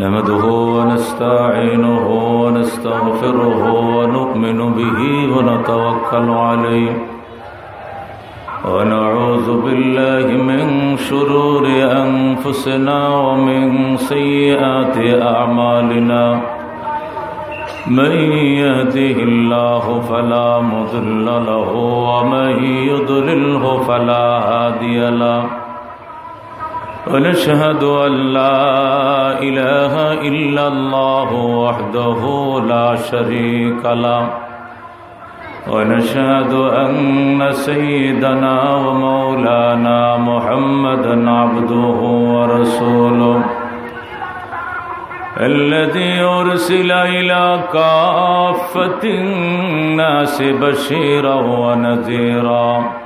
نمده ونستعينه ونستغفره ونؤمن به ونتوكل عليه ونعوذ بالله من شرور أنفسنا ومن سيئات أعمالنا من يهده الله فلا مضل له ومن يضلله فلا هادي له ونشهد أن لا إله إلا الله وحده لا شريك له. ونشهد أن سيدنا ومولانا محمدا عبده ورسوله. الذي أرسل إلى كافة الناس بشيرا ونذيرا.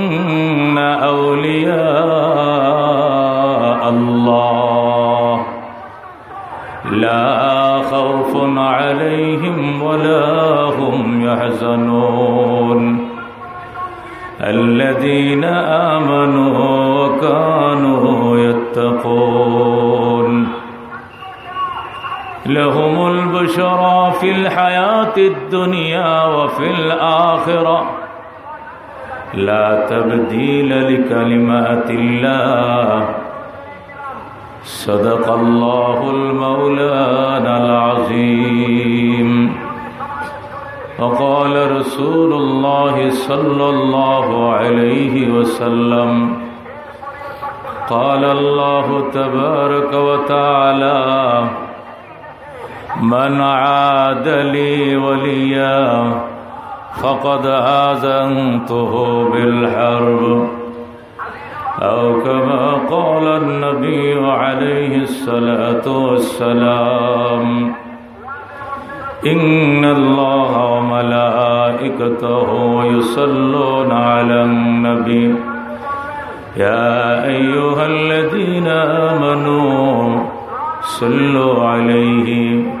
أولياء الله لا خوف عليهم ولا هم يحزنون. الذين آمنوا وكانوا يتقون. لهم البشرى في الحياة الدنيا وفي الآخرة. لا تبديل لكلمات الله. صدق الله المولانا العظيم. وقال رسول الله صلى الله عليه وسلم قال الله تبارك وتعالى من عاد لي وليا فقد آذنته بالحرب. أو كما قال النبي عليه الصلاة والسلام إن الله وملائكته يصلون على النبي. يا أيها الذين آمنوا صلوا عليه.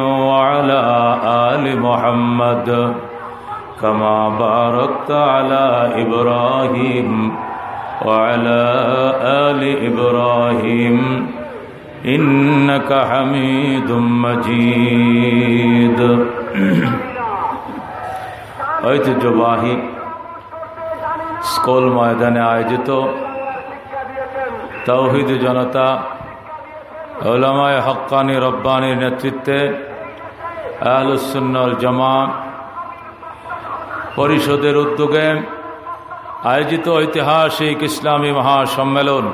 وعلى آل محمد كما باركت على إبراهيم وعلى آل إبراهيم إنك حميد مجيد ঐতিহ্যবাহী স্কুল ময়দানে আয়োজিত তৌহিদ জনতা ওলামায় হক্কানি রব্বানির নেতৃত্বে আহলুসুন্নল জামা পরিষদের উদ্যোগে আয়োজিত ঐতিহাসিক ইসলামী মহাসম্মেলন,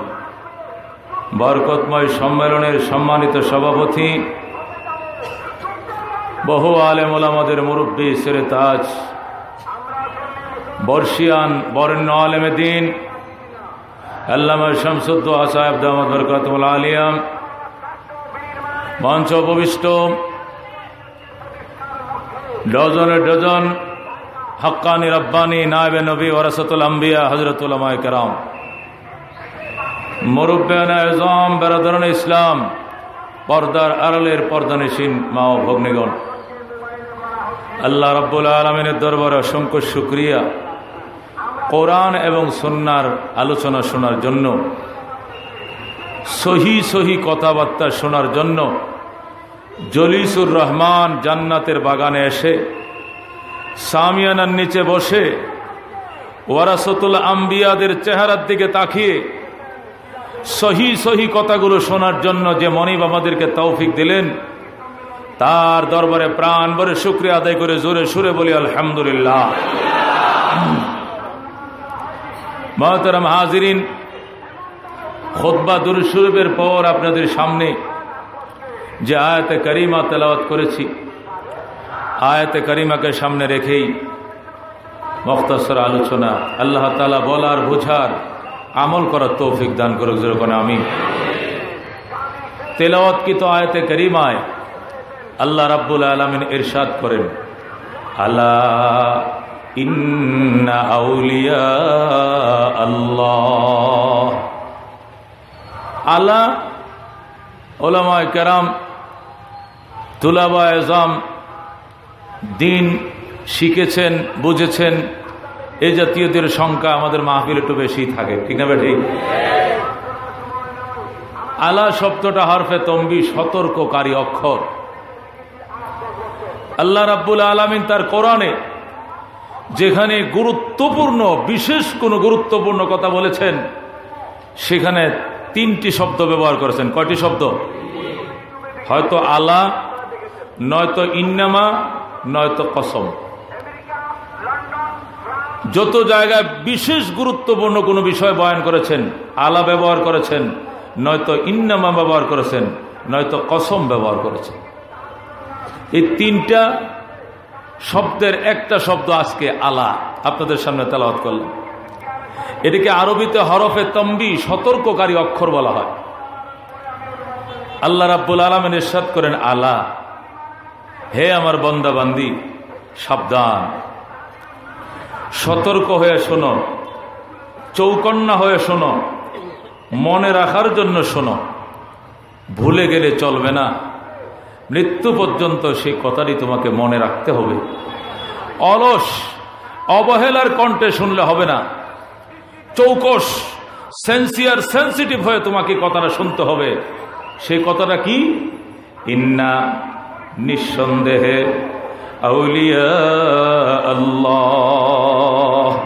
বরকতময় সম্মেলনের সম্মানিত সভাপতি, বহু আলেম ওলামাদের মুরব্বী সেরে তাজ, বর্ষিয়ান বরেণ্য আলেমে দিন, আল্লামা শামসুদ্দ আসাহেব দামদ বরকতুল আলিয়াম মঞ্চ উপবিষ্ট ডজনের ডজন হক্কানি রব্বানি নায়বে নবী ওরসতুল আম্বিয়া হজরতুল্লামায় কেরাম। মুরব্বান আজম বেরাদরণ ইসলাম পর্দার আড়ালের পর্দানিসীন মা ও ভগ্নিগণ, আল্লাহ রব্বুল আলমিনের দরবারে অসংখ্য শুক্রিয়া। কোরআন এবং সন্ন্যার আলোচনা শোনার জন্য, সহি সহি কথাবার্তা শোনার জন্য জলিসুর রহমান জান্নাতের বাগানে এসে সামিয়ানার নিচে বসে ওয়ারাসতুল আম্বিয়াদের চেহারার দিকে তাকিয়ে সহি সহি কথাগুলো শোনার জন্য যে মনিব আমাদেরকে তৌফিক দিলেন, তার দরবারে প্রাণ ভরে শুক্রিয়া আদায় করে জোরে সুরে বলি, আলহামদুলিল্লাহ। মহতরম হাজিরিন খোদ্া দুরুসুরবের পর আপনাদের সামনে যে আয়াতে করিমা তেলাওয়াত করেছি, আয়াতে করিমাকে সামনে রেখেই মখতসর আলোচনা, আল্লাহ তালা বলার, বোঝার, আমল করার তৌফিক দান করুক যেরকম আমি তেলাওয়াত কি তো আয়তে করিমায় আল্লাহ রাব্বুল আলমিন ইরশাদ করেন ইন্না আউলিয়া আল্লাহ। আল্লাহ ওলামায় কেরাম তুলাবা এজাম দিন শিখেছেন, বুঝেছেন এই জাতীয়দের সংখ্যা আমাদের মাহফিল একটু বেশি থাকে, ঠিক না বেঠিক? আলা শব্দটা হরফে তম্বি, সতর্ককারী অক্ষর। আল্লাহ রাব্বুল আলমিন তার কোরআনে যেখানে গুরুত্বপূর্ণ, বিশেষ কোনো গুরুত্বপূর্ণ কথা বলেছেন, সেখানে তিনটি শব্দ ব্যবহার করেছেন। কয়টি শব্দ? হয়তো আলা নয়তো ইন্নামা, নয়তো কসম। যত জায়গায় বিশেষ গুরুত্বপূর্ণ কোনো বিষয় বয়ান করেছেন, আলা ব্যবহার করেছেন, নয়তো ইন্নামা ব্যবহার করেছেন, নয়তো কসম ব্যবহার করেছেন। এই তিনটা শব্দের একটা শব্দ আজকে আলা। আপনাদের সামনে তেলাওয়াত করলাম। এটিকে আরবিতে হরফে তম্বি, সতর্ককারী অক্ষর বলা হয়। আল্লাহ রাব্বুল আলমেন ইরশাদ করেন আলা। হে আমার বন্দাবান্দি, সাবধান। সতর্ক হয়ে শোনো, চৌকন্যা হয়ে শোনো, মনে রাখার জন্য শোনো। ভুলে গেলে চলবে না। মৃত্যু পর্যন্ত সেই কথাটি তোমাকে মনে রাখতে হবে। অলস, অবহেলার কণ্ঠে শুনলে হবে না। চৌকস সেন্সিয়ার সেন্সিটিভ হয়ে তোমাকে কথাটা শুনতে হবে। সেই কথাটা কি? ইন্না নিঃসন্দেহে আউলিয়া আল্লাহ।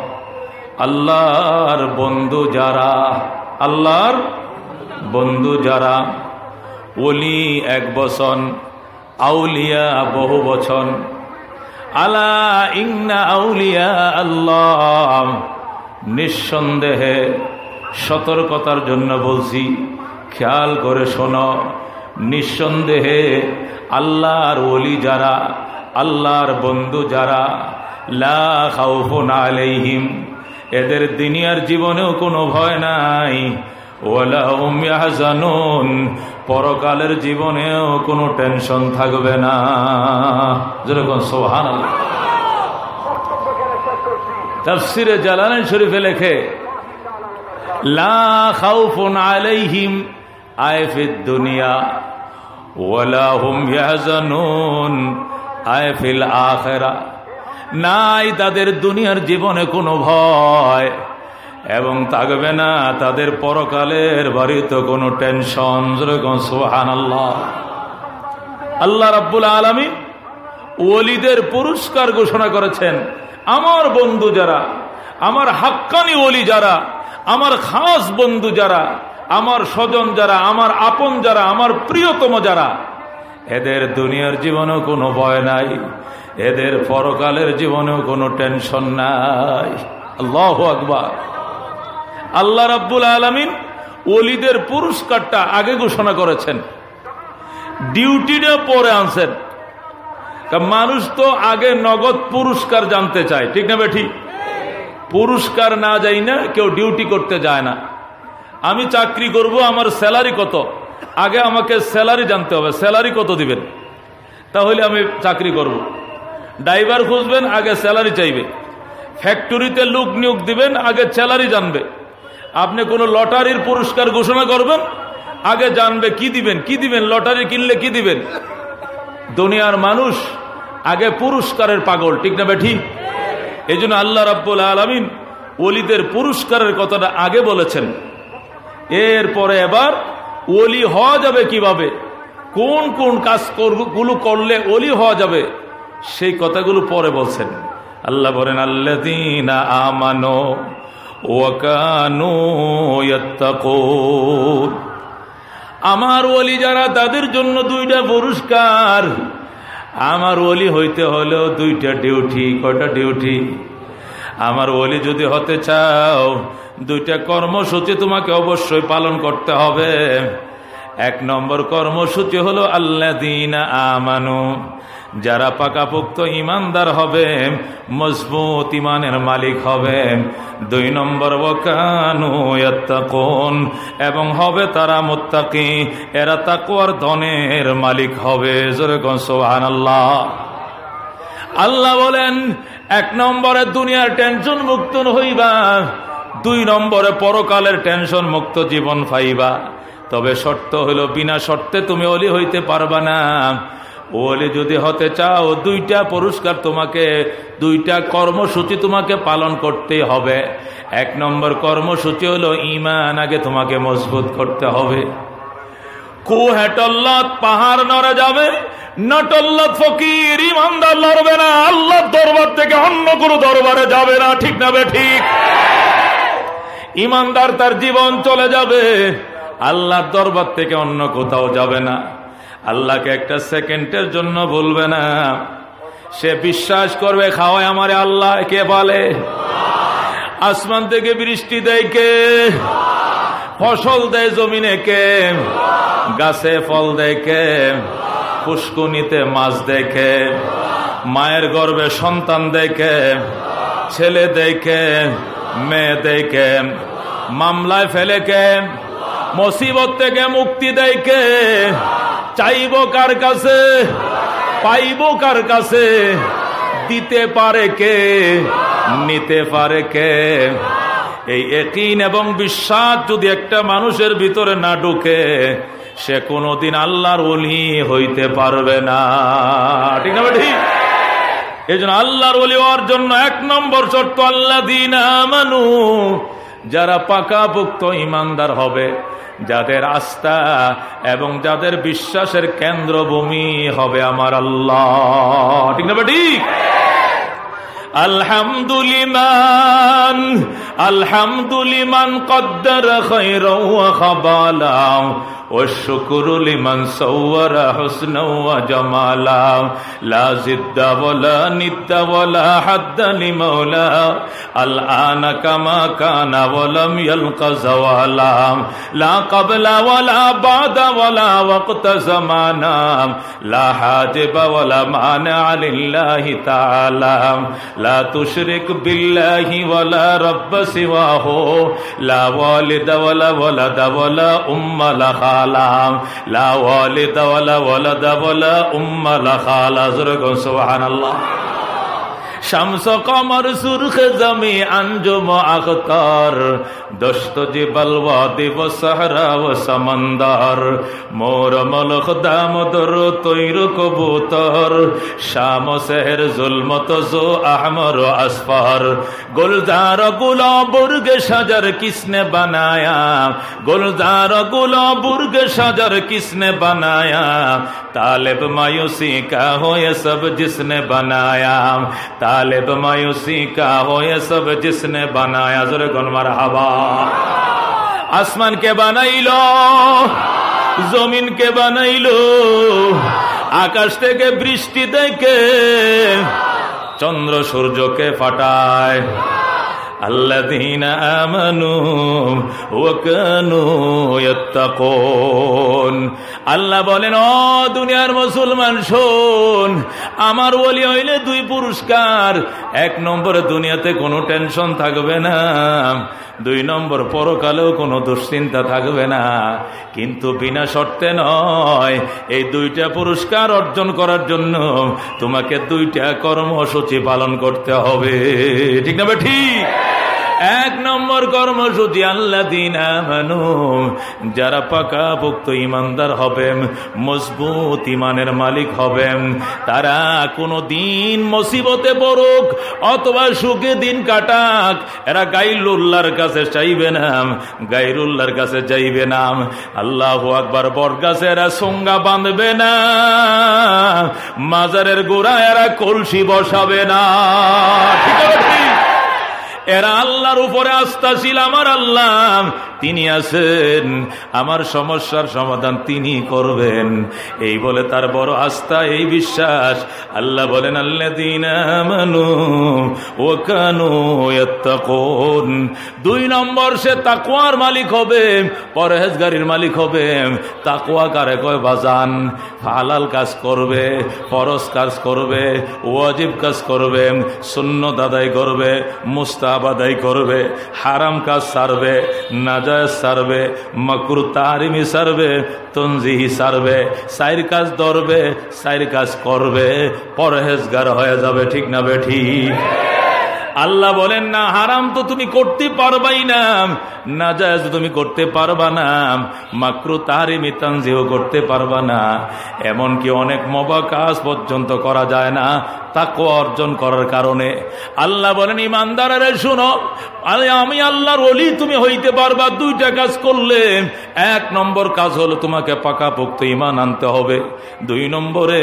আল্লাহর বন্ধু যারা, আল্লাহর বন্ধু যারা, ওলি এক বচন, আউলিয়া বহু বচন। আলা ইংনা আউলিয়া আল্লাহ। নিঃসন্দেহে সতর্কতার জন্য বলছি, খেয়াল করে শোনো। নিঃসন্দেহে আল্লাহর ওলি যারা, আল্লাহর বন্ধু যারা, লা আলাইহিম, এদের দুনিয়ার জীবনেও কোনো ভয় নাই। জানুন পরকালের জীবনেও কোনো টেনশন থাকবে না। যেরকম সোহান জালালেন শরীফে লেখে, লা আলাইহিম আয়ফিদ দুনিয়া, ওয়ালা হুম ইয়াহজানুন আখেরা। নাই তাদের দুনিয়ার জীবনে কোনো ভয়, এবং থাকবে না তাদের পরকালের বাড়িতে কোনো টেনশন। যেরকম সোহান আল্লাহ আল্লাহ রাব্বুল আলমী ওলিদের পুরস্কার ঘোষণা করেছেন। আমার বন্ধু যারা, আমার হাক্কানি ওলি যারা, আমার খাস বন্ধু যারা আমার স্বজন যারা, আমার আপন যারা, আমার প্রিয়তম যারা, এদের দুনিয়ার জীবনেও কোনো ভয় নাই, এদের পরকালের জীবনেও কোনো টেনশন নাই। আল্লাহ আকবার। আল্লাহ রাব্বুল আলমিন ওলিদের পুরস্কারটা আগে ঘোষণা করেছেন। ডিউটিটা পরে আনছেন। মানুষ তো আগে নগদ পুরস্কার জানতে চায়, ঠিক না বেঠি? পুরস্কার না যাই না কেউ ডিউটি করতে যায় না। আমি চাকরি করব, আমার স্যালারি কত? আগে আমাকে স্যালারি জানতে হবে, স্যালারি কত দিবেন? তাহলে আমি চাকরি করব। ড্রাইভার খুঁজবেন, আগে স্যালারি চাইবে। ফ্যাক্টরিতে লোক নিয়োগ দিবেন, আগে স্যালারি জানবে। আপনি কোনো লটারির পুরস্কার ঘোষণা করবেন? আগে জানবে কি দিবেন কি দিবেন? লটারি কিনলে কি দিবেন? দুনিয়ার মানুষ আগে পুরস্কারের পাগল, ঠিক না বেঠি? এই জন্য আল্লাহ রাব্বুল আলমিন ওলিদের পুরস্কারের কথাটা আগে বলেছেন। এরপরে এবার ওলি হওয়া যাবে কীভাবে? কোন কোন কাজগুলো করলে ওলি হওয়া যাবে? সেই কথাগুলো পরে বলছেন। আল্লাহ বলেন আল্লাহ আমানো আমার ওলি যারা, তাদের জন্য দুইটা পুরস্কার। আমার ওলি হইতে হলেও দুইটা ডিউটি। কয়টা ডিউটি? আমার ওলি যদি হতে চাও, দুইটা কর্মসূচি তোমাকে অবশ্যই পালন করতে হবে। এক নম্বর কর্মসূচি হলো আল্লা দিন আমানু, যারা পাকাপোক্ত ইমানদার হবে, মজবুত ইমানের মালিক হবে। দুই নম্বর কোন এবং হবে তারা মোত্তাকি, এরা তাকুয়ার ধনের মালিক হবে। সোহান আল্লাহ আল্লাহ বলেন, এক নম্বরে দুনিয়ার টেনশন মুক্ত হইবা, দুই নম্বরে পরকালের টেনশন মুক্ত জীবন পাইবা। তবে শর্ত হইল, বিনা শর্তে তুমি অলি হইতে পারবা না। ওলি যদি হতে চাও, দুইটা পুরস্কার তোমাকে, দুইটা কর্মসূচি তোমাকে পালন করতে হবে। এক নম্বর কর্মসূচি হলো ইমান আগে তোমাকে মজবুত করতে হবে। কুহেটল্লাত পাহাড় নড়ে যাবে নটল্লাত ফকির, ইমানদার লড়বে না। আল্লাহ দরবার থেকে অন্য কোনো দরবারে যাবে না, ঠিক না ঠিক? ইমানদার তার জীবন চলে যাবে, আল্লাহর দরবার থেকে অন্য কোথাও যাবে না। আল্লাহকে একটা সেকেন্ডের জন্য বলবে না। সে বিশ্বাস করবে, খাওয়ায় আমারে আল্লাহ, কে বলে? আসমান থেকে বৃষ্টি দেয় কে? ফসল দেয় জমিনে কে? গাছে ফল দেখে পুষ্কুনিতে মাছ দেখে, মায়ের গর্বে সন্তান দেখে, ছেলে দেখে, মেয়ে দেখে, মামলায় ফেলে কে মুসিবত থেকে মুক্তি দেয় কে চাইব কার কাছে, পাইব কার কাছে, দিতে পারে কে, নিতে পারে কে? এই একইন এবং বিশ্বাস যদি একটা মানুষের ভিতরে না ঢুকে সে কোনোদিন আল্লাহর অলি হইতে পারবে না। ঠিক না ঠিক এই জন্য আল্লাহর অলি হওয়ার জন্য এক নম্বর শর্ত আল্লাহ দিন মানু যারা পাকাপুক্ত ইমানদার হবে, যাদের আস্থা এবং যাদের বিশ্বাসের কেন্দ্রভূমি হবে আমার আল্লাহ। ঠিক না ঠিক আলহামদুলিমান আলহামদুলিমান কদ্দার খৈর খাবালা والشكر لمن صور حسنا وجمالا لا زد ولا ند ولا حد لمولا الآن كما كان ولم يلق زوالا لا قبل ولا بعد ولا وقت زمانا لا حاجب ولا مانع لله تعالى لا تشرك بالله ولا رب سواه لا والد ولا ولد ولا أم لخا খালা লা ওয়ালিদা ওয়ালা ওয়ালাদা ওয়ালা উম্মা লা খালা জোরে কোন সুবহানাল্লাহ শামস কমর সুরখ জমি আঞ্জুম আখতার। দোস্ত জি বলবা দিব সাহরা ও সমন্দর। মোর মলখ দামদর তৈর কবুতর। শাম সেহর জুলমত জো আহমর আসফার। গুলজার গুল বুর্গ সাজার কিসনে বানায়া। গুলজার গুল বুর্গ সাজার কিসনে বানায়া। তালেব মায়ুসি কা হোয়ে সব জিসনে বানায়া। बनाया तालिब मायूसी का हो ये सब जिसने बनाया जरे गुन हवा আসমানকে বানাইলো জমিনকে বানাইলো আকাশ থেকে বৃষ্টি দেখে চন্দ্র সূর্যকে ফাটায় الذين آمنوا وكانوا يتقون আল্লাহ বলেন ও দুনিয়ার মুসলমান শোন আমার বলি হইলে দুই পুরস্কার এক নম্বরে দুনিয়াতে কোনো টেনশন থাকবে না দুই নম্বর পরকালেও কোনো দুশ্চিন্তা থাকবে না। কিন্তু বিনা শর্তে নয়, এই দুইটা পুরস্কার অর্জন করার জন্য তোমাকে দুইটা কর্মসূচি পালন করতে হবে। ঠিক না ঠিক? এক নম্বর কর্মসূচি আল্লাহ দিন যারা পাকা ভুক্ত ইমানদার হবেন, মজবুত ইমানের মালিক হবেন, তারা কোনো দিন মুসিবতে পড়ুক অথবা সুখে দিন কাটাক, এরা গাইলুল্লার কাছে চাইবে না গাইরুল্লার কাছে চাইবে না, আল্লাহ আকবার বর গাছে এরা সঙ্গা বাঁধবে না, মাজারের গোড়া এরা কলসি বসাবে না, ঠিক আছে এরা আল্লাহর উপরে আস্থাশীল, আমার আল্লাহ। তিনি আছেন, আমার সমস্যার সমাধান তিনি করবেন। এই বলে তার বড় আস্থা, এই বিশ্বাস। আল্লাহ বলেন আল্লাহ দিন ও কানু দুই নম্বর, সে তাকুয়ার মালিক হবে, পরহেজগারির মালিক হবে। তাকুয়া কারে কয়, বাজান, হালাল কাজ করবে, ফরজ কাজ করবে, ওয়াজিব কাজ করবে শূন্য দাদাই করবে মুস্তাব আদায় করবে, হারাম কাজ সারবে নাজায় সারবে, মকরু তারিমি সারবে তঞ্জিহি সারবে, সাইর কাজ ধরবে, সাইর কাজ করবে, পরহেজগার হয়ে যাবে, ঠিক না বে ঠিক? আল্লাহ বলেন, না, হারাম তো তুমি করতে পারবাই না না যায় তুমি করতে পারবা না, মাকরু তাহারি মিতাঞ্জিও করতে পারবা না। এমনকি অনেক মবা কাজ পর্যন্ত করা যায় না তাকে অর্জন করার কারণে। আল্লাহ বলেন ইমানদারে শুনো আমি আল্লাহর অলি তুমি হইতে পারবা দুইটা কাজ করলে। এক নম্বর কাজ হলো তোমাকে পাকাপোক্ত ইমান আনতে হবে। দুই নম্বরে,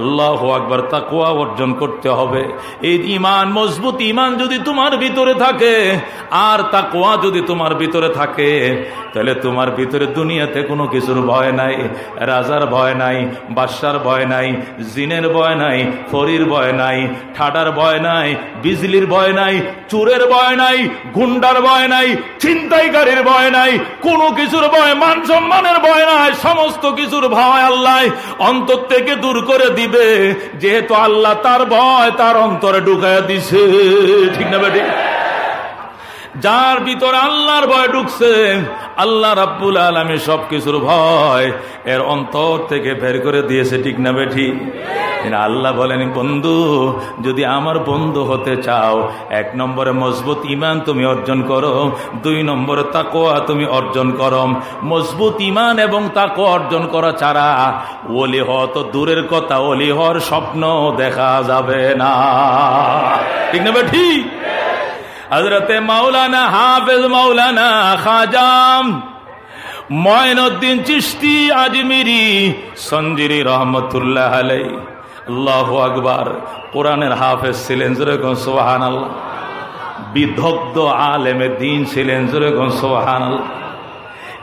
আল্লাহ আকবর তাকুয়া অর্জন করতে হবে। এই ইমান মজবুত ইমান যদি তোমার ভিতরে থাকে, আর তাকুয়া যদি তোমার ভিতরে থাকে, তাহলে তোমার ভিতরে দুনিয়াতে কোনো কিছুর ভয় নাই, রাজার ভয় নাই, বাদশার ভয় নাই, জিনের ভয় নাই, ফরির ভয় নাই, ঠাডার ভয় নাই, বিজলির ভয় নাই, চুরের ভয় নাই, গুন্ডার ভয় নাই, ছিনতাইকারীর ভয় নাই, কোনো কিছুর ভয়, মান সম্মানের ভয় নাই, সমস্ত কিছুর ভয় আল্লাহ অন্তর থেকে দূর করে দিবে। যেহেতু আল্লাহ তার ভয় তার অন্তরে ঢুকায় দিছে। ঠিক না বেটি? যার ভিতর আল্লাহর ভয় ঢুকছে আল্লাহ রাব্বুল আলমী সব কিছুর ভয় এর অন্তর থেকে বের করে দিয়েছে ঠিক না বেঠি? আল্লাহ বলেন বন্ধু যদি আমার বন্ধু হতে চাও এক নম্বরে মজবুত ইমান তুমি অর্জন করো দুই নম্বরে তাকোয়া তুমি অর্জন করো। মজবুত ইমান এবং তাকো অর্জন করা ছাড়া ওলি হ তো দূরের কথা ওলি হওয়ার স্বপ্ন দেখা যাবে না। ঠিক না বেঠি? হজরতে মাওলানা হাফেজ মাওলানা খাজাম ময়নুদ্দিন চিস্তি আজমিরি সঞ্জিরি রহমতুল্লাহ আলাই আল্লাহ আকবার। কোরআনের হাফেজ ছিলেন যেরকম সোহান আল্লাহ বিধগ্ধ আলেমে দিন ছিলেন যেরকম সোহান আল্লাহ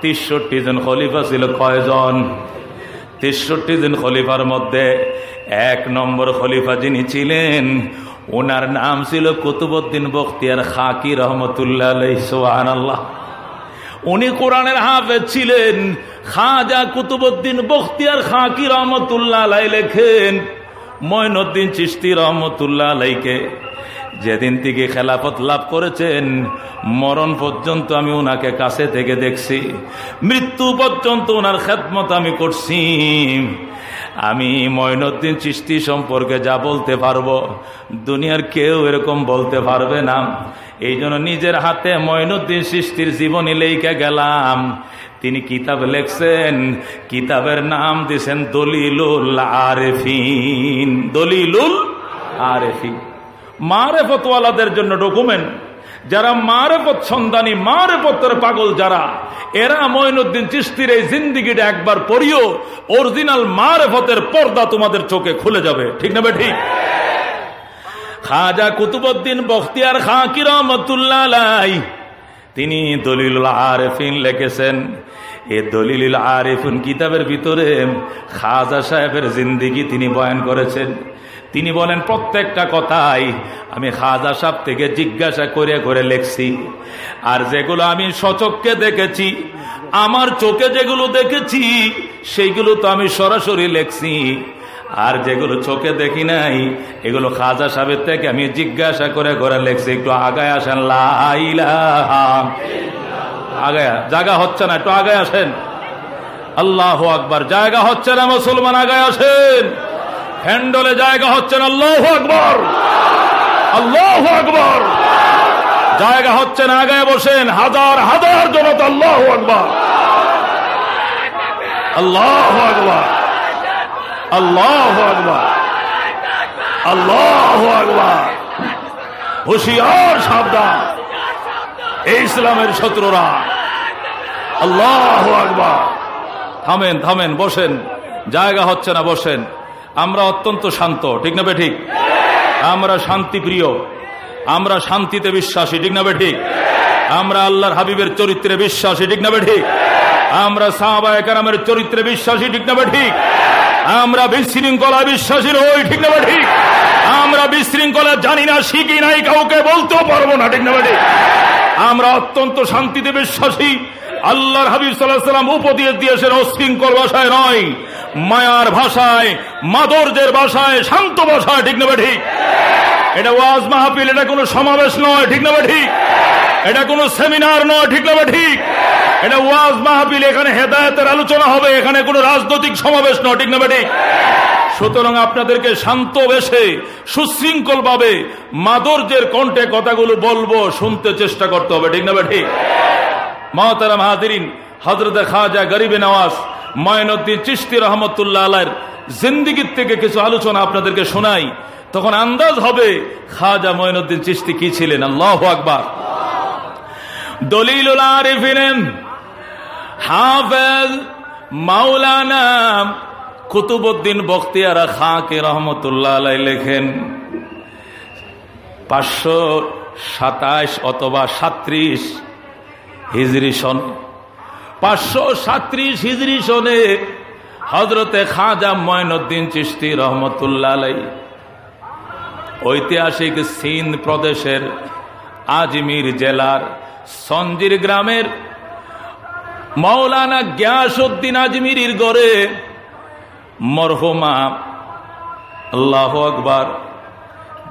তেষট্টি জন খলিফা ছিল কয়জন? তেষট্টি জন খলিফার মধ্যে এক নম্বর খলিফা যিনি ছিলেন ওনার নাম ছিল কুতুবুদ্দিন বখতিয়ার খাকি রহমতুল্লাহ সোহান আল্লাহ উনি কোরআনের হাফেজ ছিলেন, খাজা কুতুবুদ্দিন বখতিয়ার খাকি রহমতুল্লাহ লেখেন ময়নুদ্দিন চিস্তি রহমতুল্লাহ আলাইকে। যেদিন থেকে খেলাফত লাভ করেছেন, মরণ পর্যন্ত আমি ওনাকে কাছে থেকে দেখছি। মৃত্যু পর্যন্ত ওনার খেদমত আমি করছি। আমি ময়নুদ্দিন চিস্তি সম্পর্কে যা বলতে পারব, দুনিয়ার কেউ এরকম বলতে পারবে না। এই জন্য নিজের হাতে ময়নুদ্দিন সৃষ্টির জীবনী লেখে গেলাম। তিনি কিতাব লেখছেন, কিতাবের নাম দিছেন দলিলুল আরেফিন। দলিলুল আরেফিন। মারেফতওয়ালাদের জন্য ডকুমেন্ট। যারা মারেফত সন্ধানী, মারেফতের পাগল যারা, এরা মঈনুদ্দিন চিস্তির এই জিন্দিগিটা একবার পড়িও, অরিজিনাল মারে মারেফতের পর্দা তোমাদের চোখে খুলে যাবে। ঠিক না ঠিক? খাজা কুতুবুদ্দিন বখতিয়ার খাঁ কিরমতুল্লাহ তিনি দলিল আরেফিন লিখেছেন। এ দলিল আরেফিন কিতাবের ভিতরে খাজা সাহেবের জিন্দিগি তিনি বয়ান করেছেন। তিনি বলেন, প্রত্যেকটা কথাই আমি খাজা সাহ থেকে জিজ্ঞাসা করে করে লেখছি। আর যেগুলো আমি সচককে দেখেছি, আমার চোখে যেগুলো দেখেছি, সেইগুলো তো আমি সরাসরি লেখছি। আর যেগুলো চোখে দেখি নাই, এগুলো খাজা সাহেবের থেকে আমি জিজ্ঞাসা করে করে লেখছি। একটু আগায় আসেন আগায় জায়গা হচ্ছে না, একটু আগায় আসেন। আল্লাহ আকবার জায়গা হচ্ছে না, মুসলমান আগায় আসেন। হ্যান্ডলে জায়গা হচ্ছেন আল্লাহ আকবর। আল্লাহ আকবর। জায়গা হচ্ছে না, আগায় বসেন, হাজার হাজার জনতা, আল্লাহ আকবার। আল্লাহ আকবার। আল্লাহ আকবার। আল্লাহ আকবার। হুশিয়ার সাবধান। এই ইসলামের শত্রুরা। আল্লাহ আকবার। থামেন থামেন, বসেন। জায়গা হচ্ছে না, বসেন। আমরা অত্যন্ত শান্ত, ঠিক না বে ঠিক? আমরা শান্তি প্রিয় আমরা শান্তিতে বিশ্বাসী, ঠিক না ঠিক? আমরা আল্লাহর হাবিবের চরিত্রে বিশ্বাসী, ঠিক না ঠিক? আমরা সাহাবায়ামের চরিত্রে বিশ্বাসী, ঠিক না ঠিক? আমরা বিশৃঙ্খলা বিশ্বাসী হই ঠিক না ঠিক? আমরা বিশৃঙ্খলা জানি না, শিখি নাই, কাউকে বলতেও পারব না, ঠিক না ঠিক? আমরা অত্যন্ত শান্তিতে বিশ্বাসী আল্লাহর হাবিব সাল্লাহ সাল্লাম উপদেশ দিয়েছেন, অশৃঙ্খল ভাষায় নয়। মায়ার ভাষায়, মাদরদের ভাষায়, শান্ত ভাষায়, ঠিক না ঠিক? এটা ওয়াজ মাহফিল, এটা কোনো সমাবেশ নয়, ঠিক না ঠিক? এটা কোনো সেমিনার নয়, ঠিক না ঠিক? এটা ওয়াজ মাহফিল, এখানে হেদায়তের আলোচনা হবে, এখানে কোনো রাজনৈতিক সমাবেশ নয়, ঠিক না ঠিক? সুতরাং আপনাদেরকে শান্ত বেশে সুশৃঙ্খল ভাবে মাদরজের কণ্ঠে কথাগুলো বলব, শুনতে চেষ্টা করতে হবে, ঠিক না ঠিক? মহতারা মাহাদিন হজরত খাজা গরিবে নওয়াজ ময়নুদ্দিন চিস্তি রহমতুল্লাহ আলার জিন্দিগির থেকে কিছু আলোচনা আপনাদেরকে শোনাই। তখন আন্দাজ হবে খাজা ময়নুদ্দিন চিস্তি কি ছিলেন। আল্লাহ আকবার। দলিল হাফেজ মাওলানা কুতুবুদ্দিন বখতিয়ারা খাঁকে রহমতুল্লাহ আলাই লেখেন, পাঁচশো সাতাশ অথবা সাত্রিশ হিজরি সন। পাঁচশো সাত্রিশ হিজরি সনে হজরতে খাজা ময়নুদ্দিন চিস্তি রহমতুল্লাহ ঐতিহাসিক সিন্ধ প্রদেশের আজমির জেলার সঞ্জির গ্রামের মৌলানা গ্যাসুদ্দিন আজমিরির গড়ে মরহমা। আল্লাহ আকবার।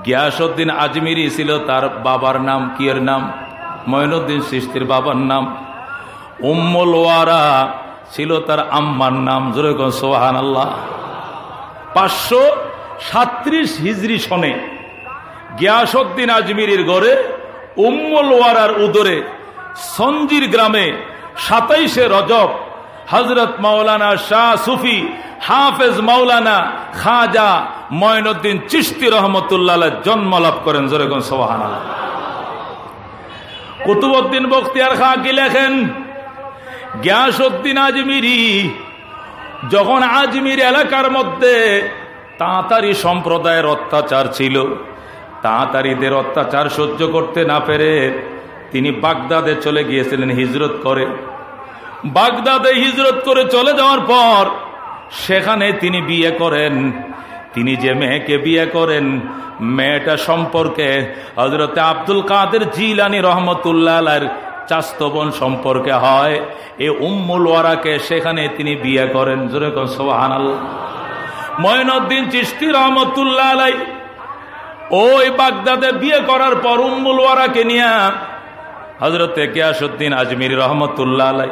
গিয়াসুদ্দিন আজমিরি ছিল তার বাবার নাম, কিয়ের নাম? ময়নুদ্দিন সৃষ্টির বাবার নাম। উম্মুল ওয়ারা ছিল তার আম্মার নাম। জোরে সোহান আল্লাহ পাঁচশো সাত্রিশ হিজরি সনে গিয়াসুদ্দিন আজমিরির গড়ে উম্মুল ওয়ারার উদরে সঞ্জির গ্রামে সাতাইশে রজব হজরত মাওলানা শাহ সুফি হাফেজ মাওলানা খাজা ময়নুদ্দিন চিস্তি রহমতুল্লাহ জন্ম লাভ করেন। জোরেগন সোহান কুতুবুদ্দিন বখতিয়ার খা কি লেখেন? গ্যাসুদ্দিন আজমিরি, যখন আজমির এলাকার মধ্যে তাঁতারি সম্প্রদায়ের অত্যাচার ছিল, তাঁতারিদের অত্যাচার সহ্য করতে না পেরে তিনি বাগদাদে চলে গিয়েছিলেন হিজরত করে। বাগদাদে হিজরত করে চলে যাওয়ার পর সেখানে তিনি বিয়ে করেন। তিনি যে মেয়েকে বিয়ে করেন, মেয়েটা সম্পর্কে হজরতে আব্দুল কাদের জিলানি রহমতুল্লাহ চাস্তবন সম্পর্কে হয়। এ উম্মুল ওয়ারাকে সেখানে তিনি বিয়ে করেন। জোরে সোহান ময়নুদ্দিন চিস্তি রহমতুল্লাহ আলাই ওই বাগদাদে বিয়ে করার পর উম্মুল ওয়ারাকে নিয়ে হজরতে কেয়াসুদ্দিন আজমির রহমতুল্লাহ আলাই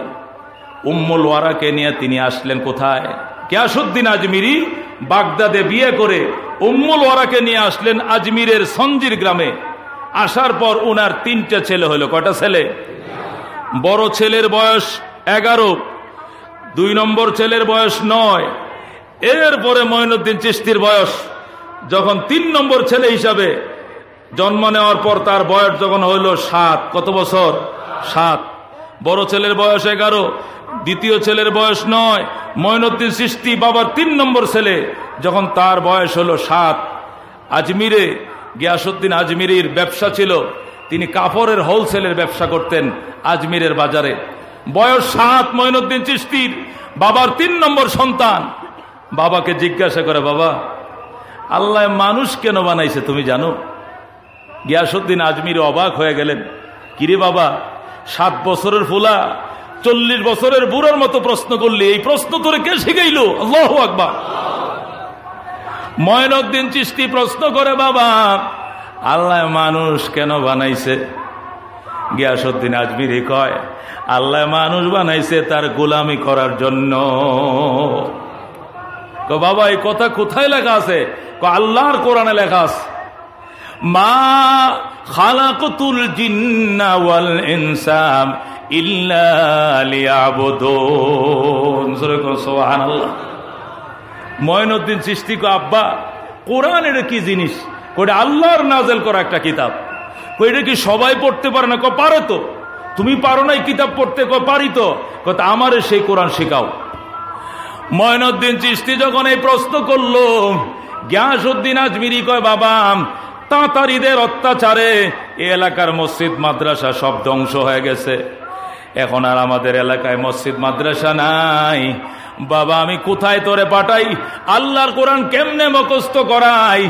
উম্মুল ওয়ারাকে নিয়ে তিনি আসলেন কোথায়? কেয়াসুদ্দিন আজমিরি বাগদাদে বিয়ে করে উম্মুল ওয়ারাকে নিয়ে আসলেন আজমিরের সঞ্জির গ্রামে। আসার পর উনার তিনটা ছেলে হলো। কটা ছেলে? বড় ছেলের বয়স এগারো, দুই নম্বর ছেলের বয়স নয়। এরপরে মঈনুদ্দিন চিস্তির বয়স। যখন তিন নম্বর ছেলে হিসাবে জন্ম নেওয়ার পর তার বয়স যখন হইল সাত। কত বছর? সাত। বড় ছেলের বয়স এগারো, দ্বিতীয় ছেলের বয়স নয়। ময়নুদ্দিন সৃষ্টি বাবার তিন নম্বর ছেলে, যখন তার বয়স হলো সাত। আজমিরে গিয়াসুদ্দিন আজমিরির ব্যবসা ছিল। তিনি কাপড়ের হোলসেলের ব্যবসা করতেন আজমিরের বাজারে। বয়স সাত ময়নুদ্দিন চিস্তির বাবার তিন নম্বর সন্তান। বাবাকে জিজ্ঞাসা করে, বাবা, আল্লাহ মানুষ কেন বানাইছে তুমি জানো? গিয়াসুদ্দিন আজমির অবাক হয়ে গেলেন, কিরে বাবা সাত বছরের ফুলা, চল্লিশ বছরের বুড়ার মতো প্রশ্ন করলি, এই প্রশ্ন তোরে কে শিখাইল? আল্লাহ আকবার। ময়নউদ্দিন চিস্তি প্রশ্ন করে, বাবা, আল্লাহ মানুষ কেন বানাইছে? গিয়াসুদ্দিন আজমিরি কয়, আল্লাহ মানুষ বানাইছে তার গোলামি করার জন্য। বাবা, এই কথা কোথায় লেখা আছে? আল্লাহর কোরআনে লেখা আছে। মা খালাকতুল জিন্না ওয়াল ইনসাম ইল্লা লিয়াবুদুন। সুবহানাল্লাহ। ময়নুদ্দিন সৃষ্টি কো আব্বা কোরআন এটা কি জিনিস? ওটা আল্লাহর নাজেল করা একটা কিতাব। এটা কি সবাই পড়তে পারে না? ক পারে তো। তুমি পারো না কিতাব পড়তে? ক পারি তো। কত আমারে সেই কোরআন শেখাও। ময়নুদ্দিন চিস্তি যখন এই প্রশ্ন করল, গ্যাসউদ্দিন আজমিরি কয়, বাবা তাঁতারিদের অত্যাচারে এ এলাকার মসজিদ, মাদ্রাসা সব ধ্বংস হয়ে গেছে। এখন আর আমাদের এলাকায় মসজিদ, মাদ্রাসা নাই। বাবা, আমি কোথায় তোরে পাঠাই? আল্লাহর কোরআন কেমনে মুখস্থ করাই?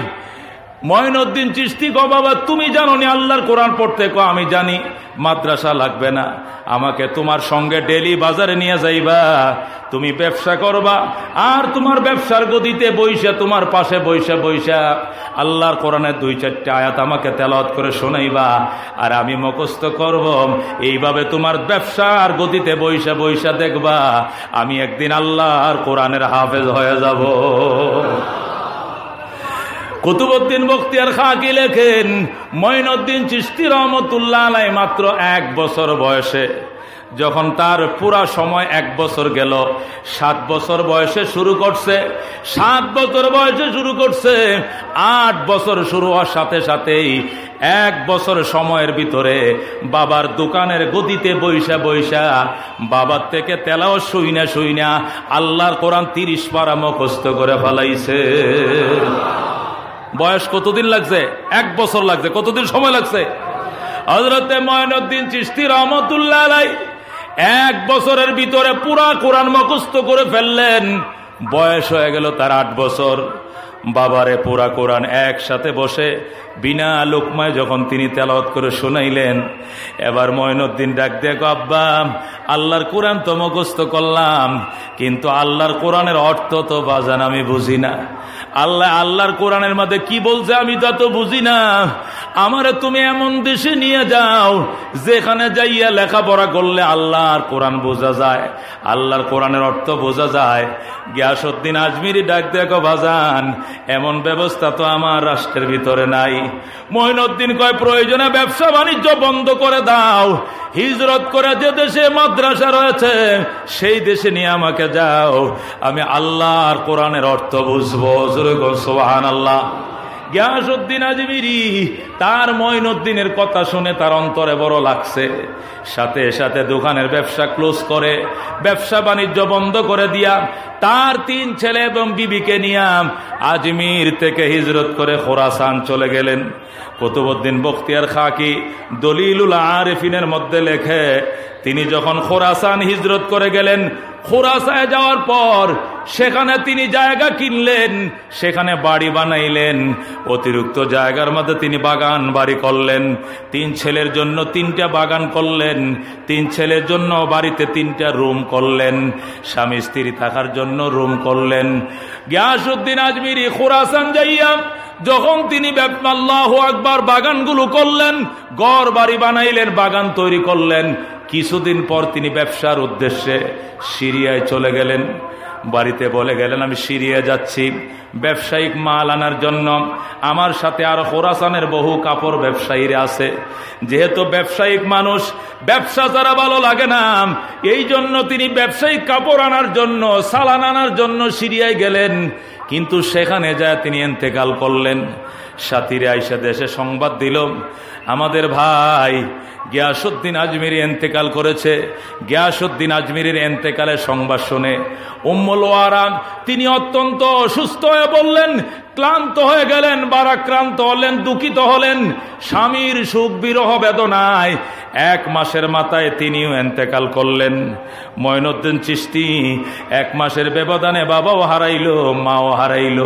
ময়নুদ্দিন চিস্তি ক বাবা, তুমি জানো নি আল্লাহর কোরআন পড়তে? কো আমি জানি। মাদ্রাসা লাগবে না। আমাকে তোমার সঙ্গে ডেলি বাজারে নিয়ে যাইবা। তুমি ব্যবসা করবা। আর তোমার ব্যবসার গদিতে বৈশা তোমার পাশে বৈশা বৈশা আল্লাহর কোরআনের দুই, চারটে আয়াত আমাকে তেলাওয়াত করে শোনাইবা। আর আমি মুখস্থ করব। এইভাবে তোমার ব্যবসার গতিতে বৈশা বৈশা দেখবা। আমি একদিন আল্লাহর কোরআনের হাফেজ হয়ে যাব। কুতুবুদ্দিন বখতিয়ার খাকি লেখেন? মঈনুদ্দিন চিস্তি রহমতুল্লাহ আলাই মাত্র এক বছর বয়সে। যখন তার পুরা সময় এক বছর গেল, সাত বছর বয়সে শুরু করছে, সাত বছর বয়সে শুরু করছে, আট বছর শুরু হওয়ার সাথে সাথেই এক বছর সময়ের ভিতরে বাবার দোকানের গদিতে বৈশা বৈশা বাবার থেকে তেলাও শুইনা শুইনা আল্লাহর কোরআন তিরিশ পারা মুখস্থ করে ফেলাইছে। বয়স কতদিন লাগছে? এক বছর লাগছে। কতদিন সময় লাগছে? হজরতে ময়নুদ্দিন চিস্তি রহমতুল্লাহ এক বছরের ভিতরে পুরা কোরআন মুখস্থ করে ফেললেন। বয়স হয়ে গেল তার আট বছর। বাবারে পুরা কোরআন একসাথে বসে বিনা লোকমায় যখন তিনি তেলত করে শোনাইলেন, এবার ময়নুদ্দিন ডাক দেখ আব্বা, আল্লাহর কোরআন তো মুখস্থ করলাম, কিন্তু আল্লাহর কোরআনের অর্থ তো বাজান আমি বুঝি না। আল্লাহ, আল্লাহর কোরআনের মধ্যে কি বলছে আমি তা তো বুঝি না। আমারে তুমি এমন দেশে নিয়ে যাও, যেখানে যাইয়া লেখাপড়া করলে আল্লাহর কোরআন বোঝা যায়। আল্লাহর কোরআনের অর্থ বোঝা যায়। গিয়াসুদ্দিন আজমিরি ডাক দেখো বাজান, এমন ব্যবস্থা তো আমার রাষ্ট্রের ভিতরে নাই। মহিনুদ্দিন কয়, প্রয়োজনে ব্যবসা বাণিজ্য বন্ধ করে দাও। হিজরত করে যে দেশে মাদ্রাসা রয়েছে, সেই দেশে নিয়ে আমাকে যাও। আমি আল্লাহ আর কোরআনের অর্থ বুঝব। সোহান আল্লাহ গিয়াসুদ্দিন আজমিরি, তার মঈনুদ্দিনের কথা শুনে তার অন্তরে বড় লাগছে। সাথে সাথে দোকানের ব্যবসা ক্লোজ করে, ব্যবসা বাণিজ্য বন্ধ করে দিয়া তার তিন ছেলে এবং বিবিকে নিয়ে আজমির থেকে হিজরত করে খোরাসান চলে গেলেন। কুতুবুদ্দিন বখতিয়ার খাকি দলিলুল আরেফিনের মধ্যে লেখে, তিনি যখন খোরাসান হিজরত করে গেলেন খোরাসায় যাওয়ার পর সেখানে তিনি জায়গা কিনলেন, সেখানে বাড়ি বানাইলেন। অতিরিক্ত জায়গার মধ্যে তিনি বাগান বাড়ি করলেন। তিন ছেলের জন্য তিনটা বাগান করলেন। তিন ছেলের জন্য বাড়িতে তিনটা রুম করলেন। স্বামী স্ত্রী থাকার জন্য রুম করলেন। গিয়াসুদ্দিন আজমিরি খোরাসান যাইয়া যখন তিনি আল্লাহ আকবার বাগানগুলো করলেন গড় বাড়ি বানাইলেন, বাগান তৈরি করলেন। কিছুদিন পর তিনি ব্যবসার উদ্দেশ্যে সিরিয়ায় চলে গেলেন। বাড়িতে বলে গেলেন, আমি সিরিয়া যাচ্ছি। ব্যবসায়িক মাল আনার জন্য আমার সাথে আর খোরাসানের বহু কাপড় ব্যবসায়ীরা আছে। যেহেতু ব্যবসায়িক মানুষ, ব্যবসা যারা ভালো লাগে না, এই জন্য তিনি ব্যবসায়িক কাপড় আনার জন্য, সালান আনার জন্য সিরিয়ায় গেলেন। কিন্তু সেখানে যায় তিনি এন্তেকাল করলেন। সাথীরে আইসা দেশে সংবাদ দিল, আমাদের ভাই গিয়াসুদ্দিন আজমিরি এন্তেকাল করেছে। গিয়াসুদ্দিন আজমিরের এন্তেকালের সংবাদ শুনে উম্মুল আরাম তিনি অত্যন্ত অসুস্থ হয়ে বললেন, ক্লান্ত হয়ে গেলেন, বারাক্রান্ত হলেন, দুঃখিত হলেন। স্বামীর সুখ বিরহ বেদনায় এক মাসের মাথায় তিনিও এন্তেকাল করলেন। ময়নুদ্দিন চিস্তি এক মাসের ব্যবধানে বাবাও হারাইল, মাও হারাইল।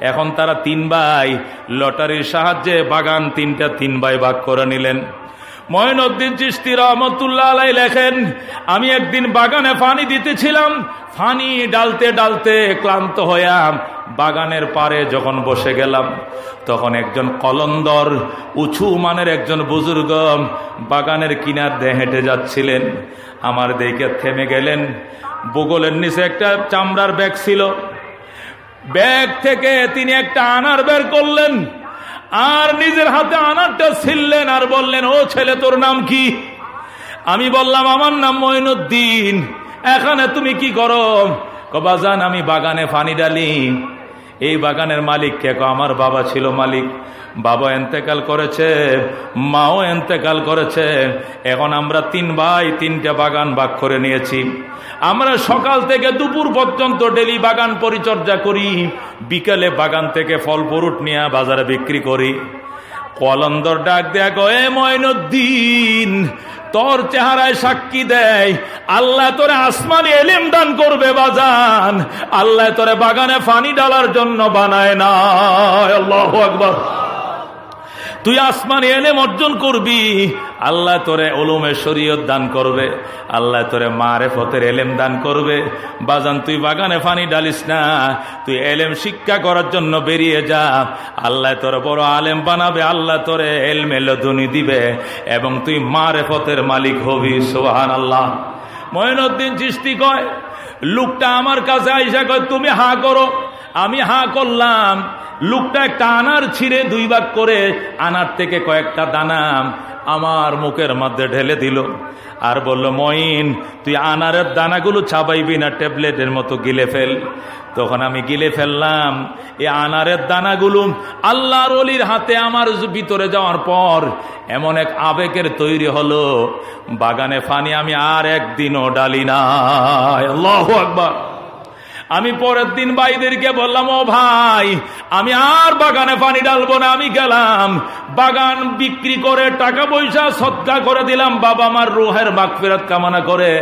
এখন তারা তিন ভাই। লটারির সাহায্যে বাগান তিনটা তিন ভাই ভাগ করে নিলেন। ময়নুদ্দিন চিস্তি রহমতুল্লাহ আলাই লেখেন, আমি একদিন বাগানে পানি দিতেছিলাম, ফানি ডালতে ডালতে ক্লান্ত হইয়াম বাগানের পারে যখন বসে গেলাম, তখন একজন কলন্দর, উঁচু মানের একজন বুজুর্গ বাগানের কিনার দিয়ে হেঁটে যাচ্ছিলেন। আমার দেখে থেমে গেলেন। বগলের নিচে একটা চামড়ার ব্যাগ ছিল। ব্যাগ থেকে তিনি একটা আনার বের করলেন, আর নিজের হাতে আনারটা ছিললেন আর বললেন, ও ছেলে, তোর নাম কি? আমি বললাম, আমার নাম মঈনুদ্দিন। এখানে তুমি কি করো? কবাজান আমি বাগানে পানি ডালি এই বাগানের মালিক কে? আমার বাবা ছিল মালিক। বাবা এন্তেকাল করেছে, মাও এন্তেকাল করেছে। এখন আমরা তিন ভাই, তিনটা বাগান বাগ করে নিয়েছি। আমরা সকাল থেকে দুপুর পর্যন্ত ডেলি বাগান পরিচর্যা করি। বিকেলে বাগান থেকে ফল, ফরুট নিয়ে বাজারে বিক্রি করি। কলন্দর ডাক দেয়া এ ময়নুদ্দিন তোর চেহারায় সাক্ষী দেয়। আল্লাহ তোরে আসমানি এলিম দান করবে বাজান। আল্লাহ তোরে বাগানে ফানি ডালার জন্য বানায় না। আল্লাহ আকবর। তুই আসমান এলেম অর্জন করবি। আল্লাহ তোরে ওলুমে শরীয়ত দান করবে। আল্লাহ তোরে মারে ফতের এলেম দান করবে। বাজান, তুই বাগানে ফানি ডালিস না। তুই এলেম শিক্ষা করার জন্য বেরিয়ে যা। আল্লাহ তোরে বড় আলেম বানাবে। আল্লাহ তোরে এলমে লধুনি দিবে। এবং তুই মারে ফতের মালিক হবি। সোহান আল্লাহ ময়নুদ্দিন চিস্তি কয়, লোকটা আমার কাছে আইসা কয়, তুমি হা করো। আমি হা করলাম। লোকটা একটা আনার ছিঁড়ে দুই ভাগ করে আনার থেকে কয়েকটা দানা আমার মুখের মধ্যে ঢেলে দিল। আর বলল মইন তুই আনারের দানাগুলো চাবাইবি না, ট্যাবলেটের মতো গিলে ফেল। তখন আমি গিলে ফেললাম। এই আনারের দানাগুলো আল্লাহর অলির হাতে আমার ভিতরে যাওয়ার পর এমন এক আবেগের তৈরি হলো। বাগানে ফানি আমি আর একদিনও ডালি না আল্লাহ আকবার। আমি পরের দিন ভাইদেরকে বললাম, ও ভাই, আমি আর বাগানে পানি ডালবো না, আমি গেলাম। বাগান বিক্রি করে টাকা পয়সা সৎকা করে দিলাম, বাবা আমার রোহের মাগ ফেরত কামনা করে।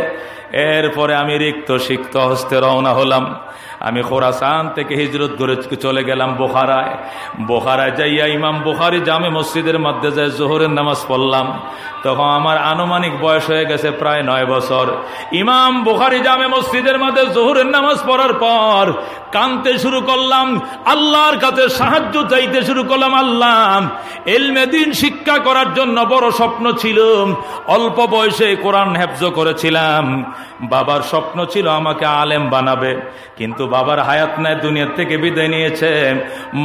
এরপরে আমি রিক্ত সিক্ত হস্তে রওনা হলাম। আমি খোরাসান থেকে হিজরত করে চলে গেলাম বোখারায়। বোখারায় যাইয়া ইমাম বোখারি জামে মসজিদের মধ্যে যায় জোহরের নামাজ পড়লাম। তখন আমার আনুমানিক বয়স হয়ে গেছে প্রায় নয় বছর। ইমাম বোখারি জামে মসজিদের মধ্যে জোহরের নামাজ পড়ার পর কানতে শুরু করলাম। আল্লাহর কাছে সাহায্য চাইতে শুরু করলাম আল্লাহ। এলমেদিন শিক্ষা করার জন্য বড় স্বপ্ন ছিল। অল্প বয়সে কোরআন হেফজ করেছিলাম। বাবার স্বপ্ন ছিল আমাকে আলেম বানাবে, কিন্তু বাবার হায়াত নাই, দুনিয়ার থেকে বিদায় নিয়েছে।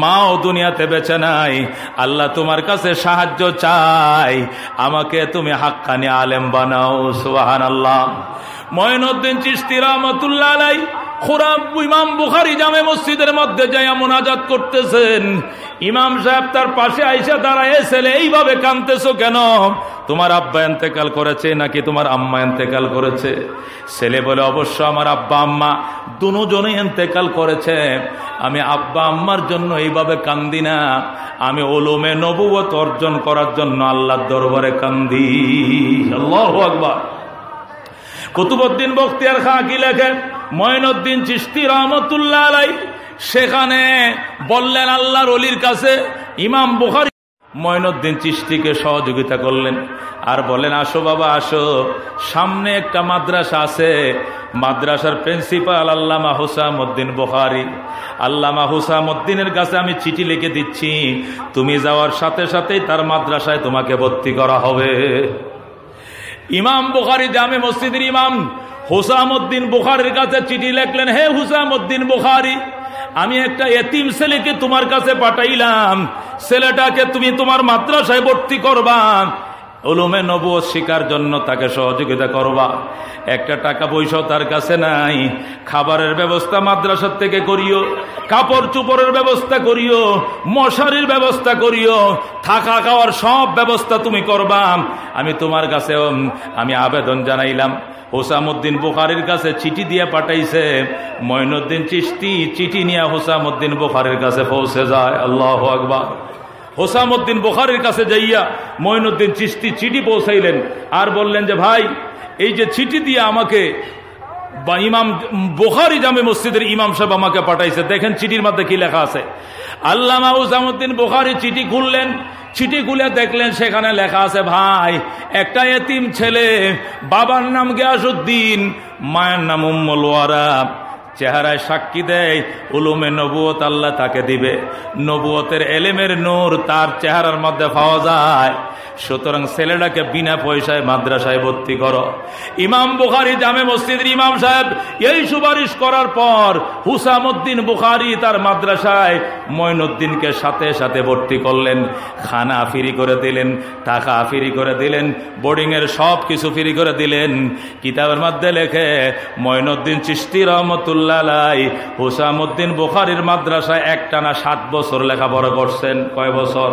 মাও দুনিয়াতে বেছে নাই। আল্লাহ তোমার কাছে সাহায্য চাই। আমাকে তুমি হাক্কানি আলেম বানাও সুবাহান আল্লাহ ময়নউদ্দিন চিস্তি রহমতুল্লাহ আলাই খোরাব ইমাম বুখারি জামে মসজিদের মধ্যে যাইয়া মোনাজাত করতেছেন। ইমাম সাহেব তার পাশে আইসা দাঁড়ায়, ছেলে, এইভাবে কানতেছো কেন? তোমার আব্বা এন্তেকাল করেছে নাকি তোমার আম্মা এন্তেকাল করেছে? ছেলে বলে, অবশ্য আমার আব্বা, আম্মা দুজনেই এন্তেকাল করেছে। আমি আব্বা, আম্মার জন্য এইভাবে কান্দি না। আমি ওলুমে নবুয়ত অর্জন করার জন্য আল্লাহর দরবারে কান্দি। আল্লাহ আকবার। কুতুবুদ্দিন বখতিয়ার খা কি লেখেন ময়নুদ্দিন চিস্তি রহমতুল্লাহ আলাই সেখানে বললেন আল্লাহর অলির কাছে, ইমাম বুখারি ময়নুদ্দিন চিস্তিকে সহযোগিতা করলেন। আর বলেন আসো বাবা, আসো। সামনে একটা মাদ্রাসা আছে, মাদ্রাসার প্রিন্সিপাল আল্লামা হুসামুদ্দিন বোহারি আল্লামা হুসামুদ্দিনের কাছে আমি চিঠি লিখে দিচ্ছি, তুমি যাওয়ার সাথে সাথেই তার মাদ্রাসায় তোমাকে ভর্তি করা হবে। ইমাম বুখারি জামে মসজিদের ইমাম হুসামুদ্দিন বুখারির কাছে চিঠি লেখলেন, হে হুসামুদ্দিন বুখারি, আমি একটা এতিম ছেলেকে তোমার কাছে পাঠাইলাম। ছেলেটাকে তুমি তোমার মাদ্রাসায় ভর্তি করবা। ওলুমে নবু শিকার জন্য তাকে সহযোগিতা করবা। একটা টাকা পয়সাও তার কাছে নাই। খাবারের ব্যবস্থা মাদ্রাসার থেকে করিও, কাপড় চুপড়ের ব্যবস্থা করিও, মশারির ব্যবস্থা করিও, থাকা খাওয়ার সব ব্যবস্থা তুমি করবা। আমি তোমার কাছে আমি আবেদন জানাইলাম। হোসামুদ্দিন বুখারির কাছে চিঠি দিয়ে পাঠাইছে। মঈনুদ্দিন চিস্তি চিঠি নিয়ে হোসামুদ্দিন বুখারির কাছে পৌঁছে যায়। আল্লাহ আকবার। হোসামুদ্দিন বুখারির কাছে যাইয়া মঈনুদ্দিন চিস্তি চিঠি পৌঁছাইলেন আর বললেন যে, ভাই, এই যে চিঠি দিয়ে আমাকে বা ইমাম বোখারি জামে মসজিদের ইমাম সাহেব আমাকে পাঠাইছে, দেখেন চিঠির মধ্যে কি লেখা আছে। আল্লামা হুসামুদ্দিন বোখারি চিঠি খুললেন, চিঠি খুলে দেখলেন সেখানে লেখা আছে, ভাই, একটা এতিম ছেলে, বাবার নাম গিয়াসুদ্দিন, মায়ের নাম উম্মলোয়ারা চেহারায় সাক্ষী দেয়, উলুমে নবুয়ত আল্লাহ তাকে দিবে। নবুয়তের এলেমের নূর তার চেহারার মধ্যে পাওয়া যায়। সুতরাং ছেলেটাকে বিনা পয়সায় মাদ্রাসায় ভর্তি করো। ইমাম বুখারি জামে মসজিদের ইমাম সাহেব এই সুপারিশ করার পর হুসামুদ্দিন বুখারি তার মাদ্রাসায় মঈনুদ্দিনকে সাথে সাথে ভর্তি করলেন। খানা ফিরি করে দিলেন, টাকা ফিরি করে দিলেন, বোর্ডিংয়ের সব কিছু ফিরি করে দিলেন। কিতাবের মধ্যে লেখে, মঈনুদ্দিন চিস্তি রহমতুল্লাহ হুসামুদ্দিন বুখারির মাদ্রাসায় একটানা সাত বছর লেখাপড়া করছেন। কয় বছর?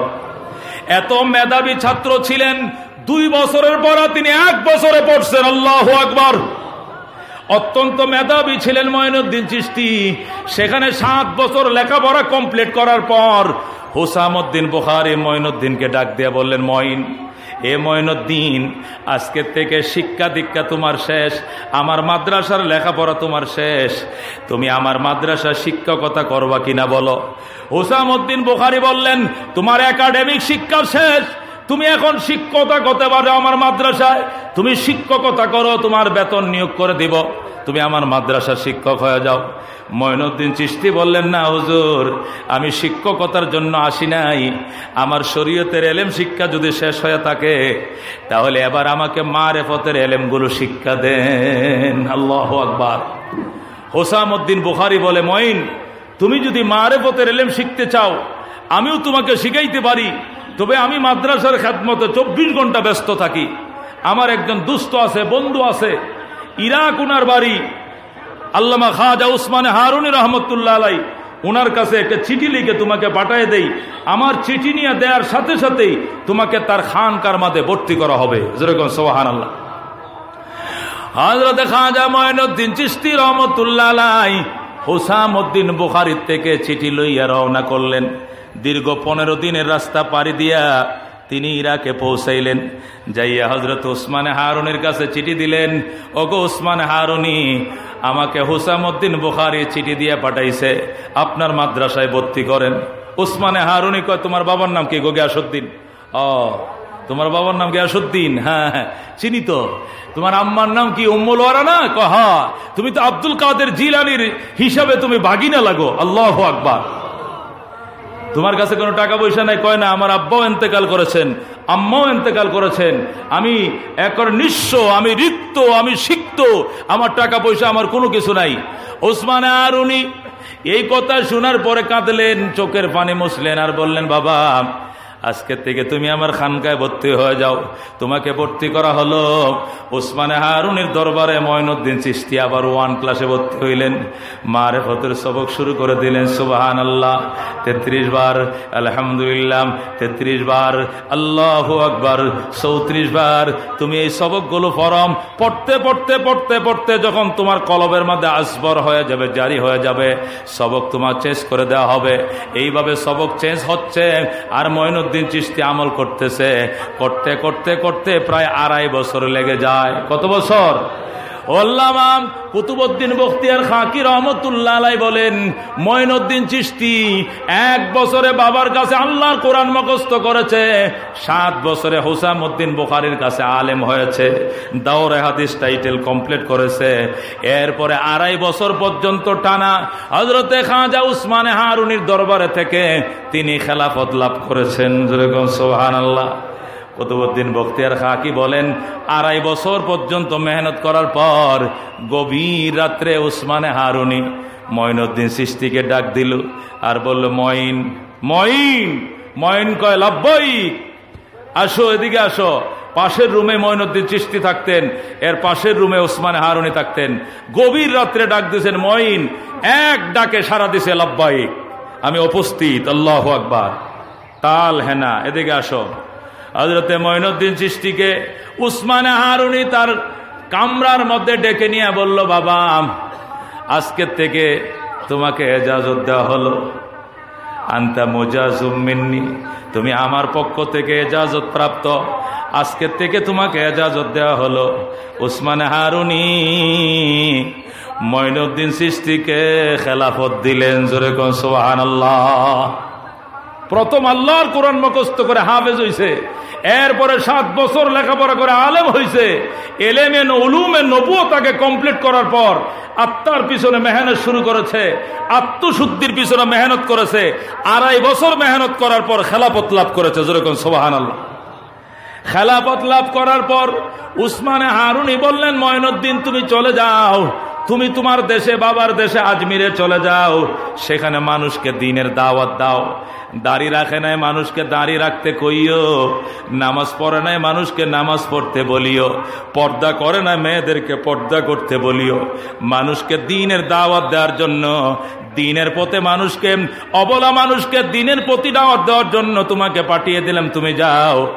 এত মেধাবী ছাত্র ছিলেন, দুই বছরের পর তিনি এক বছরে পড়ছেন। আল্লাহ আকবর। অত্যন্ত মেধাবী ছিলেন ময়নুদ্দিন চিস্তি সেখানে সাত বছর লেখাপড়া কমপ্লিট করার পর হোসামুদ্দিন বোখারি ময়নুদ্দিনকে ডাক দিয়ে বললেন, মঈন এ ময়নুদ্দিন, আজকের থেকে শিক্ষা দীক্ষা তোমার শেষ, আমার মাদ্রাসার লেখাপড়া তোমার শেষ। তুমি আমার মাদ্রাসার শিক্ষকতা করবা কিনা বলো? হুসামুদ্দিন বোখারি বললেন, তোমার একাডেমিক শিক্ষা শেষ। তুমি এখন শিক্ষকতা করতে পারো আমার মাদ্রাসায়। তুমি শিক্ষকতা করো, তোমার বেতন নিয়োগ করে দিব। তুমি আমার মাদ্রাসার শিক্ষক হয়ে যাও। ময়নুদ্দিন চিস্তি বললেন, না, হুজুর, আমি শিক্ষকতার জন্য আসি নাই। আমার শরীয়তের এলেম শিক্ষা যদি শেষ হয়ে থাকে, তাহলে এবার আমাকে মারেফতের এলেমগুলো শিক্ষা দেন। আল্লাহ আকবার। হোসামুদ্দিন বুখারি বলে, মঈন, তুমি যদি মারেফতের এলেম শিখতে চাও, আমিও তোমাকে শিখাইতে পারি। তবে আমি মাদ্রাসার খ্যাতমতো চব্বিশ ঘণ্টা ব্যস্ত থাকি। আমার একজন দুস্থ আছে, বন্ধু আছে। ইরাক উনার বাড়ি। আল্লামা খাজা উসমান হারুনি রহমতুল্লাহ আলাই ওনার কাছে একটা চিঠি লিখে তোমাকে পাঠিয়ে দেই। আমার চিঠি নিয়ে দেওয়ার সাথে সাথেই তোমাকে তার খানকার মাঝে ভর্তি করা হবে। যেরকম সোহান আল্লাহ হজরত খাজা ময়নুদ্দিন চিস্তি রহমতুল্লাহ আলাই বুখারির থেকে চিঠি লইয়া রওনা করলেন। দীর্ঘ পনেরো দিনের রাস্তা পাড়ি দিয়া তিনি ইরাকে পৌঁছাইলেন। যাইয়া হজরত ওসমানে হারুনের কাছে চিঠি দিলেন, ওগো ওসমান হারুনি, আমাকে হুসামুদ্দিন বুখারি চিঠি দিয়ে পাঠাইছে, আপনার মাদ্রাসায় ভর্তি করেন। ওসমানে হারুনি কয়, তোমার বাবার নাম কি গো গিয়াসুদ্দিন ও তোমার বাবার নাম গিয়াসুদ্দিন হ্যাঁ হ্যাঁ চিনি তো। তোমার আম্মার নাম কি উম্মুল ওয়ারা না? কহা তুমি তো আব্দুল কাদের জিলানির হিসাবে তুমি বাগিনা লাগো, আল্লাহ আকবার। তোমার কাছে কোনো টাকা পয়সা নাই, কয় না, আমার আব্বাও এতেকাল করেছেন, আম্মাও এতেকাল করেছেন, আমি একর নিঃস্ব, আমি রিক্ত, আমি সিক্ত, আমার টাকা পয়সা, আমার কোনো কিছু নাই। ওসমান আর উনি এই কথা শোনার পরে কাঁদলেন, চোখের পানি মুসলেন আর বললেন, বাবা আজকের থেকে তুমি আমার খানকায় ভর্তি হয়ে যাও। তোমাকে ভর্তি করা হলো। ওসমানে হারুনের দরবারে ময়নুদ্দিন চিস্তি আবার ওয়ান ক্লাসে ভর্তি হইলেন। মারে ফতের সবক শুরু করে দিলেন সুবাহান আল্লাহ তেত্রিশ বার, আলহামদুলিল্লাহ। তেত্রিশ বার, আল্লাহ আকবার। চৌত্রিশ বার, তুমি এই সবকগুলো ফরম পড়তে পড়তে পড়তে পড়তে যখন তোমার কলবের মধ্যে আসবর হয়ে যাবে, জারি হয়ে যাবে, সবক তোমার চেঞ্জ করে দেওয়া হবে। এইভাবে সবক চেঞ্জ হচ্ছে। আর ময়নুদ্দিন মঈনুদ্দিন চিস্তি আমল করতেছে? করতে করতে করতে প্রায় আড়াই বছর লেগে যায়। কত বছর? ওল্লামাম কুতুবুদ্দিন বখতিয়ার খাকি রহমতুল্লাহ বলেন, মঈনুদ্দিন চিস্তি এক বছরে বাবার কাছে আল্লাহর কোরআন মুখস্থ করেছে, সাত বছরে হোসামুদ্দিন বুখারির কাছে আলেম হয়েছে, দাওরে হাদিস টাইটেল কমপ্লিট করেছে, এরপরে আড়াই বছর পর্যন্ত টানা হজরতে খাজা উসমানে হারুনির দরবারে থেকে তিনি খেলাফত লাভ করেছেন। যেরকম সোহান আল্লাহ কুতুবুদ্দিন বখতিয়ার খাকি বলেন, আড়াই বছর পর্যন্ত মেহনত করার পর গভীর রাত্রে উসমানে হারুনি মঈনুদ্দিন সৃষ্টিকে ডাক দিল আর বলল, মঈন মঈন মঈন কয় লাভ্বই আসো, এদিকে আসো। পাশের রুমে মঈনুদ্দিন চিস্তি থাকতেন, এর পাশের রুমে ওসমানে হারুনি থাকতেন। গভীর রাত্রে ডাক দিয়েছেন, মঈন, এক ডাকে সারা দিছে লাভবাইক আমি উপস্থিত, আল্লাহ আকবার। তাল হেনা, এদিকে আসো। হজরতে মঈনুদ্দিন সৃষ্টিকে উসমানে হারুনি তার কামরার মধ্যে ডেকে নিয়ে বলল, বাবা আজকের থেকে তোমাকে এজাজত দেওয়া হলো। আন্তা মোজাজুমিন্নি তুমি আমার পক্ষ থেকে এজাজত প্রাপ্ত। আজকের থেকে তোমাকে এজাজত দেওয়া হলো। উসমানে হারুনি মঈনুদ্দিন সৃষ্টিকে খেলাফত দিলেন। জোরে কোন সোহান প্রথম আল্লাহর কোরআন মুখস্থ করে হাফেজ হইছে। এরপরে সাত বছর লেখাপড়া করে আলেম হইছে। এলেমে উলুমে নবুও তাকে কমপ্লিট করার পর আত্মার পিছনে মেহনত শুরু করেছে, আত্মশুদ্ধির পিছনে মেহনত করেছে, আড়াই বছর মেহনত করার পর খেলাপত লাভ করেছে। যেরকম সোবাহান আল্লাহ খেলাপত লাভ করার পর উসমানে হারুনি বললেন, ময়নুদ্দিন, তুমি চলে যাও। তুমি তোমার দেশে, বাবার দেশে আজমিরে চলে যাও। সেখানে মানুষকে দিনের দাওয়াত দাও। দাড়ি রাখে নাই মানুষকে দাড়ি রাখতে কইও। নামাজ পড়ে নাই মানুষকে নামাজ পড়তে বলিও। পর্দা করে না মেয়েদেরকে পর্দা করতে বলিও। মানুষকে দিনের দাওয়াত দেওয়ার জন্য, দিনের পথে মানুষকে, অবলা মানুষকে দিনের প্রতি দাওয়াত দেওয়ার জন্য তোমাকে পাঠিয়ে দিলাম, তুমি যাও।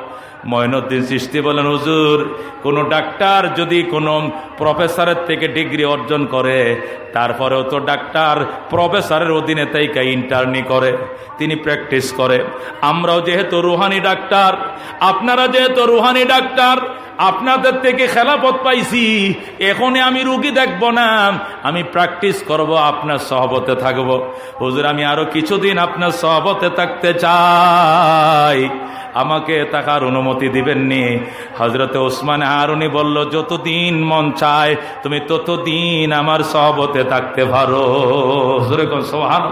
ময়নুদ্দিন সৃষ্টি বলেন, হুজুর, কোন ডাক্তার যদি কোনো প্রফেসরের থেকে ডিগ্রি অর্জন করে, তারপরেও তো ডাক্তার প্রফেসরের অধীনে তাইকা ইন্টার্নি করে, তিনি প্র্যাকটিস করে। আমরাও যেহেতু রুহানি ডাক্তার, আপনারা যেহেতু রুহানি ডাক্তার, আপনাদের থেকে খেলাপথ পাইছি, এখনই আমি রুগী দেখব না, আমি প্র্যাকটিস করব, আপনার সহবতে থাকব। হুজুর, আমি আরও কিছুদিন আপনার সহবতে থাকতে চাই। আমাকে থাকার অনুমতি দিবেননি। হজরত ওসমান আরুনি বলল, যতদিন মন চায়, তুমি ততদিন আমার সহবতে থাকতে পারো। সোহান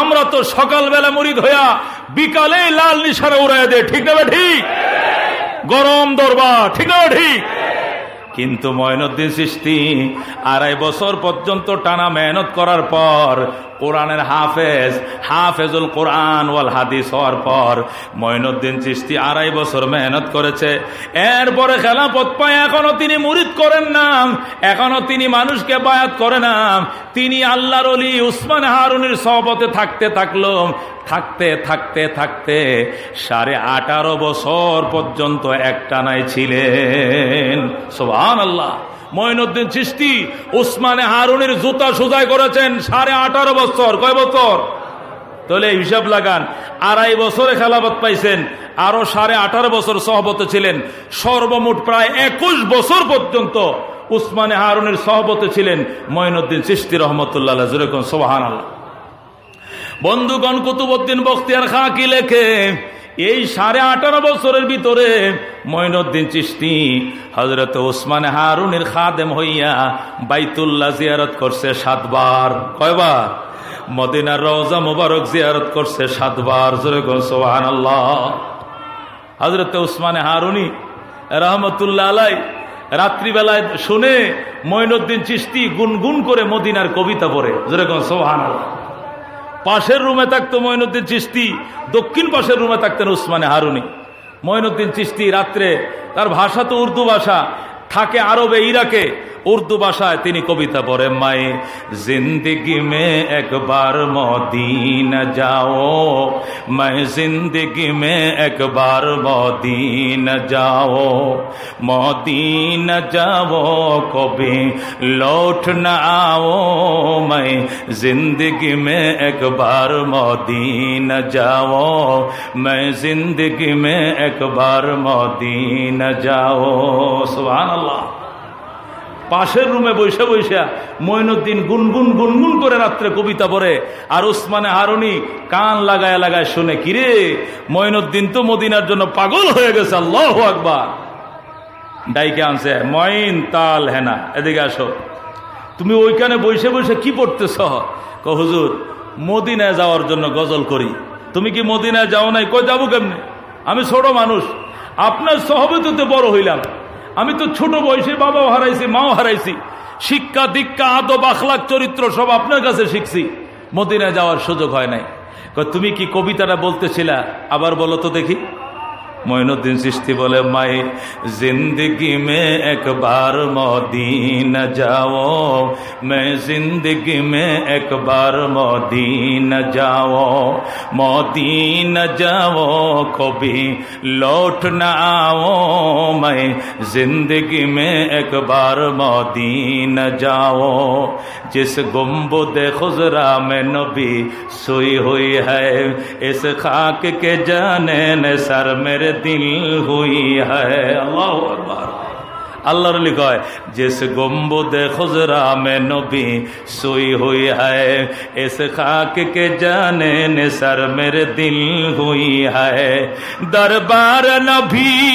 আমরা তো সকালবেলা মুড়ি ধোয়া বিকালে লাল নিশানা উড়াই দে ঠিক না ঠিক? গরম দরবার, ঠিক না ঠিক? কিন্তু ময়নুদ্দিন সৃষ্টি আড়াই বছর পর্যন্ত টানা মেহনত করার পর কোরআনের হাফেজ, হাফেজুল কোরআন ওয়াল হাদিস হওয়ার পর ময়নুদ্দিন চিস্তি আড়াই বছর মেহনত করেছে। এরপরে খেলাপথ পায়, এখনও তিনি মুরিদ করেন না। এখনও তিনি মানুষকে বায়াত করে না। তিনি আল্লাহর অলি উসমান হারুনির সহপথে থাকতে থাকল। থাকতে থাকতে থাকতে সাড়ে আঠারো বছর পর্যন্ত একটানাই ছিলেন। সোহান আল্লাহ মঈনুদ্দিন চিস্তি উসমানে হারুনের জুতা সোজাই করেছেন সাড়ে আঠারো বছর। কয় বছর? তাহলে হিসাব লাগান, আড়াই বছরে খেলাবত পাইছেন, আরও সাড়ে আঠারো বছর সহবতে ছিলেন। সর্বমোট প্রায় একুশ বছর পর্যন্ত উসমানে হারুনের সহবতে ছিলেন মঈনুদ্দিন চিস্তি রহমতুল্লাহ যেরকম সোহান আল্লাহ বন্ধুগণ কুতুবুদ্দিন বখতিয়ার খা কি লেখে? এই সাড়ে আঠারো বছরের ভিতরে মঈনুদ্দিন চিস্তি হজরত ওসমান হারুনের খাদেম হইয়া বাইতুল্লাহ জিয়ারত করছে সাতবার। কয়বার? মদিনার রওজা মুবারক জিয়ারত করছে সাতবার। সোহান আল্লাহ হজরত ওসমান হারুনি রহমতুল্লাহ আলাই রাত্রিবেলায় শুনে মঈনুদ্দিন চিস্তি গুনগুন করে মদিনার কবিতা পড়ে। যেরকম সোহান আল্লাহ পাশের রুমে থাকতো মঈনুদ্দিন চিস্তি দক্ষিণ পাশের রুমে থাকতেন উসমানে হারুনি মঈনুদ্দিন চিস্তি রাত্রে, তার ভাষা তো উর্দু ভাষা, থাকে আরবে, ইরাকে। উর্দু ভাষায় তিনি কবিতা পড়ে মাই জিন্দগি মে একবার মদিন যাও, মাই জিন্দগি মে একবার মদিন যাও মদিন যাও কবি লোট না আও, মাই জিন্দগি মে একবার মদিন যাও, মাই জিন্দগি মে একবার মদিন যাও। সুবহানাল্লাহ। পাশের রুমে বৈশা বৈশা মইনুদ্দিন গুনগুন গুনগুন করে রাত্রে কবিতা পড়ে। আর উসমানে হারুনি কান লাগায় লাগায় শুনে, কিরে, মইনুদ্দিন তো মদিনার জন্য পাগল হয়ে গেছে, আল্লাহ আকবার। ডাইকে আনছে মইন তাল হেনা। এদিকে আসো। তুমি ওইখানে বসে বসে কি পড়তেছ? ক হুজুর, মদিনায় যাওয়ার জন্য গজল করি। তুমি কি মদিনায় যাও নাই? কই যাব কেমনে? আমি ছোট মানুষ, আপনার সহবেততে বড় হইলাম। আমি তো ছোট বয়সে বাবাও হারাইছি, মাও হারাইছি। শিক্ষা, দীক্ষা, আদব, আখলাখ, চরিত্র সব আপনার কাছে শিখছি। মদিনায় যাওয়ার সুযোগ হয় নাই। তুমি কি কবিতাটা বলতেছিলা? আবার বলো তো দেখি। মঈনুদ্দিন সৃষ্টি বলে, মাই, জিন্দগি মে একবার মদিনা যাও। মে জিন্দগি মে একবার মদিনা যাও। মদিনা যাও, কবি লৌট না আও। মে জিন্দগি মে একবার মদিনা যাও। জিস গুম্বুদে খুজরা মে নবী সুই হুই হ্যায়। ইস খাক কে জানে সর মেরে دل ہوئی ہے۔ اللہ اکبر۔ اللہ نے لکھا ہے، جس گمبد خزرا میں نبی سوئی ہوئی ہے، اس خاک کے جانے نے سر میرے دل ہوئی ہے۔ دربار نبی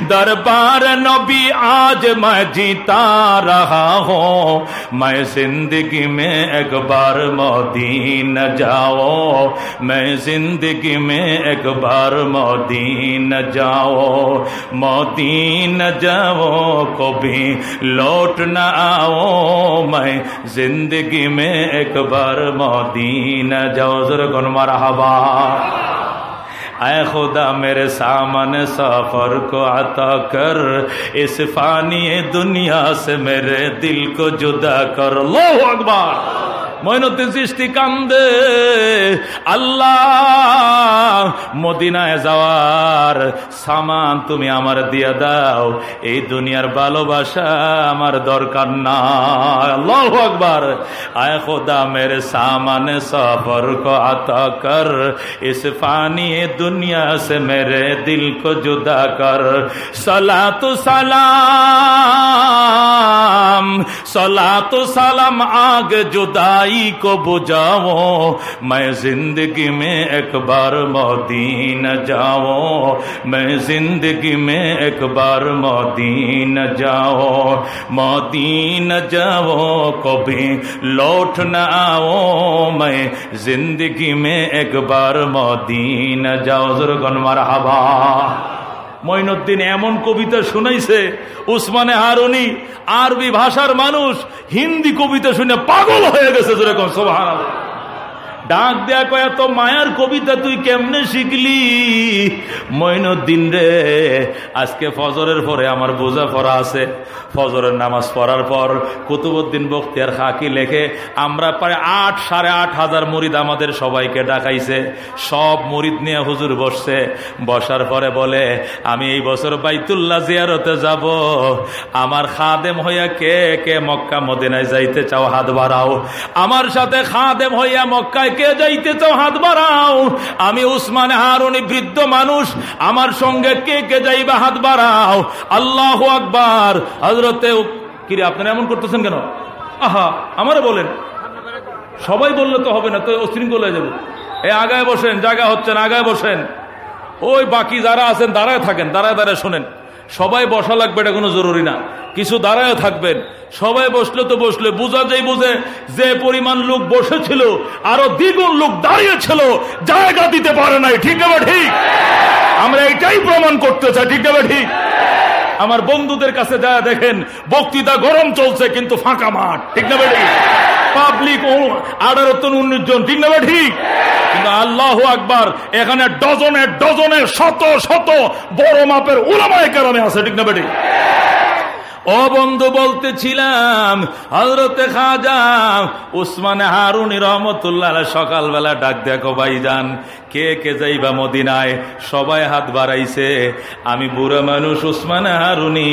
دربار نبی آج میں جیتا رہا ہوں۔ میں زندگی میں ایک بار مودین جاؤ۔ میں زندگی میں ایک بار مودین جاؤ۔ مودین جاؤ کو بھی لوٹ نہ آؤ۔ میں زندگی میں ایک بار مودین جاؤ۔ ذرا کن مرحبا اے خدا میرے سامان سفر کو عطا کر، اس فانی دنیا سے میرے دل کو جدا کر۔ لو اکبار মইনুদ্দিন সৃষ্টি কান্দে আল্লাহ, মদিনায় যাওয়ার সামান তুমি আমার দিয়ে দাও। এই দুনিয়ার ভালোবাসা আমার দরকার না আল্লাহ আকবার। আয় খোদা, মেরে সামান সফর আতা কর। ইস ফানি দুনিয়া সে মেরে দিল কো জুদা কর। সলাতু সালাম সলাতু সালাম আগ জুদাই بھائی کو بجاؤں، میں زندگی میں ایک بار مودی جاؤں۔ میں زندگی میں ایک بار مودی جاؤں۔ مودی نہ جاؤں، کبھی لوٹ نہ آؤں۔ میں زندگی میں ایک بار مودی نہ جاؤ ضرور مرحبا۔ মঈনুদ্দিন এমন কবিতা শুনাইছে, উসমানে হারুনি আরবি ভাষার মানুষ হিন্দি কবিতা শুনে পাগল হয়ে গেছে যেরকম সোভান ডাক দেয়া কয়া, তো মায়ার কবিতা তুই কেমনে শিখলি? মইনুদ্দিন রে, আজকে ফজরের পরে আমার বোঝা পড়া আছে। ফজরের নামাজ পড়ার পর কুতুবুদ্দিন বখতিয়ার খাকি লেখে, আমরা প্রায় আট, সাড়ে আট হাজার মুরিদ আমাদের সবাইকে ডাকাইছে। সব মুরিদ নিয়ে হুজুর বসছে। বসার পরে বলে, আমি এই বছর বাইতুল্লাহ জিয়ারতে যাব। আমার খাদেম হইয়া কে কে মক্কা মদিনায় যাইতে চাও হাত বাড়াও। আমার সাথে খাদেম হইয়া মক্কায় কে যাইতে চাও হাত বাড়াও। আমি উসমানে হারুনি বৃদ্ধ মানুষ। আমার সঙ্গে কে কে যাইবা হাত বাড়াও। আল্লাহ আকবার। হজরতে কিরে, আপনারা এমন করতেছেন কেন? আহা, আমারে বলেন। সবাই বললে তো হবে না, তো অশৃঙ্খল হয়ে যাব। এ, আগায় বসেন, জায়গা হচ্ছেন আগায় বসেন। ওই বাকি যারা আছেন, দাঁড়ায় থাকেন, দাঁড়ায় দাঁড়ায় শোনেন। সবাই বসা লাগবে, এটা কোনো জরুরি না। কিছু দাঁড়ায় থাকবেন। সবাই বসলে তো বসলে, বোঝা যায় বুঝে, যে পরিমাণ লোক বসেছিল, আরও দ্বিগুণ লোক দাঁড়িয়েছিল, জায়গা দিতে পারে নাই, ঠিক না ঠিক? আমরা এটাই প্রমাণ করতে চাই, ঠিক না ঠিক? আমার বন্ধুদের কাছে যা দেখেন, বক্তৃতা গরম চলছে কিন্তু ফাঁকা মাঠ, ঠিক না ঠিক পাবলিক আঠারো উনিশ জন, ঠিক না ঠিক কিন্তু আল্লাহ আকবার, এখানে ডজনে ডজনে শত শত বড় মাপের ওলামায় কারণে আছে, ঠিক না বেটি? ও বন্ধু, বলতেছিলাম হজরতে খাজা উসমানে হারুনি রহমতুল্লাহ সকালবেলা ডাক দেখো ভাইজান কে কে যাইবা মদিনায়? সবাই হাত বাড়াইছে। আমি বুড়ো মানুষ উসমানে হারুনি।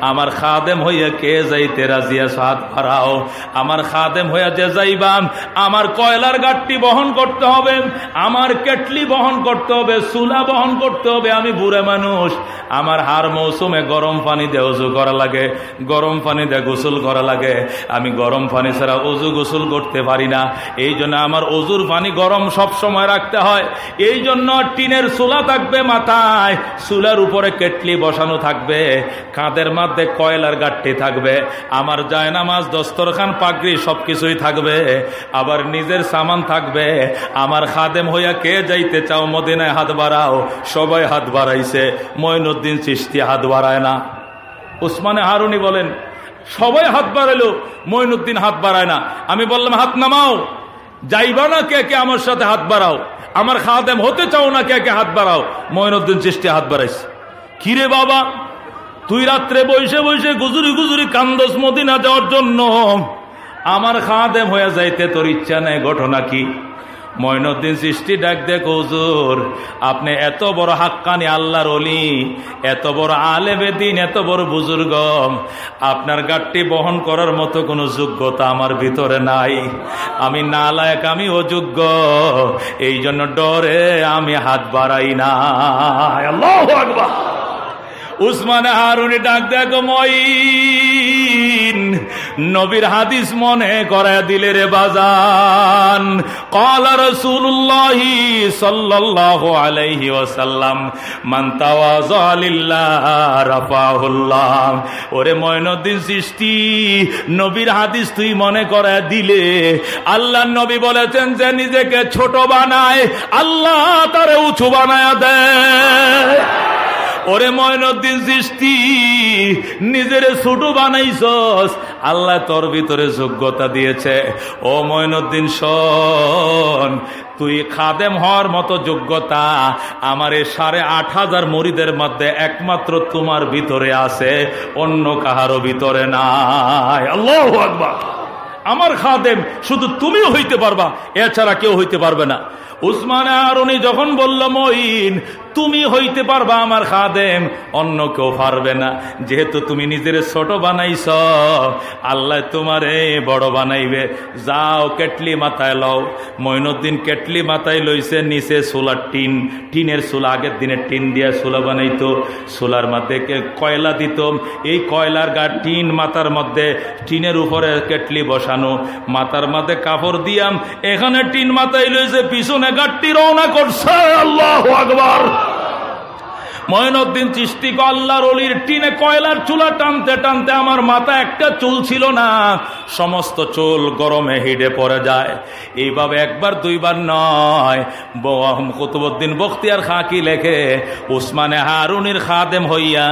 আমার খাদেম হইয়া কে যাইতে রাজিয়া হাত বাড়াও। আমার খাদেম হইয়া যে যাইবাম আমার কয়লার গাঠটি বহন করতে হবে, আমার কেটলি বহন করতে হবে, চুলা বহন করতে হবে। আমি বুড়ে মানুষ। আমার হার মৌসুমে গরম পানি দিয়ে উজু করা লাগে। গরম পানি দিয়ে গোসল করা লাগে। আমি গরম পানি ছাড়া উজু গোসল করতে পারি না। এই জন্য আমার অজুর পানি গরম সব সময় রাখতে হয়। এই জন্য টিনের চুলা থাকবে মাথায়, চুলার উপরে কেটলি বসানো থাকবে, কাঁধের মধ্যে কয়লার গাঠটি থাকবে, আমার জায়নামাজ, দস্তরখান, পাগড়ি সবকিছুই থাকবে, আবার নিজের সামান থাকবে, আমার খাদেম হইয়া কে যাইতে চাও, মদিনায় হাত বাড়াও, সবাই হাত বাড়াইছে, মইনুদ্দিন সৃষ্টি হাত বাড়ায় না। উসমানে হারুনি বলেন, সবাই হাত বাড়াইলো মইনুদ্দিন হাত বাড়ায় না। আমি বললাম, হাত নামাও, যাইবা না কে কে আমার সাথে হাত বাড়াও। আমার খাদেম হতে চাও না কে কে হাত বাড়াও? ময়নুদ্দিন সৃষ্টি হাত বাড়াইছে। কিরে বাবা? তুই রাত্রে বসে বসে গুজুরি গুজুরি কান্দস মদিনা যাওয়ার জন্য। আমার খাদেম হয়ে যাইতে তোর ইচ্ছা নেই, ঘটনা কি? ময়নুদ্দিন সৃষ্টি ডাক দেখ হুজুর। আপনি এত বড় হাক্কানি আল্লাহর অলি এত বড় আলেবে দিন এত বড় বুজুর্গ আপনার গাঠটি বহন করার মতো কোনো যোগ্যতা আমার ভিতরে নাই। আমি নালায়ক আমি অযোগ্য। এই জন্য ডরে আমি হাত বাড়াই না। উসমান হারুনি ডাক দেখো মইন নবীর হাদিস মনে করে দিলে রে বাজান قال رسول الله صلى الله عليه وسلم من تواضع لله رفعه الله ওরে ময়নউদ্দিন সৃষ্টি নবীর হাদিস তুই মনে করে দিলে আল্লাহ নবী বলেছেন যে নিজেকে ছোট বানায় আল্লাহ তারে উঁচু বানায় দেয় ওরে ময়নউদ্দিন সৃষ্টি, নিজের ছোট বানাইছস। আল্লাহ তোর ভিতরে যোগ্যতা দিয়েছে। ও ময়নউদ্দিন, শোন, তুই খাদেম হওয়ার মতো যোগ্যতা আমার এই সাড়ে আট হাজার মরিদের মধ্যে একমাত্র তোমার ভিতরে আছে, অন্য কাহারও ভিতরে নাই। আল্লাহ আকবার। আমার খাদেম, শুধু তুমিও হইতে পারবা, এছাড়া কেউ হইতে পারবে না। উসমান আরনি যখন বলল মইন তুমি হইতে পারবা আমার খাদেম, অন্য কেউ পারবে না। যেহেতু তুমি নিজের ছোট বানাইছ, আল্লাহ তোমারে বড় বানাইবে। যাও, কেটলি মাথায় লও। মইনুদ্দিন কেটলি মাথায় লইছে, নিচে সোলার টিন। টিনের সোলা, আগের দিনে টিন দিয়ে সোলা বানাইতো। সোলার মধ্যে কয়লা দিত। এই কয়লার গা টিন মাথার মধ্যে, টিনের উপরে কেটলি বসানো। মাথার মধ্যে কাপড় দিয়াম, এখানে টিন মাথায় লইছে, পিছনে গাঠটি রওনা করছে। আল্লাহ আকবার। ময়নউদ্দিন চিস্তি আল্লাহর অলির টিনে কয়লার চুলা টানতে টানতে আমার মাথা একটা চুল ছিল না। সমস্ত চুল গরমে হিডে পড়ে যায়। এইভাবে একবার, দুইবার নয়। কুতুবুদ্দিন বখতিয়ার খাঁকি লেখে, উসমানে হারুনির খাদেম হইয়া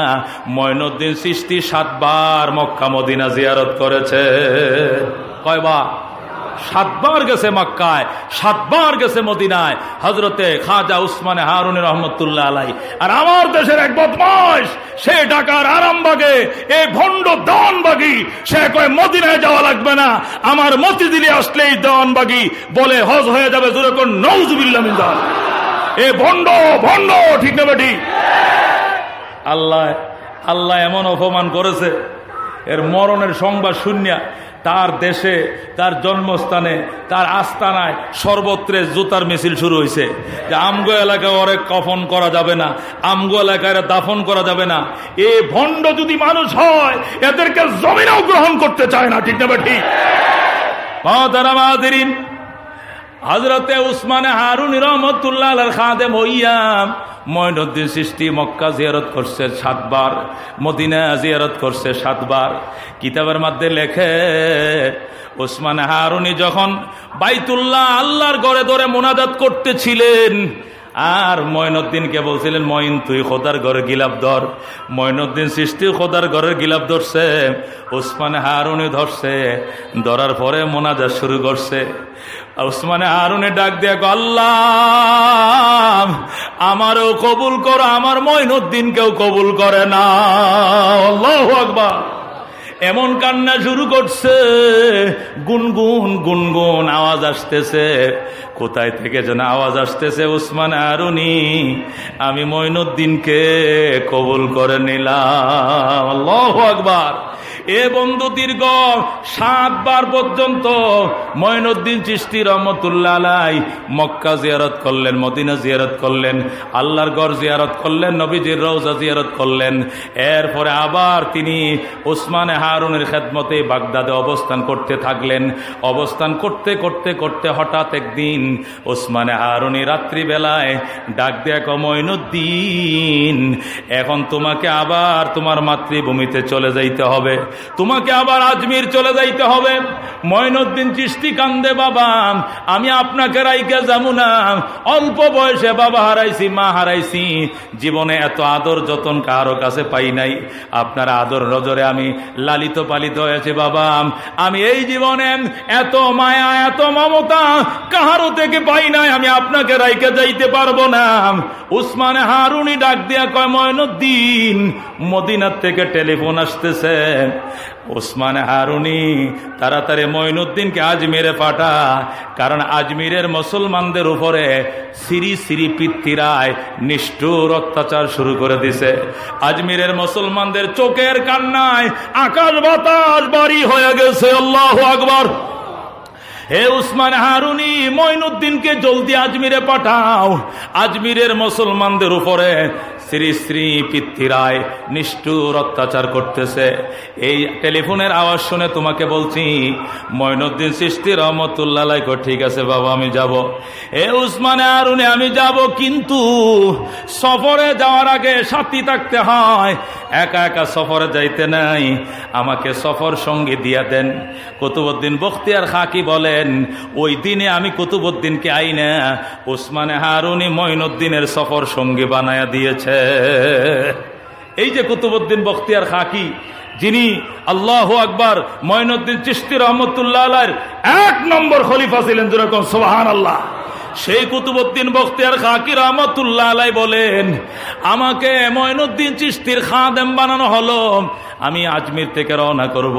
ময়নুদ্দিন সৃষ্টি সাতবার মক্কা মদিনা জিয়ারত করেছে। কয়বার? সাতবার গেছে মক্কায়, সাতবার গেছে মদিনায় হজরতে খাজা উসমানে হারুন রহমতুল্লাহ আলাই আর আমার দেশের এক বদমাস সে ঢাকার আরামবাগে এই ভণ্ড বাগি সে কয়, মদিনায় যাওয়া লাগবে না, আমার মতি দিলে আসলেই বাগি বলে হজ হয়ে যাবে যেরকম নৌজুবিল্লা এ ভণ্ড ভণ্ড, ঠিক না বেটি? আল্লাহ আল্লাহ এমন অপমান করেছে এর মরণের সংবাদ শুনিয়া তার দেশে, তার জন্মস্থানে, তার আস্তানায় সর্বত্রে জুতার মিছিল শুরু হয়েছে যে আমগো এলাকায় ওরে কফন করা যাবে না, আমগো এলাকায় দাফন করা যাবে না। এ ভণ্ড যদি মানুষ হয়, এদেরকে জমিনেও গ্রহণ করতে চায় না, ঠিক না ঠিক? তারা মাহাদিন হজরতে উসমানে হারুন রহমতুল্লাহ খাদেম হইয়াম ময়নুদ্দিন সৃষ্টি মক্কা জিয়ারত করছে সাতবার, মদিনা জিয়ারত করছে সাতবার। কিতাবের মধ্যে লেখে ওসমান হারুনি যখন বাইতুল্লাহ আল্লাহর গড়ে ধরে মোনাজাত করতেছিলেন আর ময়নুদ্দিনকে বলছিলেন মইন তুই খোদার ঘরে গিলাপ ধর। ময়নুদ্দিন সৃষ্টি খোদার ঘরের গিলাপ ধরছে ওসমান হারুনি ধরছে, ধরার পরে মোনাজা শুরু করছে। উসমানে হারুনে ডাক দিয়ে আল্লাহ, আমারও কবুল করো, আমার মঈনুদ্দিনকেও কবুল করে না আকবার। এমন কান্না শুরু করছে। গুনগুন গুনগুন আওয়াজ আসতেছে। কোথায় থেকে যেন আওয়াজ আসতেছে উসমান আরুনি। আমি মঈনুদ্দিনকে কবুল করে নিলাম। আল্লাহ আকবার। এ বন্ধু দীর্ঘ সাতবার পর্যন্ত ময়নুদ্দিন চিস্তি রহমতুল্লাহ মক্কা জিয়ারত করলেন, মদিনা জিয়ারত করলেন, আল্লাহর গড় জিয়ারত করলেন, নবীজির রৌজা জিয়ারত করলেন। এরপরে আবার তিনি ওসমানে হারুনের খেদমতে বাগদাদে অবস্থান করতে থাকলেন। অবস্থান করতে করতে করতে হঠাৎ একদিন ওসমানে হারুনি রাত্রিবেলায় ডাক দেয়া ময়নুদ্দিন এখন তোমাকে আবার তোমার মাতৃভূমিতে চলে যাইতে হবে। তোমাকে আবার আজমির চলে যাইতে হবে। ময়নুদ্দিন চিস্তি কান্দে, বাবা, আমি আপনাকে রাইকে যাব না। অল্প বয়সে বাবা হারাইছি, মা হারাইছি। জীবনে এত আদর যতন কারও কাছে পাই নাই। আপনার আদর নজরে আমি লালিত পালিত হয়েছে, বাবা। আমি এই জীবনে এত মায়া, এত মমতা কাহারো থেকে পাই নাই। আমি আপনাকে রাইকে যাইতে পারব না। উসমানে হারুনি ডাক দিয়া কয়, ময়নুদ্দিন, মদিনার থেকে টেলিফোন আসতেছে। ওসমান হারুনি, তাড়াতাড়ি মঈনুদ্দিনকে আজমিরে পাঠা, কারণ আজমিরের মুসলমানদের উপরে সিরি সিরি পিত্তিরায় নিষ্ঠুর অত্যাচার শুরু করে দিছে। আজমিরের মুসলমানদের চোখের কান্নায় আকাশ বাতাস বাড়ি হয়ে গেছে, আল্লাহ আকবর। হে উসমান হারুনি, মঈনুদ্দিনকে জলদি আজমিরে পাঠাও। আজমিরের মুসলমানদের উপরে শ্রী শ্রী পিতৃরায় নিষ্ঠুর অত্যাচার করতেছে। এই টেলিফোনের আওয়াজ শুনে তোমাকে বলছি, মঈনুদ্দিন সৃষ্টি রহমতুল্লাহ ঠিক আছে বাবা, আমি যাব। এ উসমানে আরুনে আমি যাব কিন্তু সফরে যাওয়ার আগে সাথী থাকতে হয়। একা একা সফরে যাইতে নাই। আমাকে সফর সঙ্গে দিয়া দেন। কুতুবুদ্দিন বখতিয়ার খাকি বলেন, ওই দিনে আমি কুতুবুদ্দিনকে আই না ওসমানে হারুনি মঈনুদ্দিনের সফর সঙ্গী বানায়া দিয়েছে। এই যে কুতুবুদ্দিন বখতিয়ার খাকি, যিনি আল্লাহ আকবর মঈনুদ্দিন চিস্তি রহমতুল্লাহ এক নম্বর খলিফা ছিলেন যেরকম সোহান আল্লাহ সেই কুতুবুদ্দিন বখতিয়ার খাকি রহমতুল্লাহ আলাই বলেন, আমাকে ময়নুদ্দিন চিস্তির খাদেম বানানো হলো। আমি আজমির থেকে রওনা করব।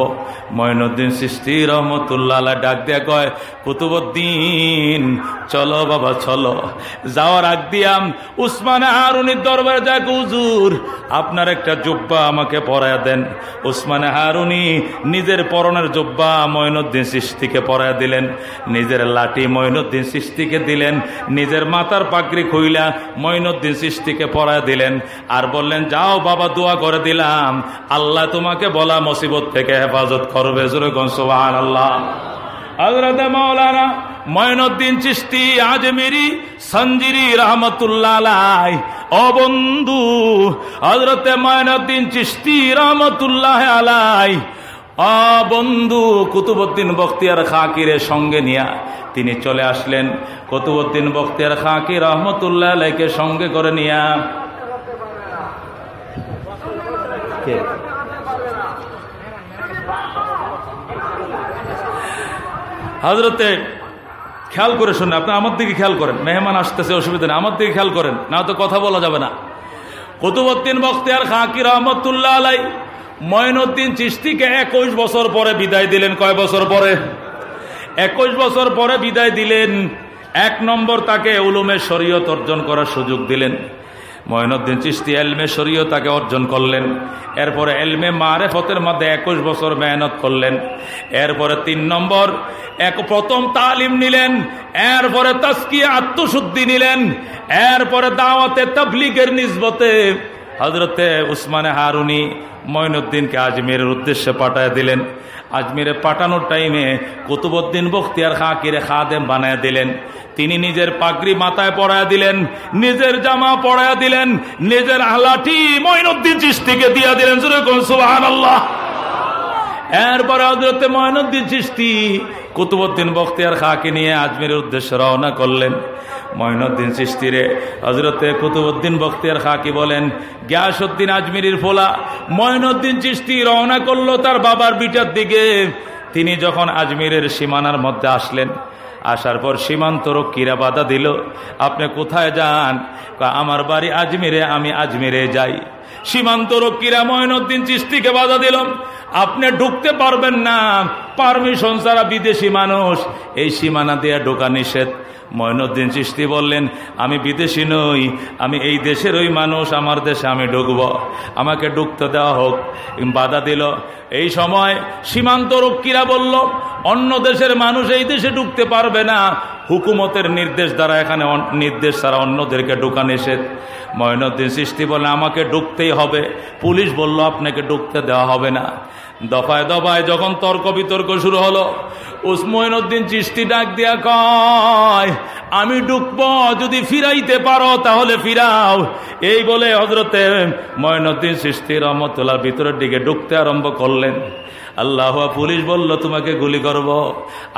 ময়নুদ্দিন সৃষ্টি রহমতুল্লাহ ডাক দিয়া কয় কুতুবুদ্দিন চলো বাবা, চলো। যাওয়ার আগ দিয়াম উসমান হারুনির দরবারে যাক হুজুর, আপনার একটা জুব্বা আমাকে পরায়া দেন। উসমান হারুনি নিজের পরনের জুব্বা ময়নুদ্দিন সৃষ্টিকে পরায়া দিলেন। নিজের লাঠি ময়নুদ্দিন সৃষ্টিকে দিলেন। নিজের মাতার পাকড়ি খুইলা ময়নুদ্দিন সৃষ্টিকে পরায়া দিলেন। আর বললেন, যাও বাবা, দোয়া করে দিলাম। আল্লাহ তোমাকে বলা মুসিবত থেকে হেফাজত করবে। আল্লাহ চিস্তি আজমিরি সঞ্জিরি রহমতুল্লাহ ও বন্ধু হজরতে ময়নুদ্দিন চিস্তি রহমতুল্লাহ আলাই বন্ধু কুতুবুদ্দিন বখতিয়ার খাকিরে সঙ্গে নিয়া তিনি চলে আসলেন। কুতুবুদ্দিন বখতিয়ার খাকি রহমতুল্লাহ আলাইকে সঙ্গে করে নিয়া। হজরতে খেয়াল করে শুনে, আপনি আমার দিকে খেয়াল করেন। মেহমান আসতেছে, অসুবিধা নেই, আমার দিকে খেয়াল করেন, না তো কথা বলা যাবে না। কুতুবুদ্দিন বখতিয়ার খাকি রহমতুল্লাহ আলাই ময়নুদ্দিন চিস্তিকে একুশ বছর পরে বিদায় দিলেন। কয় বছর পরে? একুশ বছর পরে বিদায় দিলেন। এক নম্বর তাকে উলুমে শরীয়ত অর্জন করার সুযোগ দিলেন। ময়নুদ্দিন চিস্তি এলমে শরীয় তাকে অর্জন করলেন। এরপরে এলমে মারেফতের মধ্যে একুশ বছর মেহনত করলেন। এরপরে তিন নম্বর, এক প্রথম তালিম নিলেন। এরপরে তস্কি আত্মশুদ্ধি নিলেন। এরপরে দাওয়াতে তবলিগের নিজবতে হজরতে উসমানে হারুনি মঈনুদ্দিনকে আজমিরের উদ্দেশ্যে পাঠায় দিলেন। আজমিরে পাঠানোর টাইমে কুতুবুদ্দিন বখতিয়ার খাকিরে খাদেম বানায় দিলেন। তিনি নিজের পাগড়ি মাথায় পড়ায় দিলেন, নিজের জামা পড়ায় দিলেন, নিজের আলাঠি মঈনুদ্দিন চিস্তিকে দিয়ে দিলেন। সুবাহান আল্লাহ এরপরে হজরতে ময়নুদ্দিন চিস্তি কুতুবুদ্দিন বখতিয়ার খাকে নিয়ে আজমিরের উদ্দেশ্যে রওনা করলেন। ময়নুদ্দিন চিস্তিরে হজরতে কুতুবুদ্দিন বখতিয়ার খাকি বলেন গ্যাসুদ্দিন আজমিরির ফোলা। ময়নুদ্দিন চিস্তি রওনা করল তার বাবার বিটার দিকে। তিনি যখন আজমিরের সীমানার মধ্যে আসলেন, আসার পর সীমান্ত রক্ষীরা বাধা দিল, আপনি কোথায় যান? আমার বাড়ি আজমিরে, আমি আজমিরে যাই। সীমান্ত রক্ষীরা ময়নুদ্দিন চিস্তিকে বাধা দিল। আপনি ঢুকতে পারবেন না। পারমিশন ছাড়া বিদেশি মানুষ। এই সীমানা দিয়ে ঢোকা নিষেধ। ময়নুদ্দিন চিস্তি বললেন, আমি বিদেশি নই, আমি এই দেশের ওই মানুষ, আমার দেশে আমি ঢুকবো। আমাকে ঢুকতে দেওয়া হোক। বাধা দিল। এই সময় সীমান্ত রক্ষীরা বলল, অন্য দেশের মানুষ এই দেশে ঢুকতে পারবে না। হুকুমতের নির্দেশ দ্বারা এখানে নির্দেশ ছাড়া অন্যদেরকে ঢুকা নিষেধ। ময়নুদ্দিন সৃষ্টি বলে আমাকে ঢুকতেই হবে। পুলিশ বলল, আপনাকে ঢুকতে দেওয়া হবে না। দফায় দফায় যখন তর্ক বিতর্ক শুরু হলো, উসমইনুদ্দিন চিস্তি ডাক দিয়া কয়, আমি ডুকবো যদি ফিরাইতে পারো তাহলে ফিরাও। এই বলে হজরতে ময়নুদ্দিন সৃষ্টি রহমতুল্লাহ ভিতরের দিকে ডুকতে আরম্ভ করলেন। আল্লাহ পুলিশ বলল, তোমাকে গুলি করব।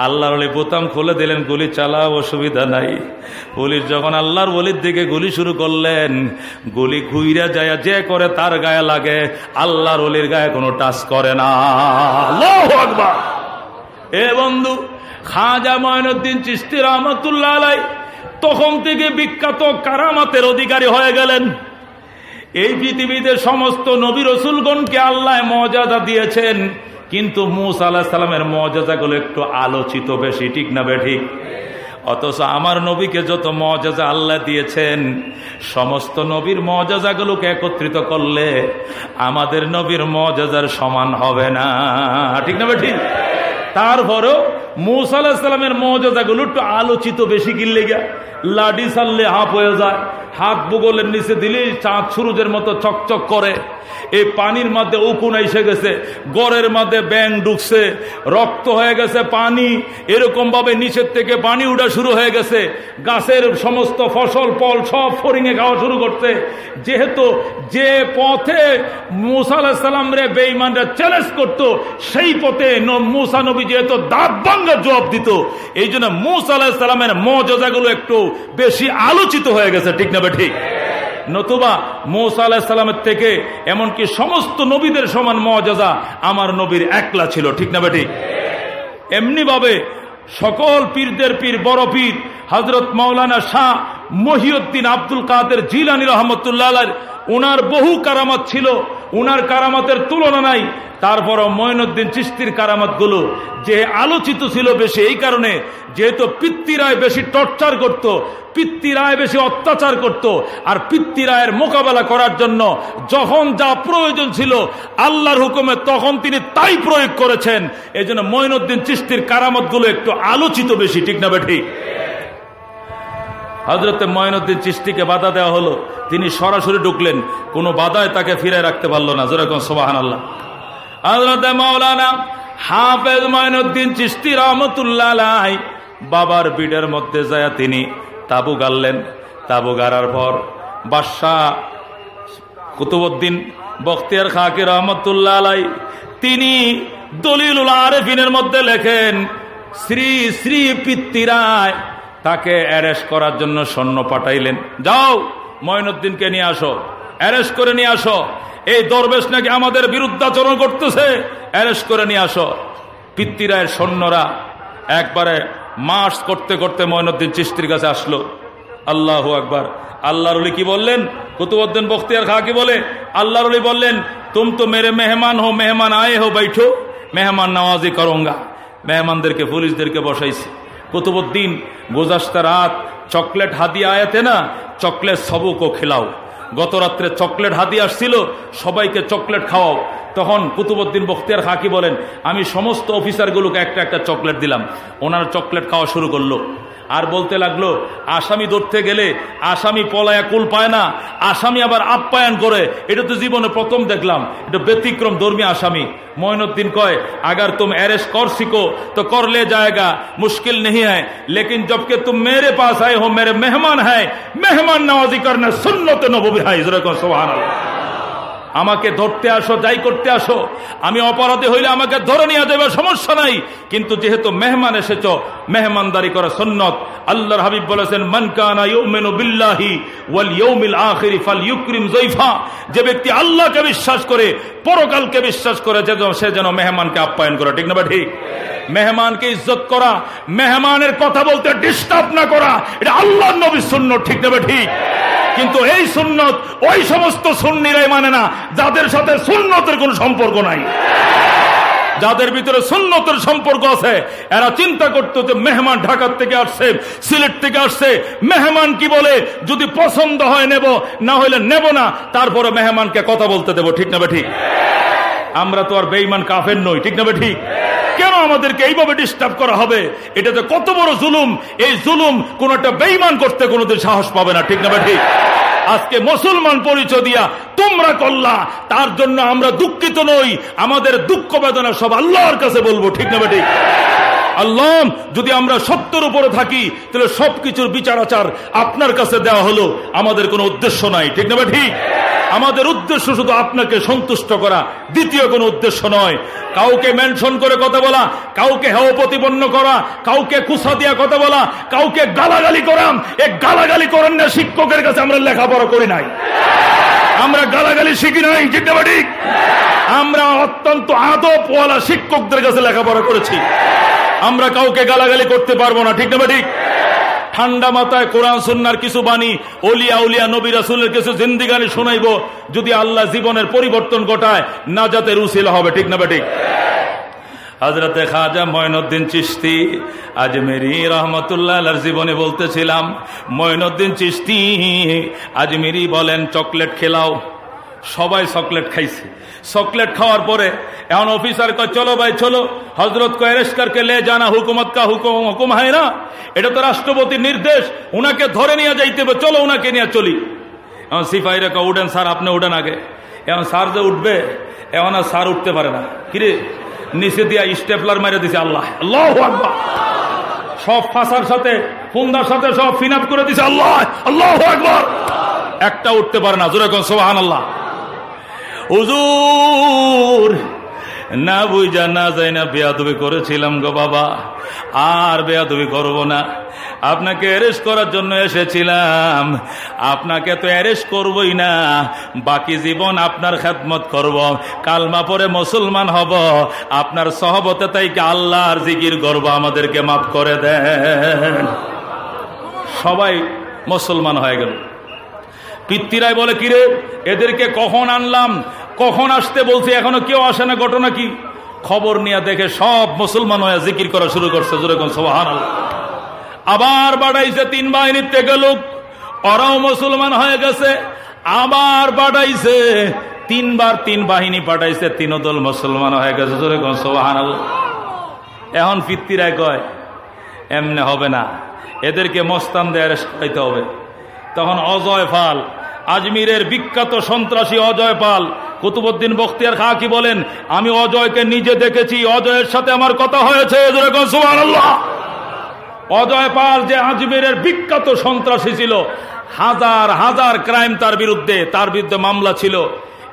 আল্লাহর বোতাম খুলে দিলেন, গুলি চালাও, অসুবিধা নাই। পুলিশ যখন আল্লাহর বলির দিকে গুলি শুরু করলেন, গুলি ঘুইরা যায় যে করে তার গায়ে লাগে, আল্লাহর অলির গায়ে কোনো টাচ করে না। এ বন্ধু, খাজা ময়নুদ্দিন চিস্তি রহমতুল্লাহ আলাই তখন থেকে বিখ্যাত কারামাতের অধিকারী হয়ে গেলেন। এই পৃথিবীতে সমস্ত নবী রসুলগণকে আল্লাহ মর্যাদা দিয়েছেন। কিন্তু মুসা আল্লাহ সাল্লামের মর্যাদাগুলো একটু আলোচিত বেশি, ঠিক না বেঠিক অথচ আমার নবীকে যত মজাজা আল্লাহ দিয়েছেন, সমস্ত নবীর মজাজাগুলোকে একত্রিত করলে আমাদের নবীর মজাজার সমান হবে না, ঠিক না ঠিক তারপরও মৌসা আলাহিসাল্লামের মজাজাগুলো একটু আলোচিত বেশি কিনলে গিয়া লাডি সারলে হাফ হয়ে যায়, হাত বুগলের নিচে দিলেই চাঁদ সুরুজের মতো চকচক করে। এই পানির মধ্যে উকুন এসে গেছে, গড়ের মধ্যে ব্যাং ঢুকছে, রক্ত হয়ে গেছে পানি এরকম ভাবে নিচের থেকে পানি উঠা শুরু হয়ে গেছে। গাছের সমস্ত ফসল, ফল সব ফরিঙে খাওয়া শুরু করতে যেহেতু যে পথে মুসা আলাহিসাল্লাম রে বেইমানরা চ্যালেঞ্জ করতো, সেই পথে মুসা নবী যেহেতু দাঁত ভাঙ্গার জবাব দিত। এই জন্য মুসা আলাহিসাল্লামের মজাগুলো একটু বেশি আলোচিত হয়ে গেছে, ঠিক না ঠিক নতুবা মৌসা থেকে এমনকি সমস্ত নবীদের সমান মজাজা আমার নবীর একলা ছিল, ঠিক না বেটি এমনি ভাবে সকল পীরদের পীর, বড় পীর হজরত মৌলানা শাহ মহিউদ্দিন আব্দুল কাদের জিলানি রহমতুল্লাহ উনার বহু কারামত ছিল। উনার কারামতের তুলনা নাই। তারপরও ময়নুদ্দিন চিস্তির কারামতগুলো যে আলোচিত ছিল বেশি এই কারণে, যেহেতু পিতৃরায় বেশি টর্চার করত পিতৃরায় বেশি অত্যাচার করত, আর পিতৃরায়ের মোকাবেলা করার জন্য যখন যা প্রয়োজন ছিল আল্লাহর হুকুমে তখন তিনি তাই প্রয়োগ করেছেন। এই জন্য ময়নুদ্দিন চিস্তির কারামতগুলো একটু আলোচিত বেশি, ঠিক না বেঠি হজরতে ময়নুদ্দিন চিস্তিকে বাধা দেওয়া হলো। তিনি সরাসরি ঢুকলেন। কোনো বাধায় তাকে ফিরে রাখতে পারল না। যেরকম সোবাহান আল্লাহ হজরতে মাওলানা হাফেজ ময়নুদ্দিন চিস্তি রহমতুল্লাহ বাবার বিডের মধ্যে যায় তিনি তাবু গাড়লেন। তাবু গাড়ার পর বাদশাহ কুতুবুদ্দিন বখতিয়ার খাকে রহমতুল্লাহ আলাই তিনি দলিলুল আরেফিনের মধ্যে লেখেন, শ্রী শ্রী পিত্তিরায় তাকে অ্যারেস্ট করার জন্য সৈন্য পাঠাইলেন। যাও ময়নুদ্দিনকে নিয়ে আসো। অ্যারেস্ট করে নিয়ে আসো। এই দরবেশ নাকি আমাদের বিরুদ্ধাচরণ করতেছে? অ্যারেস্ট করে নিয়ে আসো। পিতৃরায়ের সৈন্যরা একবারে মার্চ করতে করতে ময়নুদ্দিন চিস্তির কাছে আসলো। আল্লাহ আকবার। আল্লাহর কি বললেন? কুতুবুদ্দিন বখতিয়ার খা কি বলে? আল্লাহ রলি বললেন, তুম তো মেরে মেহমান হো মেহমান আয়ে হো बैठो মেহমান নওয়াজি করঙ্গা। মেহমানদেরকে, পুলিশদেরকে বসাইছে। কুতুবুদ্দিন গোজাস্তা রাত চকলেট হাদিয়ে আয়াতে না, চকলেট সবকও খেলাও। গত রাত্রে চকলেট হাতি আসছিল, সবাইকে চকলেট খাওয়াও। তখন কুতুবুদ্দিন বখতিয়ার হাকি বলেন, আমি সমস্ত অফিসারগুলোকে একটা একটা চকলেট দিলাম। ওনারা চকলেট খাওয়া শুরু করল। আর বলতে লাগলো আসামি ধরতে গেলে আসামি পলায়া কুল পায় না আসামি আবার আপ্যায়ন করে এটা তো জীবনে প্রথম দেখলাম এটা ব্যতিক্রম ধর্মী আসামি मोइनुद्दीन कहे अगर तुम अरेस्ट कर सीखो तो कर ले जाएगा मुश्किल नहीं है लेकिन जबकि तुम मेरे पास आए हो मेरे मेहमान है मेहमान नवाजी करना सुन्नत नबी है सुबहान আমাকে ধরতে আসো, যাই করতে আসো। আমি অপরাধী হইলে আমাকে ধরে নিয়ে যাবে, সমস্যা নাই। কিন্তু যেহেতু মেহমান এসেছ, মেহমানদারি করা সন্ন্যত আল্লাহর হাবিব বলেছেন যে ব্যক্তি আল্লাহকে বিশ্বাস করে, পরকালকে বিশ্বাস করে, যে সে যেন মেহমানকে আপ্যায়ন করে। ঠিক না বা ঠিক? মেহমানকে ইজ্জত করা, মেহমানের কথা বলতে ডিস্টার্ব না করা, এটা আল্লাহ নবী শূন্য ঠিক না ঠিক? কিন্তু এই সুন্নত ওই সমস্ত সুন্নিরাই মানে না, যাদের সাথে সুন্নতের কোন সম্পর্ক নাই। যাদের ভিতরে সুন্নতের সম্পর্ক আছে, এরা চিন্তা করতো যে মেহমান ঢাকার থেকে আসছে, সিলেট থেকে আসছে। মেহমান কি বলে? যদি পছন্দ হয় নেব, না হলে নেব না, তারপরে মেহমানকে কথা বলতে দেব, ঠিক না ঠিক? আমরা তো আর বেইমান কাফের নই, ঠিক না ঠিক? কেন আমাদেরকে এইভাবে ডিস্টার্ব করা হবে? এটা তো কত বড় জুলুম। এই জুলুম কোন একটা বেইমান করতে কোনোদিন সাহস পাবে না, ঠিক না ঠিক? আজকে মুসলমান পরিচয় দিয়া তোমরা করলা, তার জন্য আমরা দুঃখিত নই। আমাদের দুঃখ বেদনা সব আল্লাহর কাছে বলব, ঠিক না ঠিক? আল্লাহ যদি আমরা সত্যের উপরে থাকি, তাহলে সবকিছুর বিচার আচার আপনার কাছে দেওয়া হলো, আমাদের কোনো উদ্দেশ্য নাই। ঠিক না ঠিক আমাদের উদ্দেশ্য শুধু আপনাকে সন্তুষ্ট করা, দ্বিতীয় কোনো উদ্দেশ্য নয়। কাউকে মেনশন করে কথা বলা, কাউকে হেও প্রতিপন্ন করা, কাউকে কুসা দিয়া কথা বলা, কাউকে গালাগালি করাম এ গালাগালি করেন না শিক্ষকের কাছে আমরা লেখাপড়া করি নাই। আমরা গালাগালি শিখি নাই, ঠিক ঠিক আমরা অত্যন্ত আদবওয়ালা শিক্ষকদের কাছে লেখাপড়া করেছি। আমরা কাউকে গালাগালি করতে পারব না, ঠিক না ঠিক? ঠান্ডা মাথায় কোরআন, সুন্নার কিছু বাণী, অলিয়া উলিয়া, নবী রাসুলের কিছু জিন্দিগানি শোনাইব, যদি আল্লাহ জীবনের পরিবর্তন ঘটায় না যাতে রুসিল হবে, ঠিক না ঠিক? হজরতে খাজা ময়নুদ্দিন চিস্তি আজমেরি রহমতুল্লাহ জীবনে বলতেছিলাম ময়নুদ্দিন চিস্তি আজমেরি বলেন, চকলেট খেলাও। সবাই চকলেট খাইছে। চকলেট খাওয়ার পরে এখন অফিসার কয়, চলো ভাই, চলো। হজরত কো লে জানা, হুকুমত কা হুকুম হুকুম হয় না? এটা তো রাষ্ট্রপতির নির্দেশ, উনাকে ধরে নিয়ে যাইতে হবে, চলো উনাকে নিয়ে চলি। এখন সিপাহীরা কা উঠেন স্যার, আপনি উঠেন আগে। এখন স্যার যে উঠবে, এখন আর স্যার উঠতে পারে না। কিরে নিচে দিয়া স্টেপলার মেরে দিছে আল্লাহ। আল্লাহ সব ফাঁসার সাথে ফুন্দার সাথে সব ফিনাপ করে দিছে আল্লাহ। আল্লাহ আকবার। একটা উঠতে পারে না। জোরে সোহান আল্লাহ হুজুর, না বুঝা, না যাই না বেয়াদবি করেছিলাম গো বাবা। আর বেয়াদবি করব না। আপনাকে অ্যারেস্ট করার জন্য এসেছিলাম। আপনাকে তো অ্যারেস্ট করবই না। বাকি জীবন আপনার খেদমত করব। কালমা পরে মুসলমান হব। আপনার সহবতে তাই আল্লাহর জিকির গর্ব আমাদেরকে মাফ করে দেন। সবাই মুসলমান হয়ে গেল। পিতৃরাই বলে, কিরে, এদেরকে কখন আনলাম? কখন আসতে বলছি? এখনও কেউ আসে না, ঘটনা কি? খবর নিয়ে দেখে সব মুসলমান হয়ে জিকির করা শুরু করছে আবার বাড়াইছে তিন বাহিনীর থেকে লোক। ওরাও মুসলমান হয়ে গেছে। আবার বাড়াইছে। তিনবার তিন বাহিনী পাঠাইছে তিন দল মুসলমান হয়ে গেছে যেরকম সোহান এখন পিতৃরাই কয়, এমনে হবে না। এদেরকে মস্তান দিয়ে অ্যারেস্ট হবে। তখন অজয় পাল আজমিরের বিখ্যাত সন্ত্রাসী অজয় পাল। কুতুবুদ্দিন বখতিয়ার খা কি বলেন? আমি অজয়কে নিজে দেখেছি, অজয়ের সাথে আমার কথা হয়েছে অজয় পাল যে আজমিরের বিখ্যাত সন্ত্রাসী ছিল, হাজার হাজার ক্রাইম তার বিরুদ্ধে তার বিরুদ্ধে মামলা ছিল।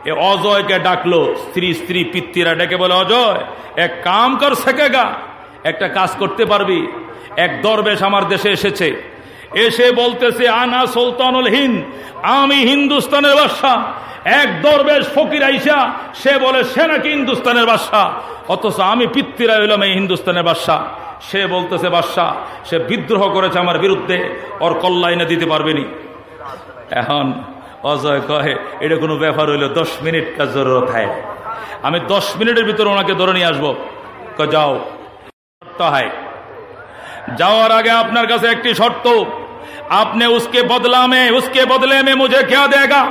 এ অজয়কে ডাকলো, স্ত্রী স্ত্রী পিত্তিরা ডেকে বলে, অজয়, এক কাম কর শেখেগা একটা কাজ করতে পারবি। এক দরবেশ আমার দেশে এসেছে এসে বলতেছে, আনা সুলতানুল হিন্দ, আমি হিন্দুস্তানের বাদশাহ। এক দরবেশ ফকির আইসা, সে বলে, সে নাকি হিন্দুস্তানের বাদশাহ? অথচ আমি পিতৃরা হইলাম এই হিন্দুস্তানের বাদশাহ। সে বলতেছে, বাদশাহ, সে বিদ্রোহ করেছে আমার বিরুদ্ধে, ওর কল্যাণে দিতে পারবেনি এখন অজয় কহে, এটা কোনো ব্যাপার হইল, দশ মিনিট কাজ জরুরত হয় আমি দশ মিনিটের ভিতরে ওনাকে ধরে নিয়ে আসব। যাও। হয়। যাওয়ার আগে আপনার কাছে একটি শর্ত। আপনি উসকে বদলা মে উসকে বদলে মে মুঝে কে দেগা?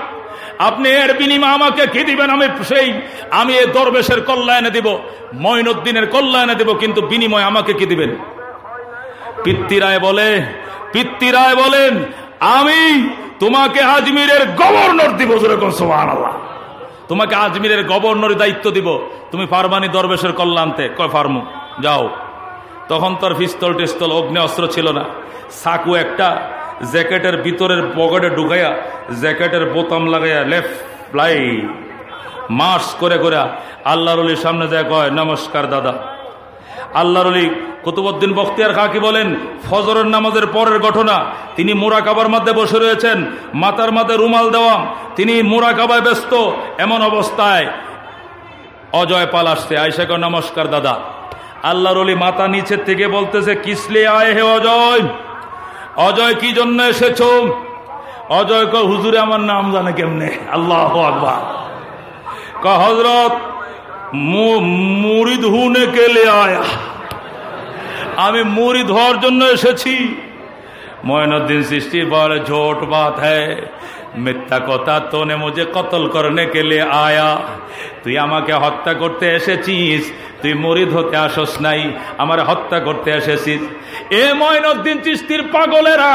আপনি এর বিনিময় আমাকে কি দিবেন? আমি সেই, আমি এই দরবেশের কল্যাণে দিব ময়নুদ্দিনের কল্যাণে দিব, কিন্তু বিনিময় আমাকে কি দিবেন? পিতৃরায় বলে পিতৃরায় বলেন, আমি তোমাকে আজমিরের গভর্নর দিব যেরকম সোহান তোমাকে আজমিরের গভর্নর দায়িত্ব দিব, তুমি ফারমানি দরবেশের কল্যাণতে। কয় ফার্মু? যাও। তখন তার পিস্তল টিস্তল অগ্নি অস্ত্র ছিল না। সাকু একটা জ্যাকেটের ভিতরের পকেটে ঢুকাইয়া জ্যাকেটের বোতাম লাগাইয়া লেফট লাই মার্চ করে করে আল্লাহর সামনে যায় কয়, নমস্কার দাদা। আল্লাহর অলি কুতুবুদ্দিন বখতিয়ার কাকি বলেন, ফজরের নামাজের পরের ঘটনা, তিনি মোরা মোরাকাবার মধ্যে বসে রয়েছেন মাতার মাথায় রুমাল দেওয়া, তিনি মোরা মোরাকাবায় ব্যস্ত, এমন অবস্থায় অজয় পাল আসছে। আইসা নমস্কার দাদা। আল্লাহর অলি মাথা নিচের থেকে বলতেছে, কিসলে আয় হে অজয়? অজয় কি জন্য এসেছ? অজয় ক হুজুরে, আমার নাম জানে কেমনে? আল্লাহ আকবার। ক হজরত মুড়ি ধুনে কেলে আয়া? আমি মুড়ি ধোয়ার জন্য এসেছি। ময়নুদ্দিন সৃষ্টি বলে ঝোট বাত হ্যাঁ মিথ্যা কথা তোনে মুঝে কতল করনে কে আয়া? তুই আমাকে হত্যা করতে এসেছিস। তুই মরিদ হতে আসস নাই, আমার হত্যা করতে এসেছিস। এ ময়নুদ্দিন চিস্তির পাগলেরা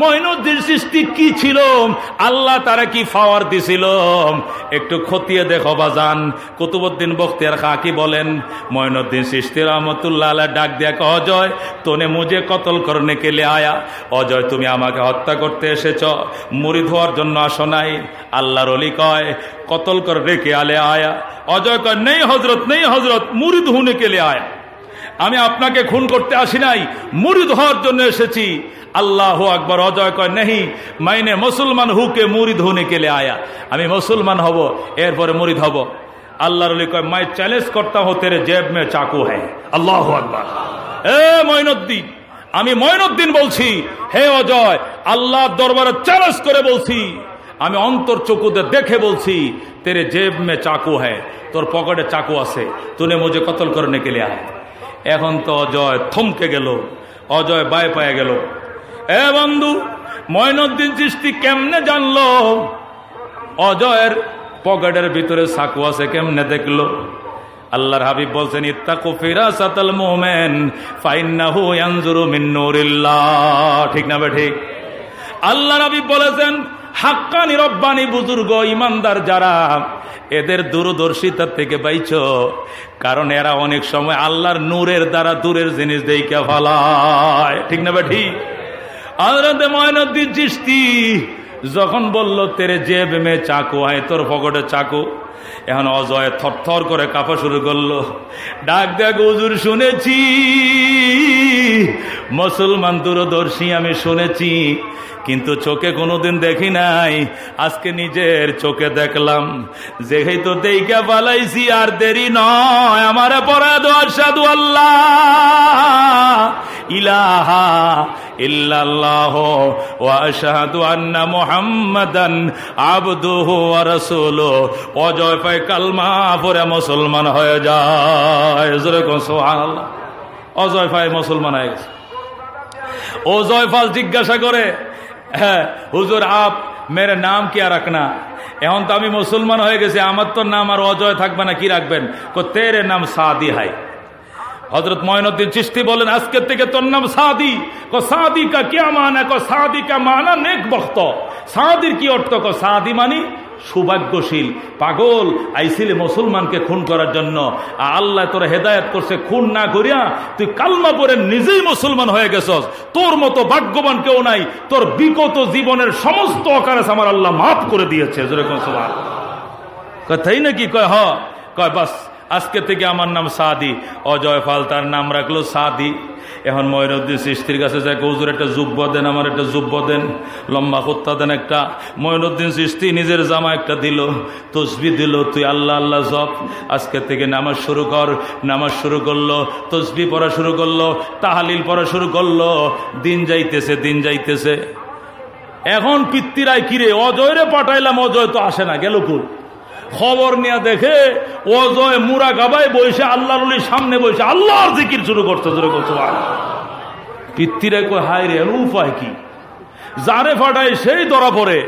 ময়নুদ্দিন সৃষ্টি কি ছিল? আল্লাহ তারা কি ফাওয়ার দিছিল? একটু খতিয়ে দেখো বাজান কুতুবুদ্দিন বখতিয়ার খা কি বলেন? ময়নুদ্দিন সৃষ্টি রহমতুল্লাহ আল্লাহ ডাক দিয়া অজয়, তোনে মুজে কতল করনে কেলে আয়া? অজয়, তুমি আমাকে হত্যা করতে এসেছ মুড়ি হওয়ার জন্য আসো নাই। আল্লাহর অলি কয় কতল কর রেখে আলে আয়া। অজয় কয় নেই হজরত নেই হজরত মুড়ি ধুনে কেলে আয়া? আমি আপনাকে খুন করতে আসি নাই মুড়ি ধোয়ার জন্য এসেছি। আল্লাহ আকবর, অজয় কয় নেই মাইনে মুসলমান হুকে মুড়ি ধুনে কেলে আয়া? আমি মুসলমান হব, এরপরে মুড়িদ হব। আল্লাহর কয়, মাই চ্যালেঞ্জ করতা হো তেরে জেব মে চাকু হ্যাঁ আল্লাহ আকবর। এ মঈনুদ্দিন, আমি ময়নুদ্দিন বলছি, হে অজয় আল্লাহ দরবারে চ্যালেঞ্জ করে বলছি আমি অন্তর চকুতে দেখে বলছি, তেরে জেব মে চাকু হ্যায়, তোর পকেটে চাকু আছে, তুলে মুঝে কতল করে কে লিয়া এখন তো অজয় থমকে গেল, অজয় বায় পায়ে গেল। এ বন্ধু ময়নুদ্দিন চিস্তি কেমনে জানলো? অজয়ের পকেটের ভিতরে চাকু আছে, কেমনে দেখল? আল্লাহর হাবিব বলছেন, ইত্তাকু ফিরাসাতাল মুমিন, ফাইন্নাহু ইয়ানজুরু মিন নূরিল্লাহ। ঠিক না বে ঠিক? আল্লাহর হাবিব বলেছেন হাক্কানি রব্বানি বুজুর্গ, ইমানদার যারা, এদের দূরদর্শিতা থেকে পাইছ। কারণ এরা অনেক সময় আল্লাহর নূরের দ্বারা দূরের জিনিস দেইকা ফালায়। ঠিক না বে ঠিক আল্লাহ চিস্তি যখন বলল, তেরে যে বেমে চাকু, আয় তোর ফকটে চাকু। এখন অজয় থর করে কাঁপা শুরু করল, ডাক দেখ উজুর শুনেছি। মুসলমান দূরদর্শী আমি শুনেছি। কিন্তু চোখে কোনোদিন দেখি নাই। আজকে নিজের চোখে দেখলাম। যেহেই তো দেইকা পালাইছি আর দেরি নয়। আমার পরে সাধু আল্লাহ। ইলাহা ইল্লাল্লাহ ওয়া আশহাদু আন্না মুহাম্মাদান আবদুহু ওয়া অজয় পায় কালমা পরে মুসলমান হয়ে যায়। জোরে অজয় পায় মুসলমান হয়ে গেছে। ও জয়ফাল জিজ্ঞাসা করে হ্যাঁ হুজুর, আপ মেরে নাম কি আর রাখনা? এখন তো আমি মুসলমান হয়ে গেছি, আমার তো নাম আর অজয় থাকবে না, কি রাখবেন? কো, তেরে নাম সাদি হাই হজরত ময়নুদ্দিন চিস্তি বলেন আজকের থেকে তোর নাম সাদি। কো, সাদি কা কে মানা, কো, সাদি কা মানা নেক বক্ত সাদির কি অর্থ? কো, সাদি মানি সৌভাগ্যশীল, পাগল, আইসিলে মুসলমানকে খুন করার জন্য। আল্লাহ তোরা হেদায়ত করছে, খুন না করিয়া তুই কালমা পরে নিজেই মুসলমান হয়ে গেছস। তোর মতো ভাগ্যবান কেউ নাই, তোর বিগত জীবনের সমস্ত আকারে আমার আল্লাহ মাফ করে দিয়েছে। যেরকম সবার কথাই নাকি কয়, হ, কয়, বাস আজকে থেকে আমার নাম সাদি। অজয় ফাল তার নাম রাখল সাদি। এখন ময়নুদ্দিন সৃষ্টির কাছে যায় কৌজুর একটা জুব্ব দেন, আমার একটা জুব্ব দেন। লম্বা হত্যা দেন একটা। ময়নুদ্দিন সৃষ্টি নিজের জামা একটা দিল, তসবি দিল, তুই আল্লাহ আল্লাহ জপ আজকে থেকে নামাজ শুরু কর। নামাজ শুরু করল, তসবি পড়া শুরু করল, তাহালিল পড়া শুরু করল। দিন যাইতেছে দিন যাইতেছে। এখন পিত্তিরাই কিরে? অজয়রে পাঠাইলাম, অজয় তো আসে না, গেল কুল খবর নিয়ে দেখে অজয় মুরা গাবায় বসে আল্লাহর সামনে বসে আল্লাহর জিকির শুরু করতে শুরু করতে পিত্তিরা কয়, হায় রে উপায় কি? যারে ফাটায় সেই ধরা পড়ে,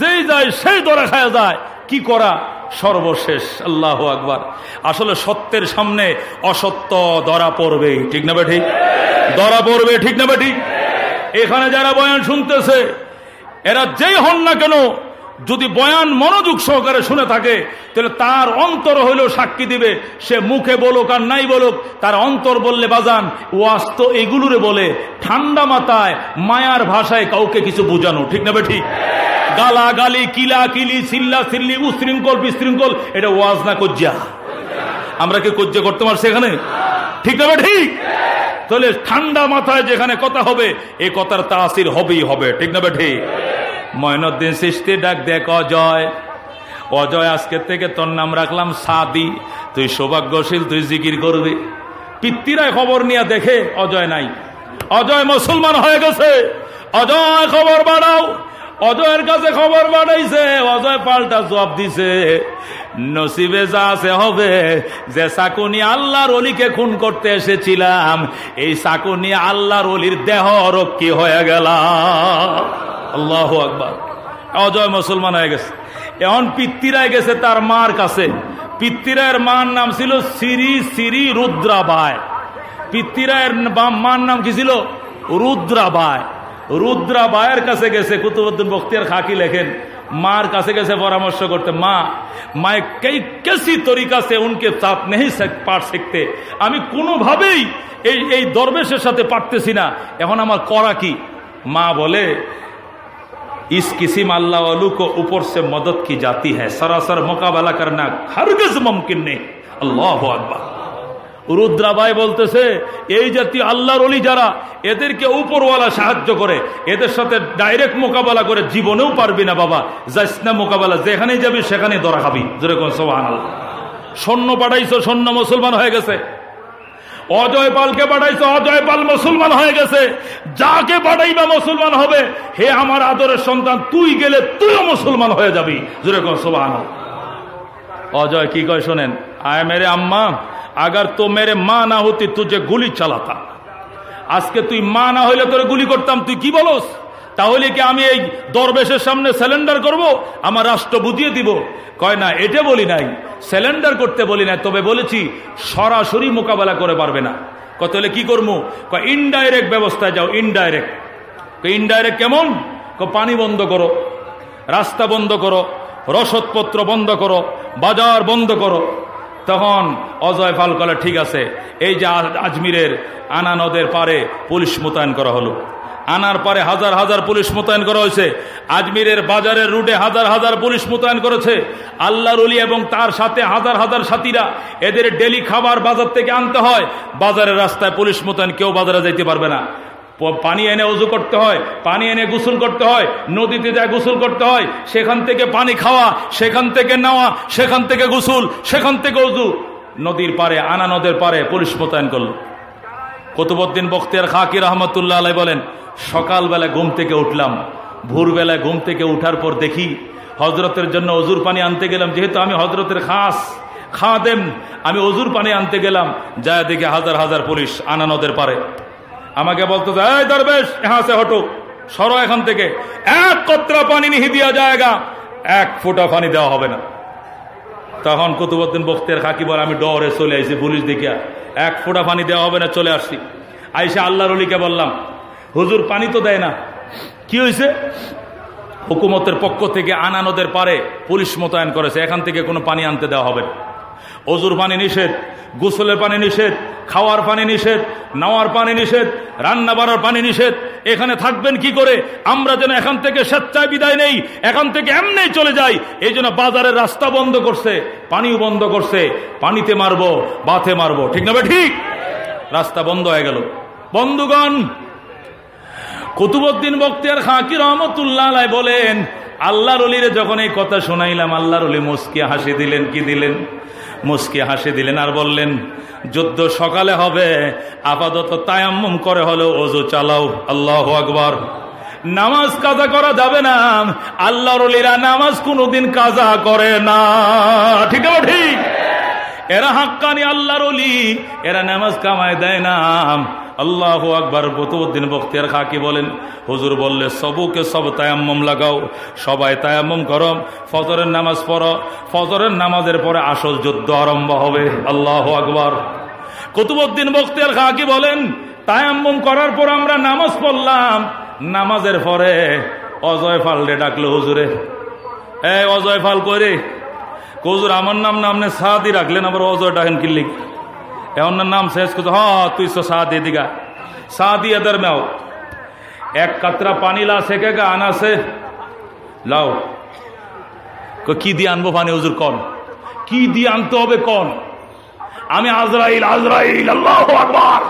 যেই যায় সেই ধরা খায় যায়। কি করা? সর্বশেষ, আল্লাহ আকবার। আসলে সত্যের সামনে অসত্য ধরা পড়বে ঠিক না ঠিক ধরা পড়বে, ঠিক না ঠিক এখানে যারা বয়ান শুনতেছে, এরা যেই হন না কেন যদি বয়ান মনোযোগ সহকারে শুনে থাকে, তাহলে তার অন্তর হইলেও সাক্ষী দিবে, সে মুখে বলুক আর নাই বলুক, তার অন্তর বললে, বাজান, ওয়াজ তো এগুলোরে বলে, ঠান্ডা মাথায়, মায়ার ভাষায় কাউকে কিছু বোঝানো, ঠিক না ঠিক গালা গালি কিলা কিলি সিল্লা সিল্লি উশৃঙ্খল, বিশৃঙ্খল, এটা ওয়াজ না কজ্জা? আমরা কি কজ্জা করতে পারছি এখানে? ঠিক না ঠিক তাহলে ঠান্ডা মাথায় যেখানে কথা হবে, এ কথার তাসির হবেই হবে, ঠিক না ঠিক ময়নুদ্দিন সৃষ্টি ডাক দেখ অজয়। অজয় আজকের থেকে তোর নাম রাখলাম সাদি। তুই সৌভাগ্যশীল, তুই জিকির করবি। পিত্তিরায় খবর নিয়ে দেখে অজয় নাই। অজয় মুসলমান হয়ে গেছে। অজয় খবর বাড়াও অজয়ের কাছে খবর বাড়াইছে অজয় পাল্টা জবাব দিছে। নসিবে যা আছে হবে। যে সাকুনি আল্লাহর অলিকে খুন করতে এসেছিলাম, এই সাকুনি আল্লাহর অলির দেহ রক্ষী হয়ে গেলাম। আল্লাহ আকবর। অজয় মুসলমান হয়ে গেছে। এখন পিত্তিরায় গেছে তার মার কাছে। পিত্তিরায়ের মার নাম ছিল সিরি সিরি রুদ্রাবায় পিত্তিরায়ের মার নাম কি ছিল? রুদ্রাবায় রুদ্রাবায়ের কাছে গেছে কুতুবুদ্দিন বখতিয়ার খাকি লেখেন মার কাছে গেছে পরামর্শ করতে মা মায় কই কেসি তরিকা সে উনকে সাথ নেই পাঠ শিখতে আমি কোনোভাবেই এই এই দরবেশের সাথে পারতেছি না এখন আমার করা কি মা বলে इस किसी अल्लाह वालू को ऊपर से मदद की जाती है सरासर मुकाबला करना हरगज मुमकिन नहीं अल्लाह अकबर রুদ্রাবাই বলতেছে, এই জাতীয় আল্লাহর অলি যারা, এদেরকে উপরওয়ালা সাহায্য করে, এদের সাথে ডাইরেক্ট মোকাবেলা করে জীবনেও পারবি না বাবা। যাইস না মোকাবেলা, যেখানেই যাবি সেখানে দরা খাবি। যেরকম সোহান সৈন্য পাঠাইছো, সৈন্য মুসলমান হয়ে গেছে। অজয় পালকে পাঠাইছে, অজয় পাল মুসলমান হয়ে গেছে। যাকে পাঠাইবা মুসলমান হবে, হে আমার আদরের সন্তান, তুই গেলে তুইও মুসলমান হয়ে যাবি। যেরকম সোবান অজয় কি কয় শোনেন, আয় মেরে আম্মা আগার তো মেরে মা না হতি তুঝে গুলি চালাতা আজকে তুই মা না হইলে তোরে গুলি করতাম তুই কি বলস তাহলে কি আমি এই দরবেশের সামনে স্যালেন্ডার করব? আমার রাষ্ট্র বুঝিয়ে দিব। কয় না, এটা বলি নাই। স্যালেন্ডার করতে বলি নাই, তবে বলেছি, সরাসরি মোকাবেলা করে পারবে না। কত হলে কি করব? কয় ইনডাইরেক্ট ব্যবস্থায় যাও ইনডাইরেক্ট ইনডাইরেক্ট কেমন? পানি বন্ধ করো, রাস্তা বন্ধ করো, রসদপত্র বন্ধ করো, বাজার বন্ধ করো। তখন অজয় পাল কলে ঠিক আছে। এই যে আজমিরের আনা নদের পারে পুলিশ মোতায়েন করা হলো। আনার পরে হাজার হাজার পুলিশ মোতায়েন করা হয়েছে। আজমিরের বাজারের রুটে হাজার হাজার পুলিশ মোতায়েন করেছে। আল্লাহর উলি এবং তার সাথে হাজার হাজার সাথীরা এদের ডেলি খাবার বাজার থেকে আনতে হয়। বাজারের রাস্তায় পুলিশ মোতায়েন, কেউ বাজারে যাইতে পারবে না। পানি এনে উজু করতে হয়, পানি এনে গোসল করতে হয়, নদীতে যায় গোসল করতে হয়, সেখান থেকে পানি খাওয়া, সেখান থেকে নেওয়া, সেখান থেকে গোসল, সেখান থেকে উজু। নদীর পারে আনা নদের পারে পুলিশ মোতায়েন করল। কতুবদ্দিন বখতিয়ার খাকি রহমতুল্লাহ আলাই বলেন, সকালবেলা ঘুম থেকে উঠলাম। ভোরবেলায় ঘুম থেকে উঠার পর দেখি হজরতের জন্য অজুর পানি আনতে গেলাম। যেহেতু আমি হজরতের খাস দেন আমি অজুর পানি আনতে গেলাম। যায় দেখে হাজার হাজার পুলিশ আনা নদের পারে আমাকে বলতো এই দরবেশ হ্যাঁ সে হটো সরো এখান থেকে। এক কত্রা পানি নিহি দিয়া জায়গা এক ফোঁটা পানি দেওয়া হবে না। তখন কুতুবুদ্দিন বক্তের খাকি বল, আমি ডরে চলে আসি পুলিশ দেখিয়া। এক ফোঁটা পানি দেওয়া হবে না, চলে আসছি। আইসা আল্লাহর অলিকে বললাম, হুজুর, পানি তো দেয় না। কি হয়েছে হুকুমতের পক্ষ থেকে আনানদের পারে পুলিশ মোতায়েন করেছে। এখান থেকে কোনো পানি আনতে দেওয়া হবে না। অজুর পানি নিষেধ, গোসলের পানি নিষেধ, খাওয়ার পানি নিষেধ, নাওয়ার পানি নিষেধ, রান্না বাড়ার পানি নিষেধ। এখানে থাকবেন কি করে? আমরা যেন এখান থেকে স্বেচ্ছায় বিদায় নেই, এখান থেকে এমনি চলে যাই। এই জন্য বাজারের রাস্তা বন্ধ করছে, পানিও বন্ধ করছে। পানিতে মারবো বাথে মারবো। ঠিক না ঠিক। রাস্তা বন্ধ হয়ে গেল। বন্ধুগণ কুতুবুদ্দিন বক্তিয়ার খাঁকি রহমতুল্লাহ বলেন, আল্লাহর অলিরে যখন এই কথা শোনাইলাম, আল্লাহর অলি হাসি দিলেন, কি দিলেন? মুসকে হাসি দিলেন আর বললেন, যুদ্ধ সকালে হবে, আপাতত তায়াম্মুম করে হলো ওজু চালাও, আল্লাহ আকবর। নামাজ কাজা করা যাবে না, আল্লাহর নামাজ কোনোদিন কাজা করে না। ঠিক আছে ঠিক? এরা হাক্কানি আল্লাহর এরা নামাজ কামায় দেয় না। আল্লাহ আকবর বতুদ্দিন বখতিয়ার খাকি বলেন, হুজুর বললে, সবুকে সব তায়াম্মম লাগাও, সবাই তায়াম্মম করো, ফজরের নামাজ পড়ো, ফজরের নামাজের পরে আসল যুদ্ধ আরম্ভ হবে। আল্লাহ আকবর। কুতুবুদ্দিন বখতিয়ার খাকি বলেন, তায়াম্মম করার পর আমরা নামাজ পড়লাম, নামাজের পরে অজয় ফালরে ডাকলো হুজুরে, এ অজয় ফাল করে হুজুর, আমার নাম নামনে সাদি রাখলেন, আবার অজয় ডাকেন কিল্লিক ওনার নাম শেষ করতো হ্যাঁ তুই সো সাদ দিগা সাদি এদের মেও এক কাতরা পানি লা সেকেগা, আনা সে। লাও। কি দিয়ে আনব পানি, হুজুর, কন? কি দিয়ে আনতে হবে, কন? আমি আজরাইল আজরাইল, আল্লাহ আকবার।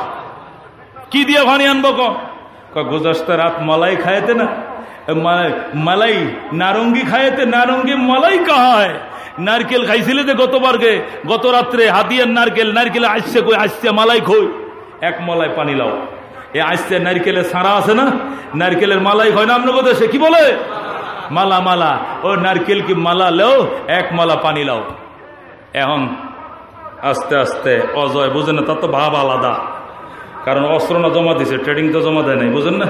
কি দিয়ে পানি আনব, কন? গুজস্ত রাত মালাই খাইতে না? মালাই নারঙ্গি খাইতে, নারঙ্গি মালাই কাহায় নারকেল খাইছিলে যে গতবারকে গত রাত্রে হাতিয়ার নারকেল নারকেল আসছে কই? আসছে মালাই খই। এক মালাই পানি লাও। এ আসছে নারকেলের সারা আছে না? নারকেলের মালাই হয় না আপনার দেশে? কি বলে? মালা মালা। ও নারকেল কি মালা লেও? এক মালা পানি লাও। এখন আস্তে আস্তে অজয়, বুঝেন না, তার তো ভাব আলাদা। কারণ অস্ত্র না জমা দিছে, ট্রেডিং তো জমা দেয় নাই, বুঝেন না?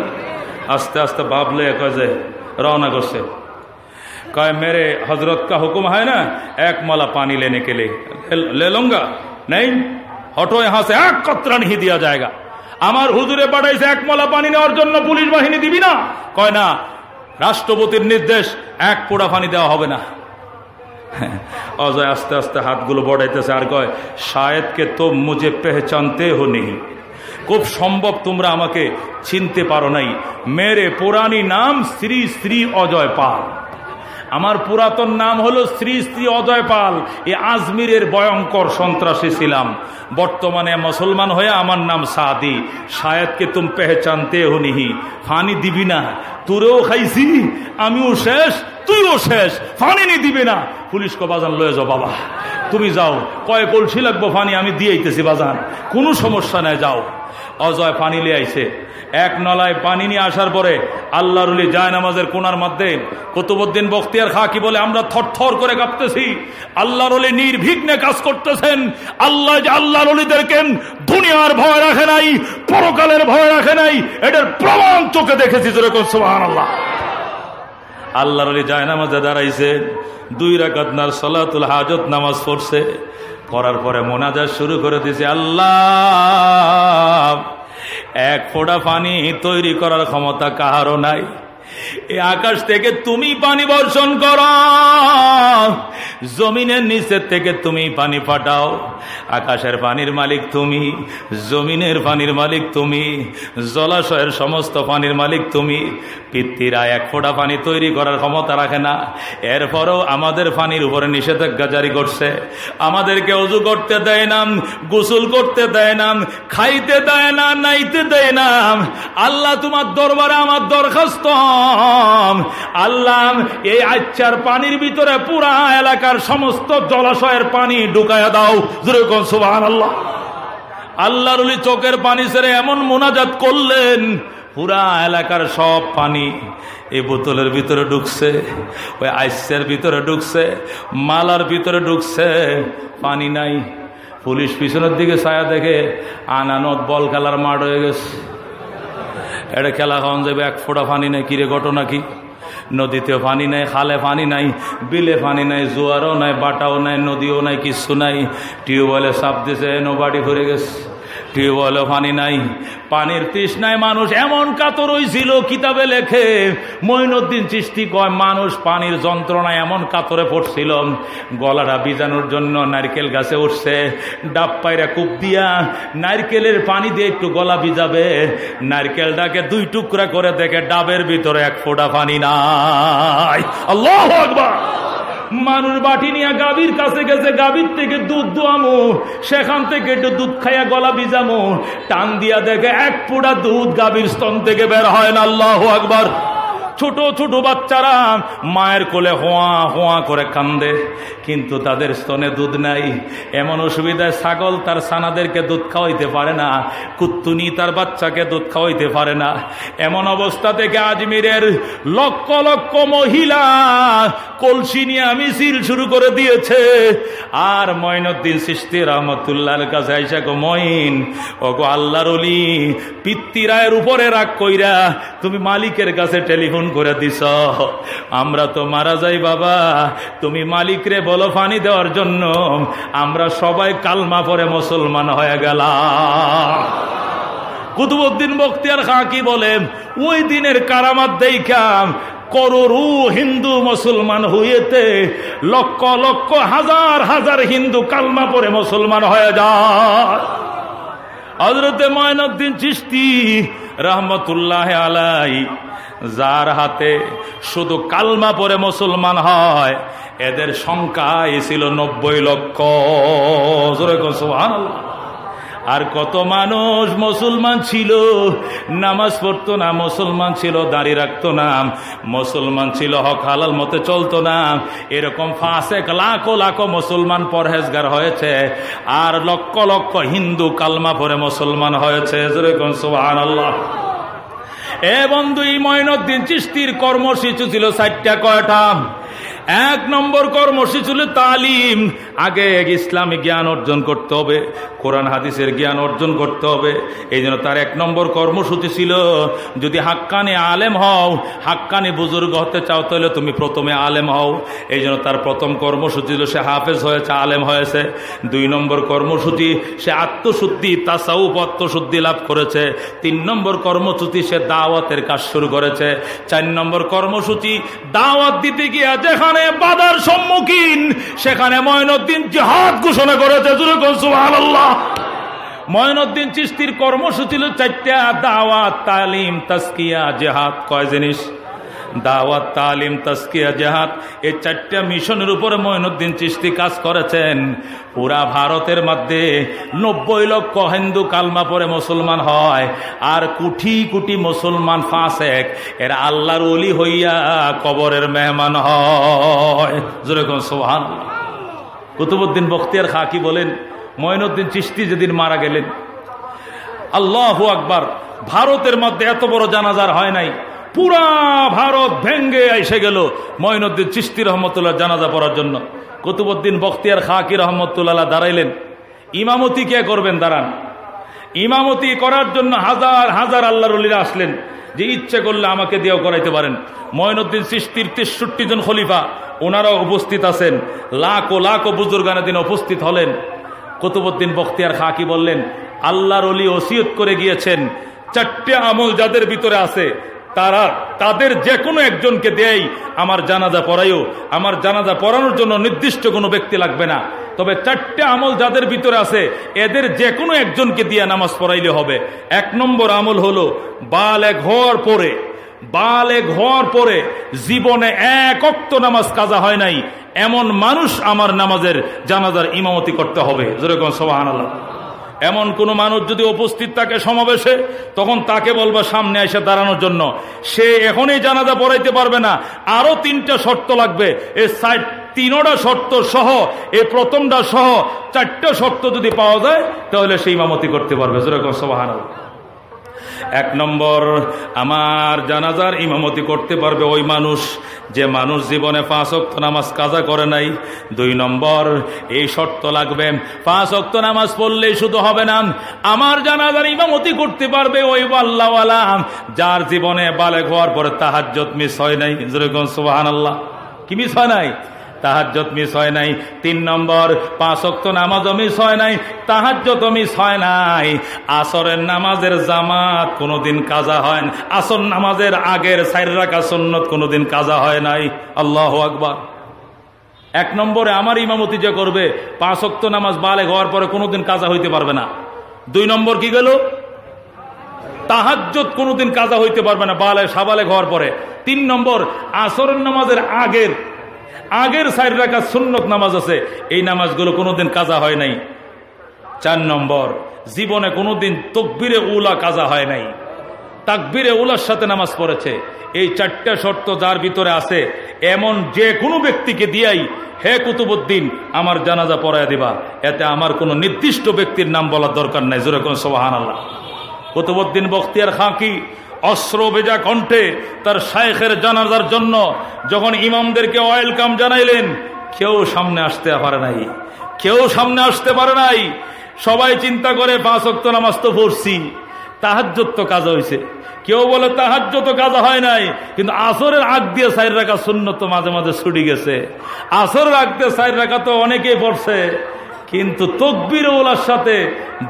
আস্তে আস্তে ভাবলে কয় যে, রওনা করছে। कहे मेरे हजरत का हुक्म है ना एक माला पानी लेने के लिए ले लूंगा नहीं हटो यहां से एक कतरा नहीं दिया जाएगा আমার হুজুরে পাঠাইছে এক মালা পানি নেওয়ার জন্য পুলিশ বাহিনী দিবি না কয় না রাষ্ট্রপতির নির্দেশ এক পোড়া পানি দেওয়া হবে না অজয় আস্তে আস্তে হাতগুলো বড়াইতেছে আর কয় শায়দকে তো মুঝে পেহচানতে হো নেই খুব সম্ভব তোমরা আমাকে চিনতে পারো নাই মেরে পুরানি নাম শ্রী শ্রী অজয় পাল আমার পুরাতন নাম হলো শ্রী শ্রী অজয় পাল। এ আজমিরের ভয়ঙ্কর সন্ত্রাসী ছিলাম। বর্তমানে মুসলমান হয়ে আমার নাম সাদি। শায়দকে তুম পেহচানতে হনিহি। ফানি দিবি না। তোরেও খাইছি। আমিও শেষ। তুইও শেষ। ফানি নি দিবি না। পুলিশকে বাজান লয়ে যাও বাবা। তুমি যাও। কয় কলসি লাগবো ফানি? আমি দিয়েইতেছি বাজান। কোনো সমস্যা নাই, যাও। অজয় পানি লিয়ে আইছে। এক নলায় পানি নিয়ে আসার পরে আল্লাহ রুলি যায় নামাজের কোনার মধ্যে কতুবুদ্দিন বখতিয়ার খা কি বলে, আমরা থর করে কাঁপতেছি। আল্লাহ রলি নির্বিঘ্নে কাজ করতেছেন। আল্লাহ যে আল্লাহ রলিদেরকে দুনিয়ার ভয় রাখে নাই, পরকালের ভয় রাখে নাই এটার প্রমাণ চোখে দেখেছি যেরকম সোহান আল্লাহ আল্লাহ রলি যায় নামাজে দাঁড়াইছে, দুই রাকাতনার সলাতুল হাজত নামাজ পড়ছে। পড়ার পরে মোনাজাত শুরু করে দিছে আল্লাহ, এক ফোঁটা পানি তৈরি করার ক্ষমতা কাহারও নাই। এই আকাশ থেকে তুমি পানি বর্ষণ কর। জমিনের নিচের থেকে তুমি পানি পাঠাও আকাশের পানির মালিক তুমি, জমিনের পানির মালিক তুমি, জলাশয়ের সমস্ত পানির মালিক তুমি। পিতৃরা এক ফোঁটা পানি তৈরি করার ক্ষমতা রাখে না। এরপরও আমাদের পানির উপরে নিষেধাজ্ঞা জারি করছে। আমাদেরকে অজু করতে দেয় না, গোসল করতে দেয় না, খাইতে দেয় না, নাইতে দেয় না। আল্লাহ তোমার দরবারে আমার দরখাস্ত। আল্লাহ এই আচ্ছার পানির ভিতরে পুরা এলাকার সমস্ত জলাশয়ের পানি ঢুকাইয়া দাও। যেরকম সুবাহ আল্লাহ আল্লাহর চোখের পানি ছেড়ে এমন মোনাজাত করলেন, পুরা এলাকার সব পানি এই বোতলের ভিতরে ঢুকছে, ওই আইসের ভিতরে ঢুকছে, মালার ভিতরে ঢুকছে, পানি নাই। পুলিশ পিছনের দিকে ছায়া দেখে আনানত বল খেলার মাঠ হয়ে গেছে। এটা খেলা খাওয়ান যাবে, এক ফোঁটা পানি নেই কিরে ঘটনা কি? নদীতেও পানি নাই, খালে পানি নাই, বিলে পানি নাই, জোয়ারও নাই, বাটাও নাই, নদীও নাই, কিচ্ছু নাই। টিউবওয়েলে সাপ দিছে নো বাড়ি ভরে গেছে। টিউবওয়েলও পানি নাই, পানির তৃষ্ণায় মানুষ এমন কাতর হয়েছিল কিতাবে লেখে মইনুদ্দিন চিস্তি কয়, মানুষ পানির যন্ত্রণায় এমন কাতরে পড়ছিল, গলাটা বিজানোর জন্য নারকেল গাছে উঠছে, ডাব পায়রা কূপ দিয়া নারকেলের পানি দিয়ে একটু গলা ভিজাবে, নারকেলটাকে দুই টুকরা করে দেখে ডাবের ভিতরে এক ফোঁটা পানি নাই। আল্লাহ মানুষ বাটি নিয়ে গাভীর কাছে গেছে, গাভীর থেকে দুধ দোয়ামো। সেখান থেকে একটু দুধ খাইয়া গলা বিজামো টান দিয়া দেখে এক পুরা দুধ গাভীর স্তন থেকে বের হয় না, আল্লাহ আকবার। ছোট ছোট বাচ্চারা মায়ের কোলে হোয়া হোয়া করে কান্দে। কিন্তু তাদের স্তনে দুধ নাই। এমন অসুবিধায় ছাগল তার সানাদেরকে দুধ খাওয়াইতে পারে না, কুত্তুনি তার বাচ্চাকে দুধ খাওয়াইতে পারে না। এমন অবস্থা থেকে আজমিরের লক্ষ লক্ষ মহিলা কলসি নিয়ে মিছিল শুরু করে দিয়েছে। আর ময়নুদ্দিন সৃষ্টি রহমতুল্লাহর কাছে আইসা গো মইন গো আল্লাহর অলি পিত্তিরায়ের উপরে রাগ কইরা তুমি মালিকের কাছে টেলিফোন করে দিস আমরা তো মারা যাই, বাবা। তুমি মালিকরে দেওয়ার জন্য আমরা সবাই কালমা পরে মুসলমান হয়ে কুতুবুদ্দিন বক্তিয়ার খা কি বলে, ওই দিনের কারামাত দেখাম করোরু হিন্দু মুসলমান হইতে লক্ষ লক্ষ হাজার হাজার হিন্দু কালমা পরে মুসলমান হয়ে যায়। হজরতে ময়নুদ্দিন চিস্তি রহমতুল্লাহ আলাই, যার হাতে শুধু কালমা পরে মুসলমান হয়, এদের সংখ্যা ছিল নব্বই লক্ষ। জোরে আর কত মানুষ মুসলমান ছিল? নামাজ পড়তো না, মুসলমান ছিল, দাঁড়িয়ে রাখতো না। মুসলমান ছিল, হক হালাল মতে চলতো না। এরকম ফাঁসেক লাখো লাখো মুসলমান পরহেজগার হয়েছে। আর লক্ষ লক্ষ হিন্দু কালমা পরে মুসলমান হয়েছে। যেরকম সোহান আল্লাহ এ বন্ধু, এই চিস্তির কর্মসূচি ছিল চারটা কয়টা? এক নম্বর কর্মসূচি ছিল তালিম। আগে ইসলামী জ্ঞান অর্জন করতে হবে, কোরআন, হাদিসের জ্ঞান অর্জন করতে হবে। এই জন্য তার এক নম্বর কর্মসূচি ছিল, যদি হাক্কানি আলেম হও, হাক্কানি বুজুর্গ হতে চাও, তাহলে তুমি প্রথমে আলেম হও। এই জন্য তার প্রথম কর্মসূচি ছিল, সে হাফেজ হয়েছে, আলেম হয়েছে। দুই নম্বর কর্মসূচি, সে আত্মশুদ্ধি তাসাউপ আত্মশুদ্ধি লাভ করেছে। তিন নম্বর কর্মসূচি, সে দাওয়াতের কাজ শুরু করেছে। চার নম্বর কর্মসূচি, দাওয়াত দিতে গিয়া যেখানে যেখানে বাধার সম্মুখীন, সেখানে ময়নুদ্দিন জেহাদ ঘোষণা করেছে ময়নুদ্দিন চিস্তির কর্মসূচি চারটা দাওয়াত, তালিম তাস্কিয়া জেহাদ। কয় জিনিস? দাওয়াত, তালিম তাস্কিয়া জাহাদ, এই চারটা মিশনের উপরে মঈনুদ্দিন চিস্তি কাজ করেছেন। পুরা ভারতের মধ্যে নব্বই লক্ষ হিন্দু কালমা পরে মুসলমান হয়, আর কুটি কুটি মুসলমান ফাঁসেক। এরা আল্লাহর অলি হইয়া কবরের মেহমান হয়। যেরকম সোহান কুতুবুদ্দিন বখতিয়ার খা কি বলেন মঈনুদ্দিন চিস্তি যেদিন মারা গেলেন, আল্লাহ আকবার, ভারতের মধ্যে এত বড় জানাজার হয় নাই। পুরা ভারত ভেঙ্গে এসে গেল মঈনুদ্দিন চিস্তি রহমতুল্লাহ জানাজা পড়ার জন্য। কুতুবুদ্দিন বখতিয়ার খাকি রহমতুল্লাহ দাঁড়াইলেন। ইমামতি কে করবেন? দাঁড়ান। ইমামতি করার জন্য হাজার হাজার আল্লাহর উলিরা আসলেন। যে ইচ্ছে করলে আমাকে দিয়েও করাইতে পারেন। ময়নুদ্দিন সৃষ্টির তেষট্টি জন খলিফা, ওনারাও উপস্থিত আছেন। লাখো লাখো বুজুর্গানের দিন উপস্থিত হলেন। কুতুবুদ্দিন বখতিয়ার খাকি বললেন, আল্লাহর অলি ওসিয়ত করে গিয়েছেন। চারটে আমল যাদের ভিতরে আছে তারা তাদের যে কোনো একজনকে দেয় আমার জানাজা পড়াইও। আমার জানাজা পড়ানোর জন্য নির্দিষ্ট কোনো ব্যক্তি লাগবে না। তবে চারটে আমল যাদের ভিতরে আছে, এদের যে কোনো একজনকে দিয়ে নামাজ পড়াইলে হবে। এক নম্বর আমল হলো বাল এক হওয়ার পরে। বাল এক হওয়ার পরে জীবনে এক অক্ত নামাজ কাজা হয় নাই। এমন মানুষ আমার নামাজের জানাজার ইমামতি করতে হবে। যেরকম সোহান আল্লাহ এমন কোনো মানুষ যদি উপস্থিত থাকে সমাবেশে, তখন তাকে বলবা সামনে এসে দাঁড়ানোর জন্য। সে এখনই জানাজা পড়াইতে পারবে না। আরও তিনটা শর্ত লাগবে। এ সাইড তিনোটা শর্ত সহ, এ প্রথমটা সহ চারটা শর্ত যদি পাওয়া যায়, তাহলে সেই মামতি করতে পারবে। যেরকম সবাহান এক নম্বর, আমার জানাজার ইমামতি করতে পারবে ওই মানুষ। যে মানুষ জীবনে পাঁচ অক্ত নামাজ কাজা করে নাই। দুই নম্বর, এই শর্ত লাগবে, পাঁচ অক্ত নামাজ পড়লেই শুধু হবে না, আমার জানাজার ইমামতি করতে পারবে ওই আল্লাহওয়ালা, যার জীবনে বালে হওয়ার পরে তাহাজ্জত মিস হয় নাই। যেরকম সুবাহান আল্লাহ কি মিস হয় নাই? তাহাজ্জত মিস হয় নাই। তিন নম্বর, পাঁচ অক্ত নামাজও মিস হয় নাই তাহাজ্জত মিস হয় নাই। আসরের নামাজের জামাত কোনোদিন কাজা হয় না। আসর নামাজের আগের সাইর রাখা সন্ন্যত কোনোদিন কাজা হয় নাই। আল্লাহ আকবার। এক নম্বরে আমার ইমামতি যে করবে, পাঁচ অক্ত নামাজ বালে হওয়ার পরে কোনোদিন কাজা হইতে পারবে না। দুই নম্বর কি গেল? তাহাজ্জত কোনোদিন কাজা হইতে পারবে না বালে সাবালে হওয়ার পরে। তিন নম্বর, আসরের নামাজের আগের আগের সাইড রাখা সুন্নত নামাজ আছে। এই নামাজগুলো কোনোদিন কাজা হয় নাই। চার নম্বর, জীবনে কোনোদিন তকবিরে উলা কাজা হয় নাই। তাকবিরে উলার সাথে নামাজ পড়েছে। এই চারটা শর্ত যার ভিতরে আছে, এমন যে কোনো ব্যক্তিকে দিয়াই, হে কুতুবুদ্দিন, আমার জানাজা পড়ায় দিবা। এতে আমার কোনো নির্দিষ্ট ব্যক্তির নাম বলার দরকার নাই। যেরকম সোহান আল্লাহ কুতুবুদ্দিন বখতিয়ার খাঁকি অস্ত্র বেজা কণ্ঠে তার শায়েখের জানাজার জন্য যখন ইমামদেরকে ওয়েলকাম জানাইলেন, কেউ সামনে আসতে পারে নাই। কেউ সামনে আসতে পারে নাই। সবাই চিন্তা করে পাঁচ অক্ত নামাজ তো পড়ছি। তাহাজ্জত তো কাজ হয়েছে কেউ বলে তাহাজ্য তো কাজ হয় নাই, কিন্তু আসরের আগ দিয়ে সাইড রাখা শূন্য তো মাঝে মাঝে ছুটি গেছে। আসরের আগ দিয়ে সাইড রাখা তো অনেকেই পড়ছে। কিন্তু তকবির ওলার সাথে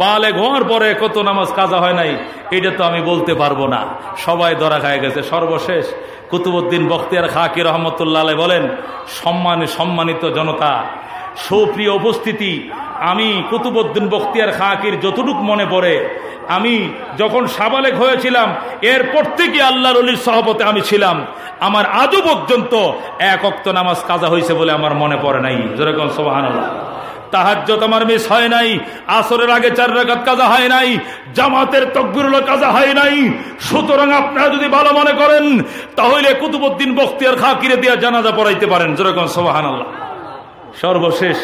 বালে ঘোয়ার পরে কত নামাজ কাজা হয় নাই, এটা তো আমি বলতে পারব না। সবাই ধরা খায় গেছে। সর্বশেষ কুতুবুদ্দিন বখতিয়ার খাকি রহমতুল্লাহ বলেন, সম্মান সম্মানিত জনতা, সুপ্রিয় উপস্থিতি, আমি কুতুবুদ্দিন বখতিয়ার খাকির যতটুক মনে পড়ে, আমি যখন সাবালেক হয়েছিলাম, এরপর থেকে আল্লাহ রলির সহপতে আমি ছিলাম। আমার আজও পর্যন্ত এক অক্ত নামাজ কাজা হয়েছে বলে আমার মনে পড়ে নাই। যেরকম সোহান তাহাজ্জত আমার মিস হয় নাই, আসরের আগে চার রাকাত কাজা হয় নাই, জামাতের তকবিরুল কাজা হয় নাই। সুতরাং আপনারা যদি ভালো মনে করেন, তাহলে কুতুবুদ্দিন বখতিয়ার খাকিরে দিয়া জানাজা পড়াইতে পারেন। যেরকম সোহান আল্লাহ সর্বশেষ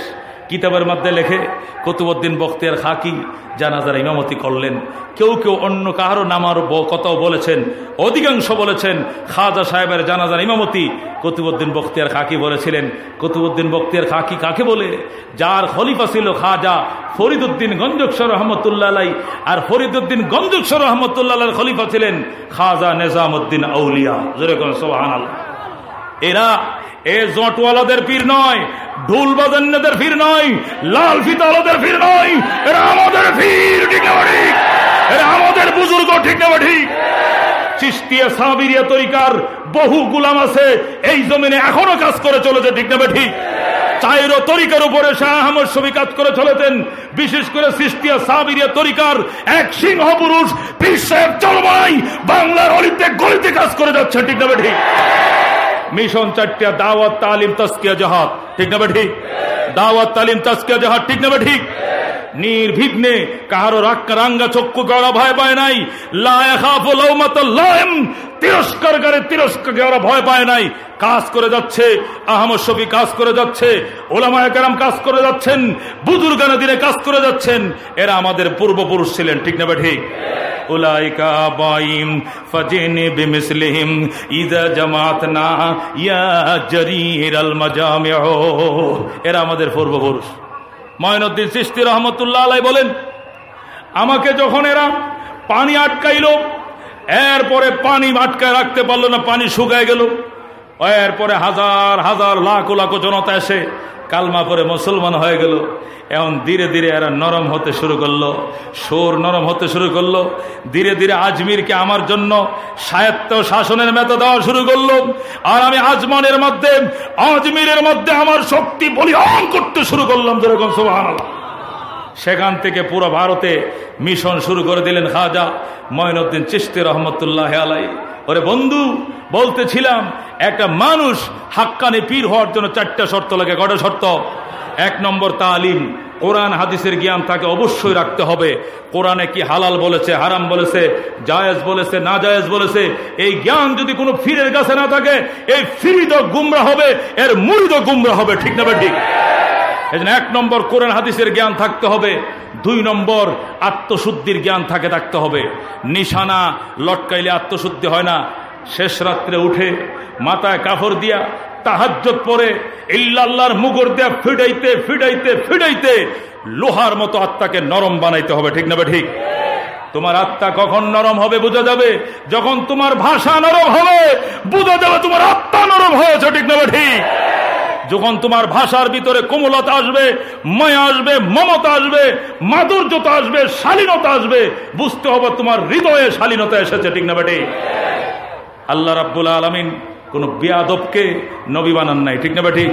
কিতাবের মধ্যে লেখে কুতুবুদ্দিন বখতিয়ার খাকি জানাজার ইমামতি করলেন। কেউ কেউ অন্য কারও নামার কথাও বলেছেন। অধিকাংশ বলেছেন, খাজা সাহেবের জানাজার ইমামতি কুতুবুদ্দিন বখতিয়ার খাকি বলেছিলেন। কুতুবুদ্দিন বখতিয়ার খাকি কাকে বলে? যার খলিফা ছিল খাজা ফরিদুদ্দিন গঞ্জকসর রহমতুল্লাহ আর ফরিদুদ্দিন গঞ্জকসর রহমতুল্লাহ খলিফা ছিলেন খাজা নেজামুদ্দিন আউলিয়া। যেরকম সোহান এরা এ জটওয়ালাদের পীর নয় ঢুল বাজান্নদের পীর নয়, লাল ফিতালাদের পীর নয়, এরা আমাদের পীর, ঠিক না ঠিক এরা আমাদের বুজুর্গ, ঠিক না ঠিক সাবিরিয়া তরিকার বহু গুলাম আছে, এই জমিনে এখনও কাজ করে চলেছে, ঠিক না ঠিক চায়ের তরিকার উপরে শাহ আহমদ ছবি কাজ করে চলেছেন, বিশেষ করে সৃষ্টিয়া সাবিরিয়া তরিকার এক সিংহ পুরুষ বিশ্বের জলবাই বাংলার অলিতে গলিতে কাজ করে যাচ্ছে, ঠিক না ঠিক মিশন চারটা, দাওয়াত, তালিম তস্কিয়া জাহাদ ঠিক না ঠিক দাওয়াত, তালিম তস্কিয়া জাহাদ ঠিক না ঠিক নির্বিঘ্নে কাহারো রাঙ্গা চক্ষু গড়া ভয় পায় নাই। তিরস্কার করে তিরস্কার ওরা ভয় পায় নাই। কাজ করে যাচ্ছে, আহমদ শফি কাজ করে যাচ্ছে, ওলামায় কেরাম কাজ করে যাচ্ছেন, বুজুর্গানা দিনে কাজ করে যাচ্ছেন। এরা আমাদের পূর্বপুরুষ ছিলেন, ঠিক না ঠিক উলাইকা বাইম ফাজিনি বিমিসলিহিম ইজা জামাতনা ইয়া জারির আল মাজামিউ। এরা আমাদের পূর্বপুরুষ। ময়নুদ্দিন সৃষ্টি রহমতুল্লাহ আলাই বলেন, আমাকে যখন এরা পানি আটকাইল, এরপরে পানি আটকায় রাখতে পারল না, পানি শুকায় গেল। এরপরে হাজার হাজার, লাখ লাখ জনতা এসে কালমা করে মুসলমান হয়ে গেল। এখন ধীরে ধীরে এরা নরম হতে শুরু করল। সুর নরম হতে শুরু করল। ধীরে ধীরে আজমিরকে আমার জন্য সায়ত্ত শাসনের মেতে দেওয়া শুরু করল। আর আমি আজমানের মধ্যে, আজমিরের মধ্যে আমার শক্তি বলিয়ান করতে শুরু করলাম যেরকম সোহান সেখান থেকে পুরো ভারতে মিশন শুরু করে দিলেন খাজা ময়নুদ্দিন চিস্তি রহমতুল্লাহ আলাই ওরে বন্ধু, বলতেছিলাম, একটা মানুষ হাক্কানে পীর হওয়ার জন্য চারটা শর্ত লাগে। কটা শর্ত? এক নম্বর তালিম। কোরআন, হাদিসের জ্ঞান তাকে অবশ্যই রাখতে হবে। কোরআনে কি হালাল বলেছে, হারাম বলেছে, জায়েজ বলেছে, না জায়েজ বলেছে, এই জ্ঞান যদি কোনো ফিরের কাছে না থাকে, এই ফিরিদ গুমরা হবে, এর মুরিদ গুমরা হবে, ঠিক না ঠিক? এজন্য এক নম্বর কোরআন, হাদিসের জ্ঞান থাকতে হবে। দুই নম্বর, আত্মশুদ্ধির জ্ঞান থাকে থাকতে হবে। নিশানা লটকাইলে আত্মশুদ্ধি হয় না। শেষ রাত্রে উঠে মাথায় কাফড় দিয়া তাহাজ্জত পরে ইল্লাল্লাহর মুগর দেয়া ফিডাইতে ফিডাইতে ফিডাইতে লোহার মতো আত্মাকে নরম বানাইতে হবে, ঠিক না ঠিক তোমার আত্মা কখন নরম হবে বোঝা যাবে? যখন তোমার ভাষা নরম হবে, বোঝা যাবে তোমার আত্মা নরম হয়েছে, ঠিক না ঠিক যখন তোমার ভাষার ভিতরে কোমলতা আসবে, ময় আসবে, মমতা আসবে, মাধুর্যতা আসবে, শালীনতা আসবে, বুঝতে হবে তোমার হৃদয়ে শালীনতা এসেছে, ঠিক না বেটে? আল্লাহ রাব্বুল আলমিন কোনো বেয়াদবকে নবী বানান নাই, ঠিক না বেটি?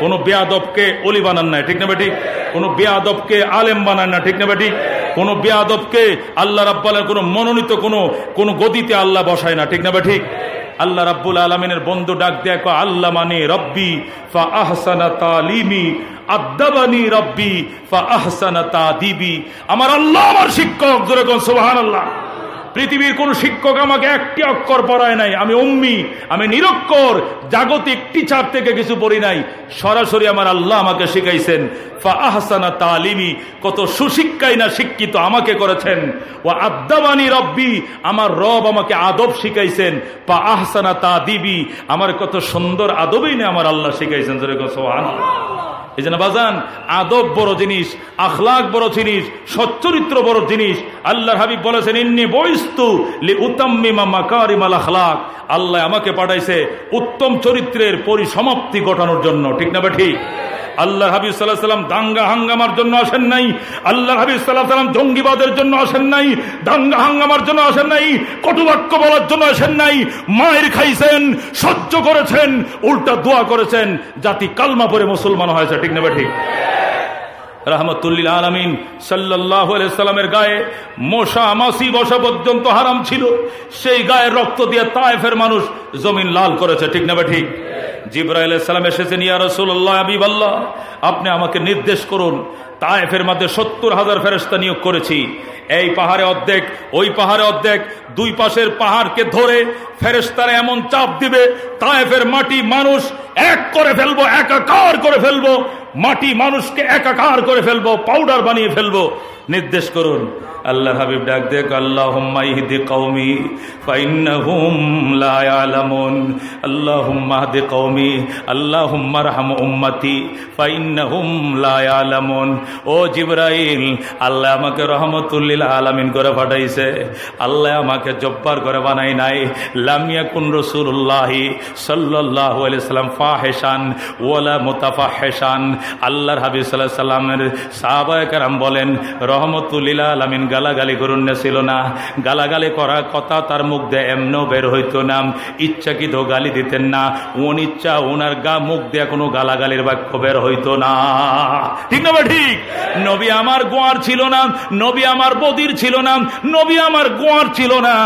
কোনো বেয়াদবকে অলি বানান নাই, ঠিক না বেটি? কোনো বেয়াদবকে আলেম বানান না ঠিক না বেটি? কোনো বেয়াদবকে আল্লাহ রাব্বালের কোনো মনোনীত কোনো কোনো গদিতে আল্লাহ বসায় না, ঠিক না বেটি? আল্লাহ রাব্বুল আলমিনের বন্ধু ডাক দেয় আল্লাহ মানে রব্বি ফা আহসানা তালিমি আদাবানি রব্বি ফা আহসানা তাদিবি। আমার আল্লাহ, আমার শিক্ষক যেরকম সোহান আল্লাহ পৃথিবীর কোন শিক্ষক আমাকে একটি অক্ষর পড়ায় নাই। আমি অম্মি আমি নিরক্ষর, জাগতিক টিচার থেকে কিছু পড়ি নাই। সরাসরি আমার আল্লাহ আমাকে শিখাইছেন, ফা আহসানা তালিমি কত সুশিক্ষাই না শিক্ষিত আমাকে করেছেন। ও আদাবানি রব্বি আমার রব আমাকে আদব শিখাইছেন। পা আহসানা তা দিবি আমার কত সুন্দর আদবই না আমার আল্লাহ শিখাইছেন যেরকম সোহান এই জন্য বাজান, আদব বড় জিনিস, আখলাক বড় জিনিস, সচ্চরিত্র বড় জিনিস। আল্লাহ হাবিব বলেছেন, ইন্নি বইস্তু লি উত্তমিমা মাকারিমাল আখলাক। আল্লাহ আমাকে পাঠাইছে উত্তম চরিত্রের পরিসমাপ্তি ঘটানোর জন্য। ঠিক না বা ঠিক? আল্লাহ হাবিব সাল্লাহ সাল্লাম দাঙ্গা হাঙ্গামার জন্য আসেন নাই। আল্লাহ হাবিব সাল্লাহ সাল্লাম জঙ্গিবাদের জন্য আসেন নাই। দাঙ্গা হাঙ্গামার জন্য আসেন নাই। কটুবাক্য বলার জন্য আসেন নাই। মায়ের খাইছেন, সহ্য করেছেন, উল্টা দোয়া করেছেন। জাতি কালমা পরে মুসলমান হয়েছে, ঠিক না ঠিক রহমতুল্লিল আলমিন গায়ে মশা মাসি বসা পর্যন্ত হারাম ছিল। সেই গায়ের রক্ত দিয়ে তায়েফের মানুষ জমিন লাল করেছে, ঠিক না ঠিক জিব্রাইল সালাম এসেছেন, ইয়া রসুল্লাহ আবিব আপনি আমাকে নির্দেশ করুন, তায়েফের মধ্যে সত্তর হাজার ফেরস্তা নিয়োগ করেছি। এই পাহাড়ে অর্ধেক, ওই পাহাড়ে অর্ধেক, দুই পাশের পাহাড়কে ধরে ফেরেস্তারা এমন চাপ দিবে, তায়েফের মাটি মানুষ এক করে ফেলব, একাকার করে ফেলব, মাটি মানুষকে একাকার করে ফেলব পাউডার বানিয়ে ফেলব। নির্দেশ করুন আল্লাহ হাবিব ডাক দেখ আল্লাহ ইহদি কৌমি ফাইন্নাহুম লা ইয়ালামুন, আল্লাহুম্মা হদি কৌমি আল্লাহুম্মা রহম উম্মতি ফাইন্নাহুম লা ইয়ালামুন। ও জিবরাইল, আল্লাহ আমাকে রহমতুল্লিল আলামিন করে পাঠাইছে। আল্লাহ আমাকে জব্বার করে বানাই নাই। লামিয়া কুন রসুল্লাহি সাল্লাহ সাল্লাম ফাহেসান ওয়ালা মুতাফাহেসান আল্লাহর হাবিব সাল্লাহ সাল্লামের সাহাবায়াম বলেন রহমতুল্লিল আলামিন, গালাগালি করুন ছিল না। গালাগালি করার কথা তার মুখ দিয়ে এমনও বের হইতো না। ইচ্ছাকৃত গালি দিতেন না। অনিচ্ছা ওনার গা মুখ দিয়ে কোনো গালাগালির বাক্য বের হইতো না। ঠিক না ঠিক? নবী আমার গোয়ার ছিল না। নবী আমার বদির ছিল না। নবী আমার গোয়ার ছিল না।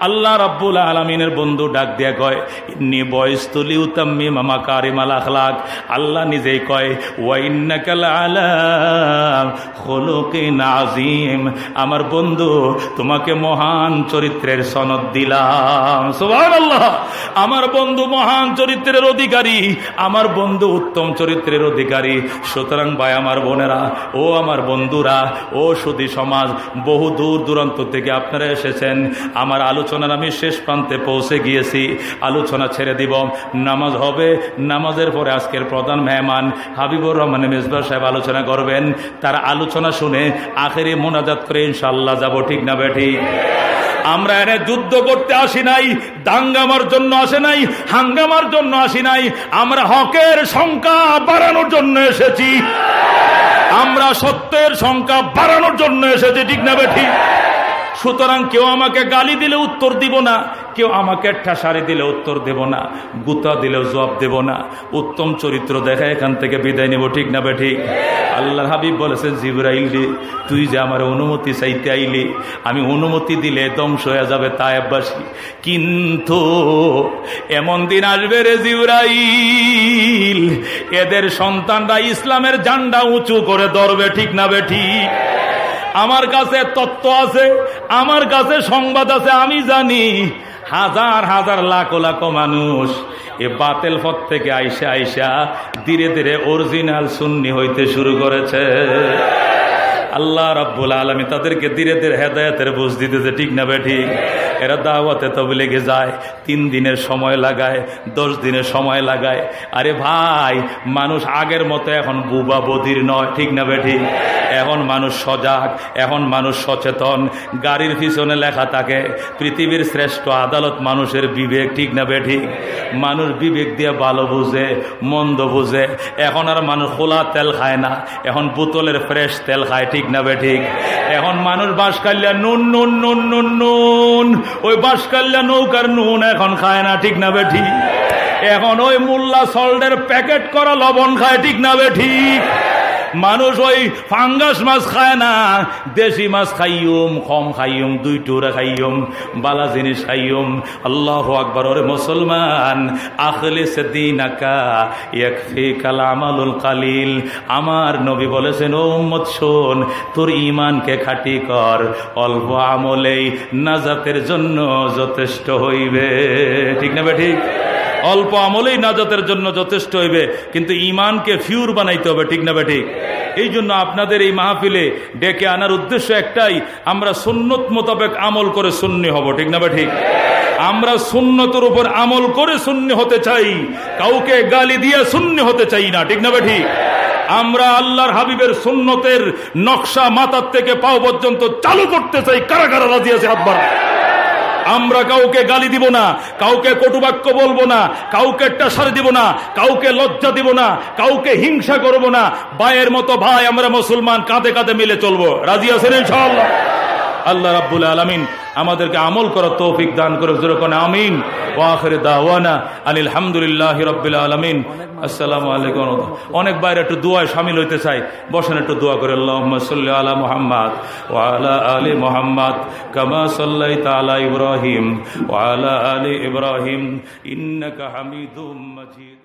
আল্লাহ রাব্বুল আলমিনের বন্ধু ডাক দিয়া কয়, ইন্নি বয়স তুলি উতাম্মি মামা কারিমাল আখলাক। আল্লাহ নিজেই কয় ওয়াইন্নাকাল আলাম খোলকে নাজিম আমার বন্ধু, তোমাকে মহান চরিত্রের সনদ দিলাম। আল্লাহ আমার বন্ধু মহান চরিত্রের অধিকারী। আমার বন্ধু উত্তম চরিত্রের অধিকারী। সুতরাং ভাই আমার বোনেরা, ও আমার বন্ধুরা, ও সুদী সমাজ, বহু দূর দূরান্ত থেকে আপনারা এসেছেন। আমার আলোচনার আমি শেষ প্রান্তে পৌঁছে গিয়েছি, আলোচনা ছেড়ে দিব। নামাজ হবে, নামাজের পরে আজকের প্রধান মেহমান হাবিবুর রহমান মেজবা সাহেব আলোচনা করবেন। তার আলোচনা শুনে আখেরি মোনাজাত করে ইনশাল্লাহ যাব, ঠিক না বেঠি আমরা এনে যুদ্ধ করতে আসি নাই, দাঙ্গামার জন্য আসে নাই, হাঙ্গামার জন্য আসি নাই। আমরা হকের সংখ্যা বাড়ানোর জন্য এসেছি। আমরা সত্যের সংখ্যা বাড়ানোর জন্য এসেছি, ঠিক না বেঠি সুতরাং কেউ আমাকে গালি দিলে উত্তর দিব না। কেউ আমাকে ঠাসারি দিলে উত্তর দেব না, গুতা দিলেও জবাব দেব না। উত্তম চরিত্র দেখা এখান থেকে বিদায় নেব, ঠিক না বে ঠিক? আল্লাহ হাবিব বলেছেন, জিবরাইলি তুই যে আমার অনুমতি চাইতে আইলি, আমি অনুমতি দিলে ধ্বংস হয়ে যাবে তাইবাসী কিন্তু এমন দিন আসবে রে জিবরাইল, এদের সন্তানরা ইসলামের জান্ডা উঁচু করে ধরবে, ঠিক না বে ঠিক? আমার কাছে তত্ত্ব আছে, আমার কাছে সংবাদ আছে, আমি জানি। হাজার হাজার লাখ লাখ মানুষ এ বাতেল পথ থেকে আইসা আইসা ধীরে ধীরে অরিজিনাল সুন্নি হইতে শুরু করেছে। আল্লাহ রাব্বুল আলমী তাদেরকে ধীরে ধীরে হেদায়তের বুঝ দিতেছে, ঠিক না ঠিক। এরা দাওয়াতে তবে লেগে যায়, তিন দিনের সময় লাগায়, দশ দিনের সময় লাগায়। আরে ভাই, মানুষ আগের মতো এখন বুবা বধির নয়, ঠিক না ঠিক। এখন মানুষ সজাগ, এখন মানুষ সচেতন। গাড়ির পিছনে লেখা থাকে, পৃথিবীর শ্রেষ্ঠ আদালত মানুষের বিবেক, ঠিক না ঠিক। মানুষ বিবেক দিয়ে ভালো বুঝে, মন্দ বুঝে। এখন আর মানুষ খোলা তেল খায় না, এখন বোতলের ফ্রেশ তেল খায়, ঠিক না বে ঠিক? এখন মানুষ বাস কাল্লা নুন নুন নুন নুন নুন। ওই বাস কাল্লা নৌকার নুন এখন খায় না, ঠিক না বে ঠিক? এখন ওই মোল্লা সল্টের প্যাকেট করা লবণ খায়, ঠিক না বে ঠিক? মানুষ ওই ফাঙ্গাস মাছ খায় না, দেশি মাছ খাইয়ুম, কম খাইয়ুম, দুই টুরা খাইয়ুম, বালা জিনিস খাইয়ুম। আল্লাহ আকবর, ওরে মুসলমান, আখলে সে দিন আকা একফি কালামালুল কালিল। আমার নবী বলেছেন, ও উম্মত, শোন, তোর ইমানকে খাটি কর, অল্প আমলেই নাজাতের জন্য যথেষ্ট হইবে। ঠিক না ঠিক? অল্প আমলেই নাজাতের জন্য যথেষ্ট হইবে, কিন্তু ইমানকে ফিউর বানাইতে হবে, ঠিক না ঠিক এই জন্য আপনাদের এই মাহফিলে ডেকে আনার উদ্দেশ্য একটাই, আমরা সুন্নত মোতাবেক আমল করে শূন্য হব, ঠিক না ঠিক আমরা সুন্নতর উপর আমল করে শূন্য হতে চাই, কাউকে গালি দিয়ে শূন্য হতে চাই না, ঠিক না ঠিক আমরা আল্লাহর হাবিবের সুন্নতের নকশা মাথার থেকে পাও পর্যন্ত চালু করতে চাই কারা কারা রাজি আছে হাত বাড়া আমরা কাউকে গালি দিব না, কাউকে কটুবাক্য বলব না, কাউকে টাসার দিব না, কাউকে লজ্জা দিব না, কাউকে হিংসা করব না। বায়ের মতো ভাই আমরা মুসলমান কাঁধে কাঁধে মিলে চলবো। রাজি আছেন ইনশাআল্লাহ? আল্লাহ রাব্বুল আলমিন আমাদেরকে আমল করার তৌফিক দান করে আমিন। ওয়াখরে দাওয়ানা আনিল হামদুলিল্লাহ রব্বিল আলমিন। আসসালামু আলাইকুম অনেক বাইরে একটু দোয়ায় সামিল হইতে চাই। বসেন একটু দোয়া করে। আল্লাহ আলা মোহাম্মদ ওয়ালা আলী মোহাম্মদ কামা সাল্লাই তালা ইব্রাহিম ওয়ালা আলী ইব্রাহিম ইন্নাকা হামিদুম মজিদ।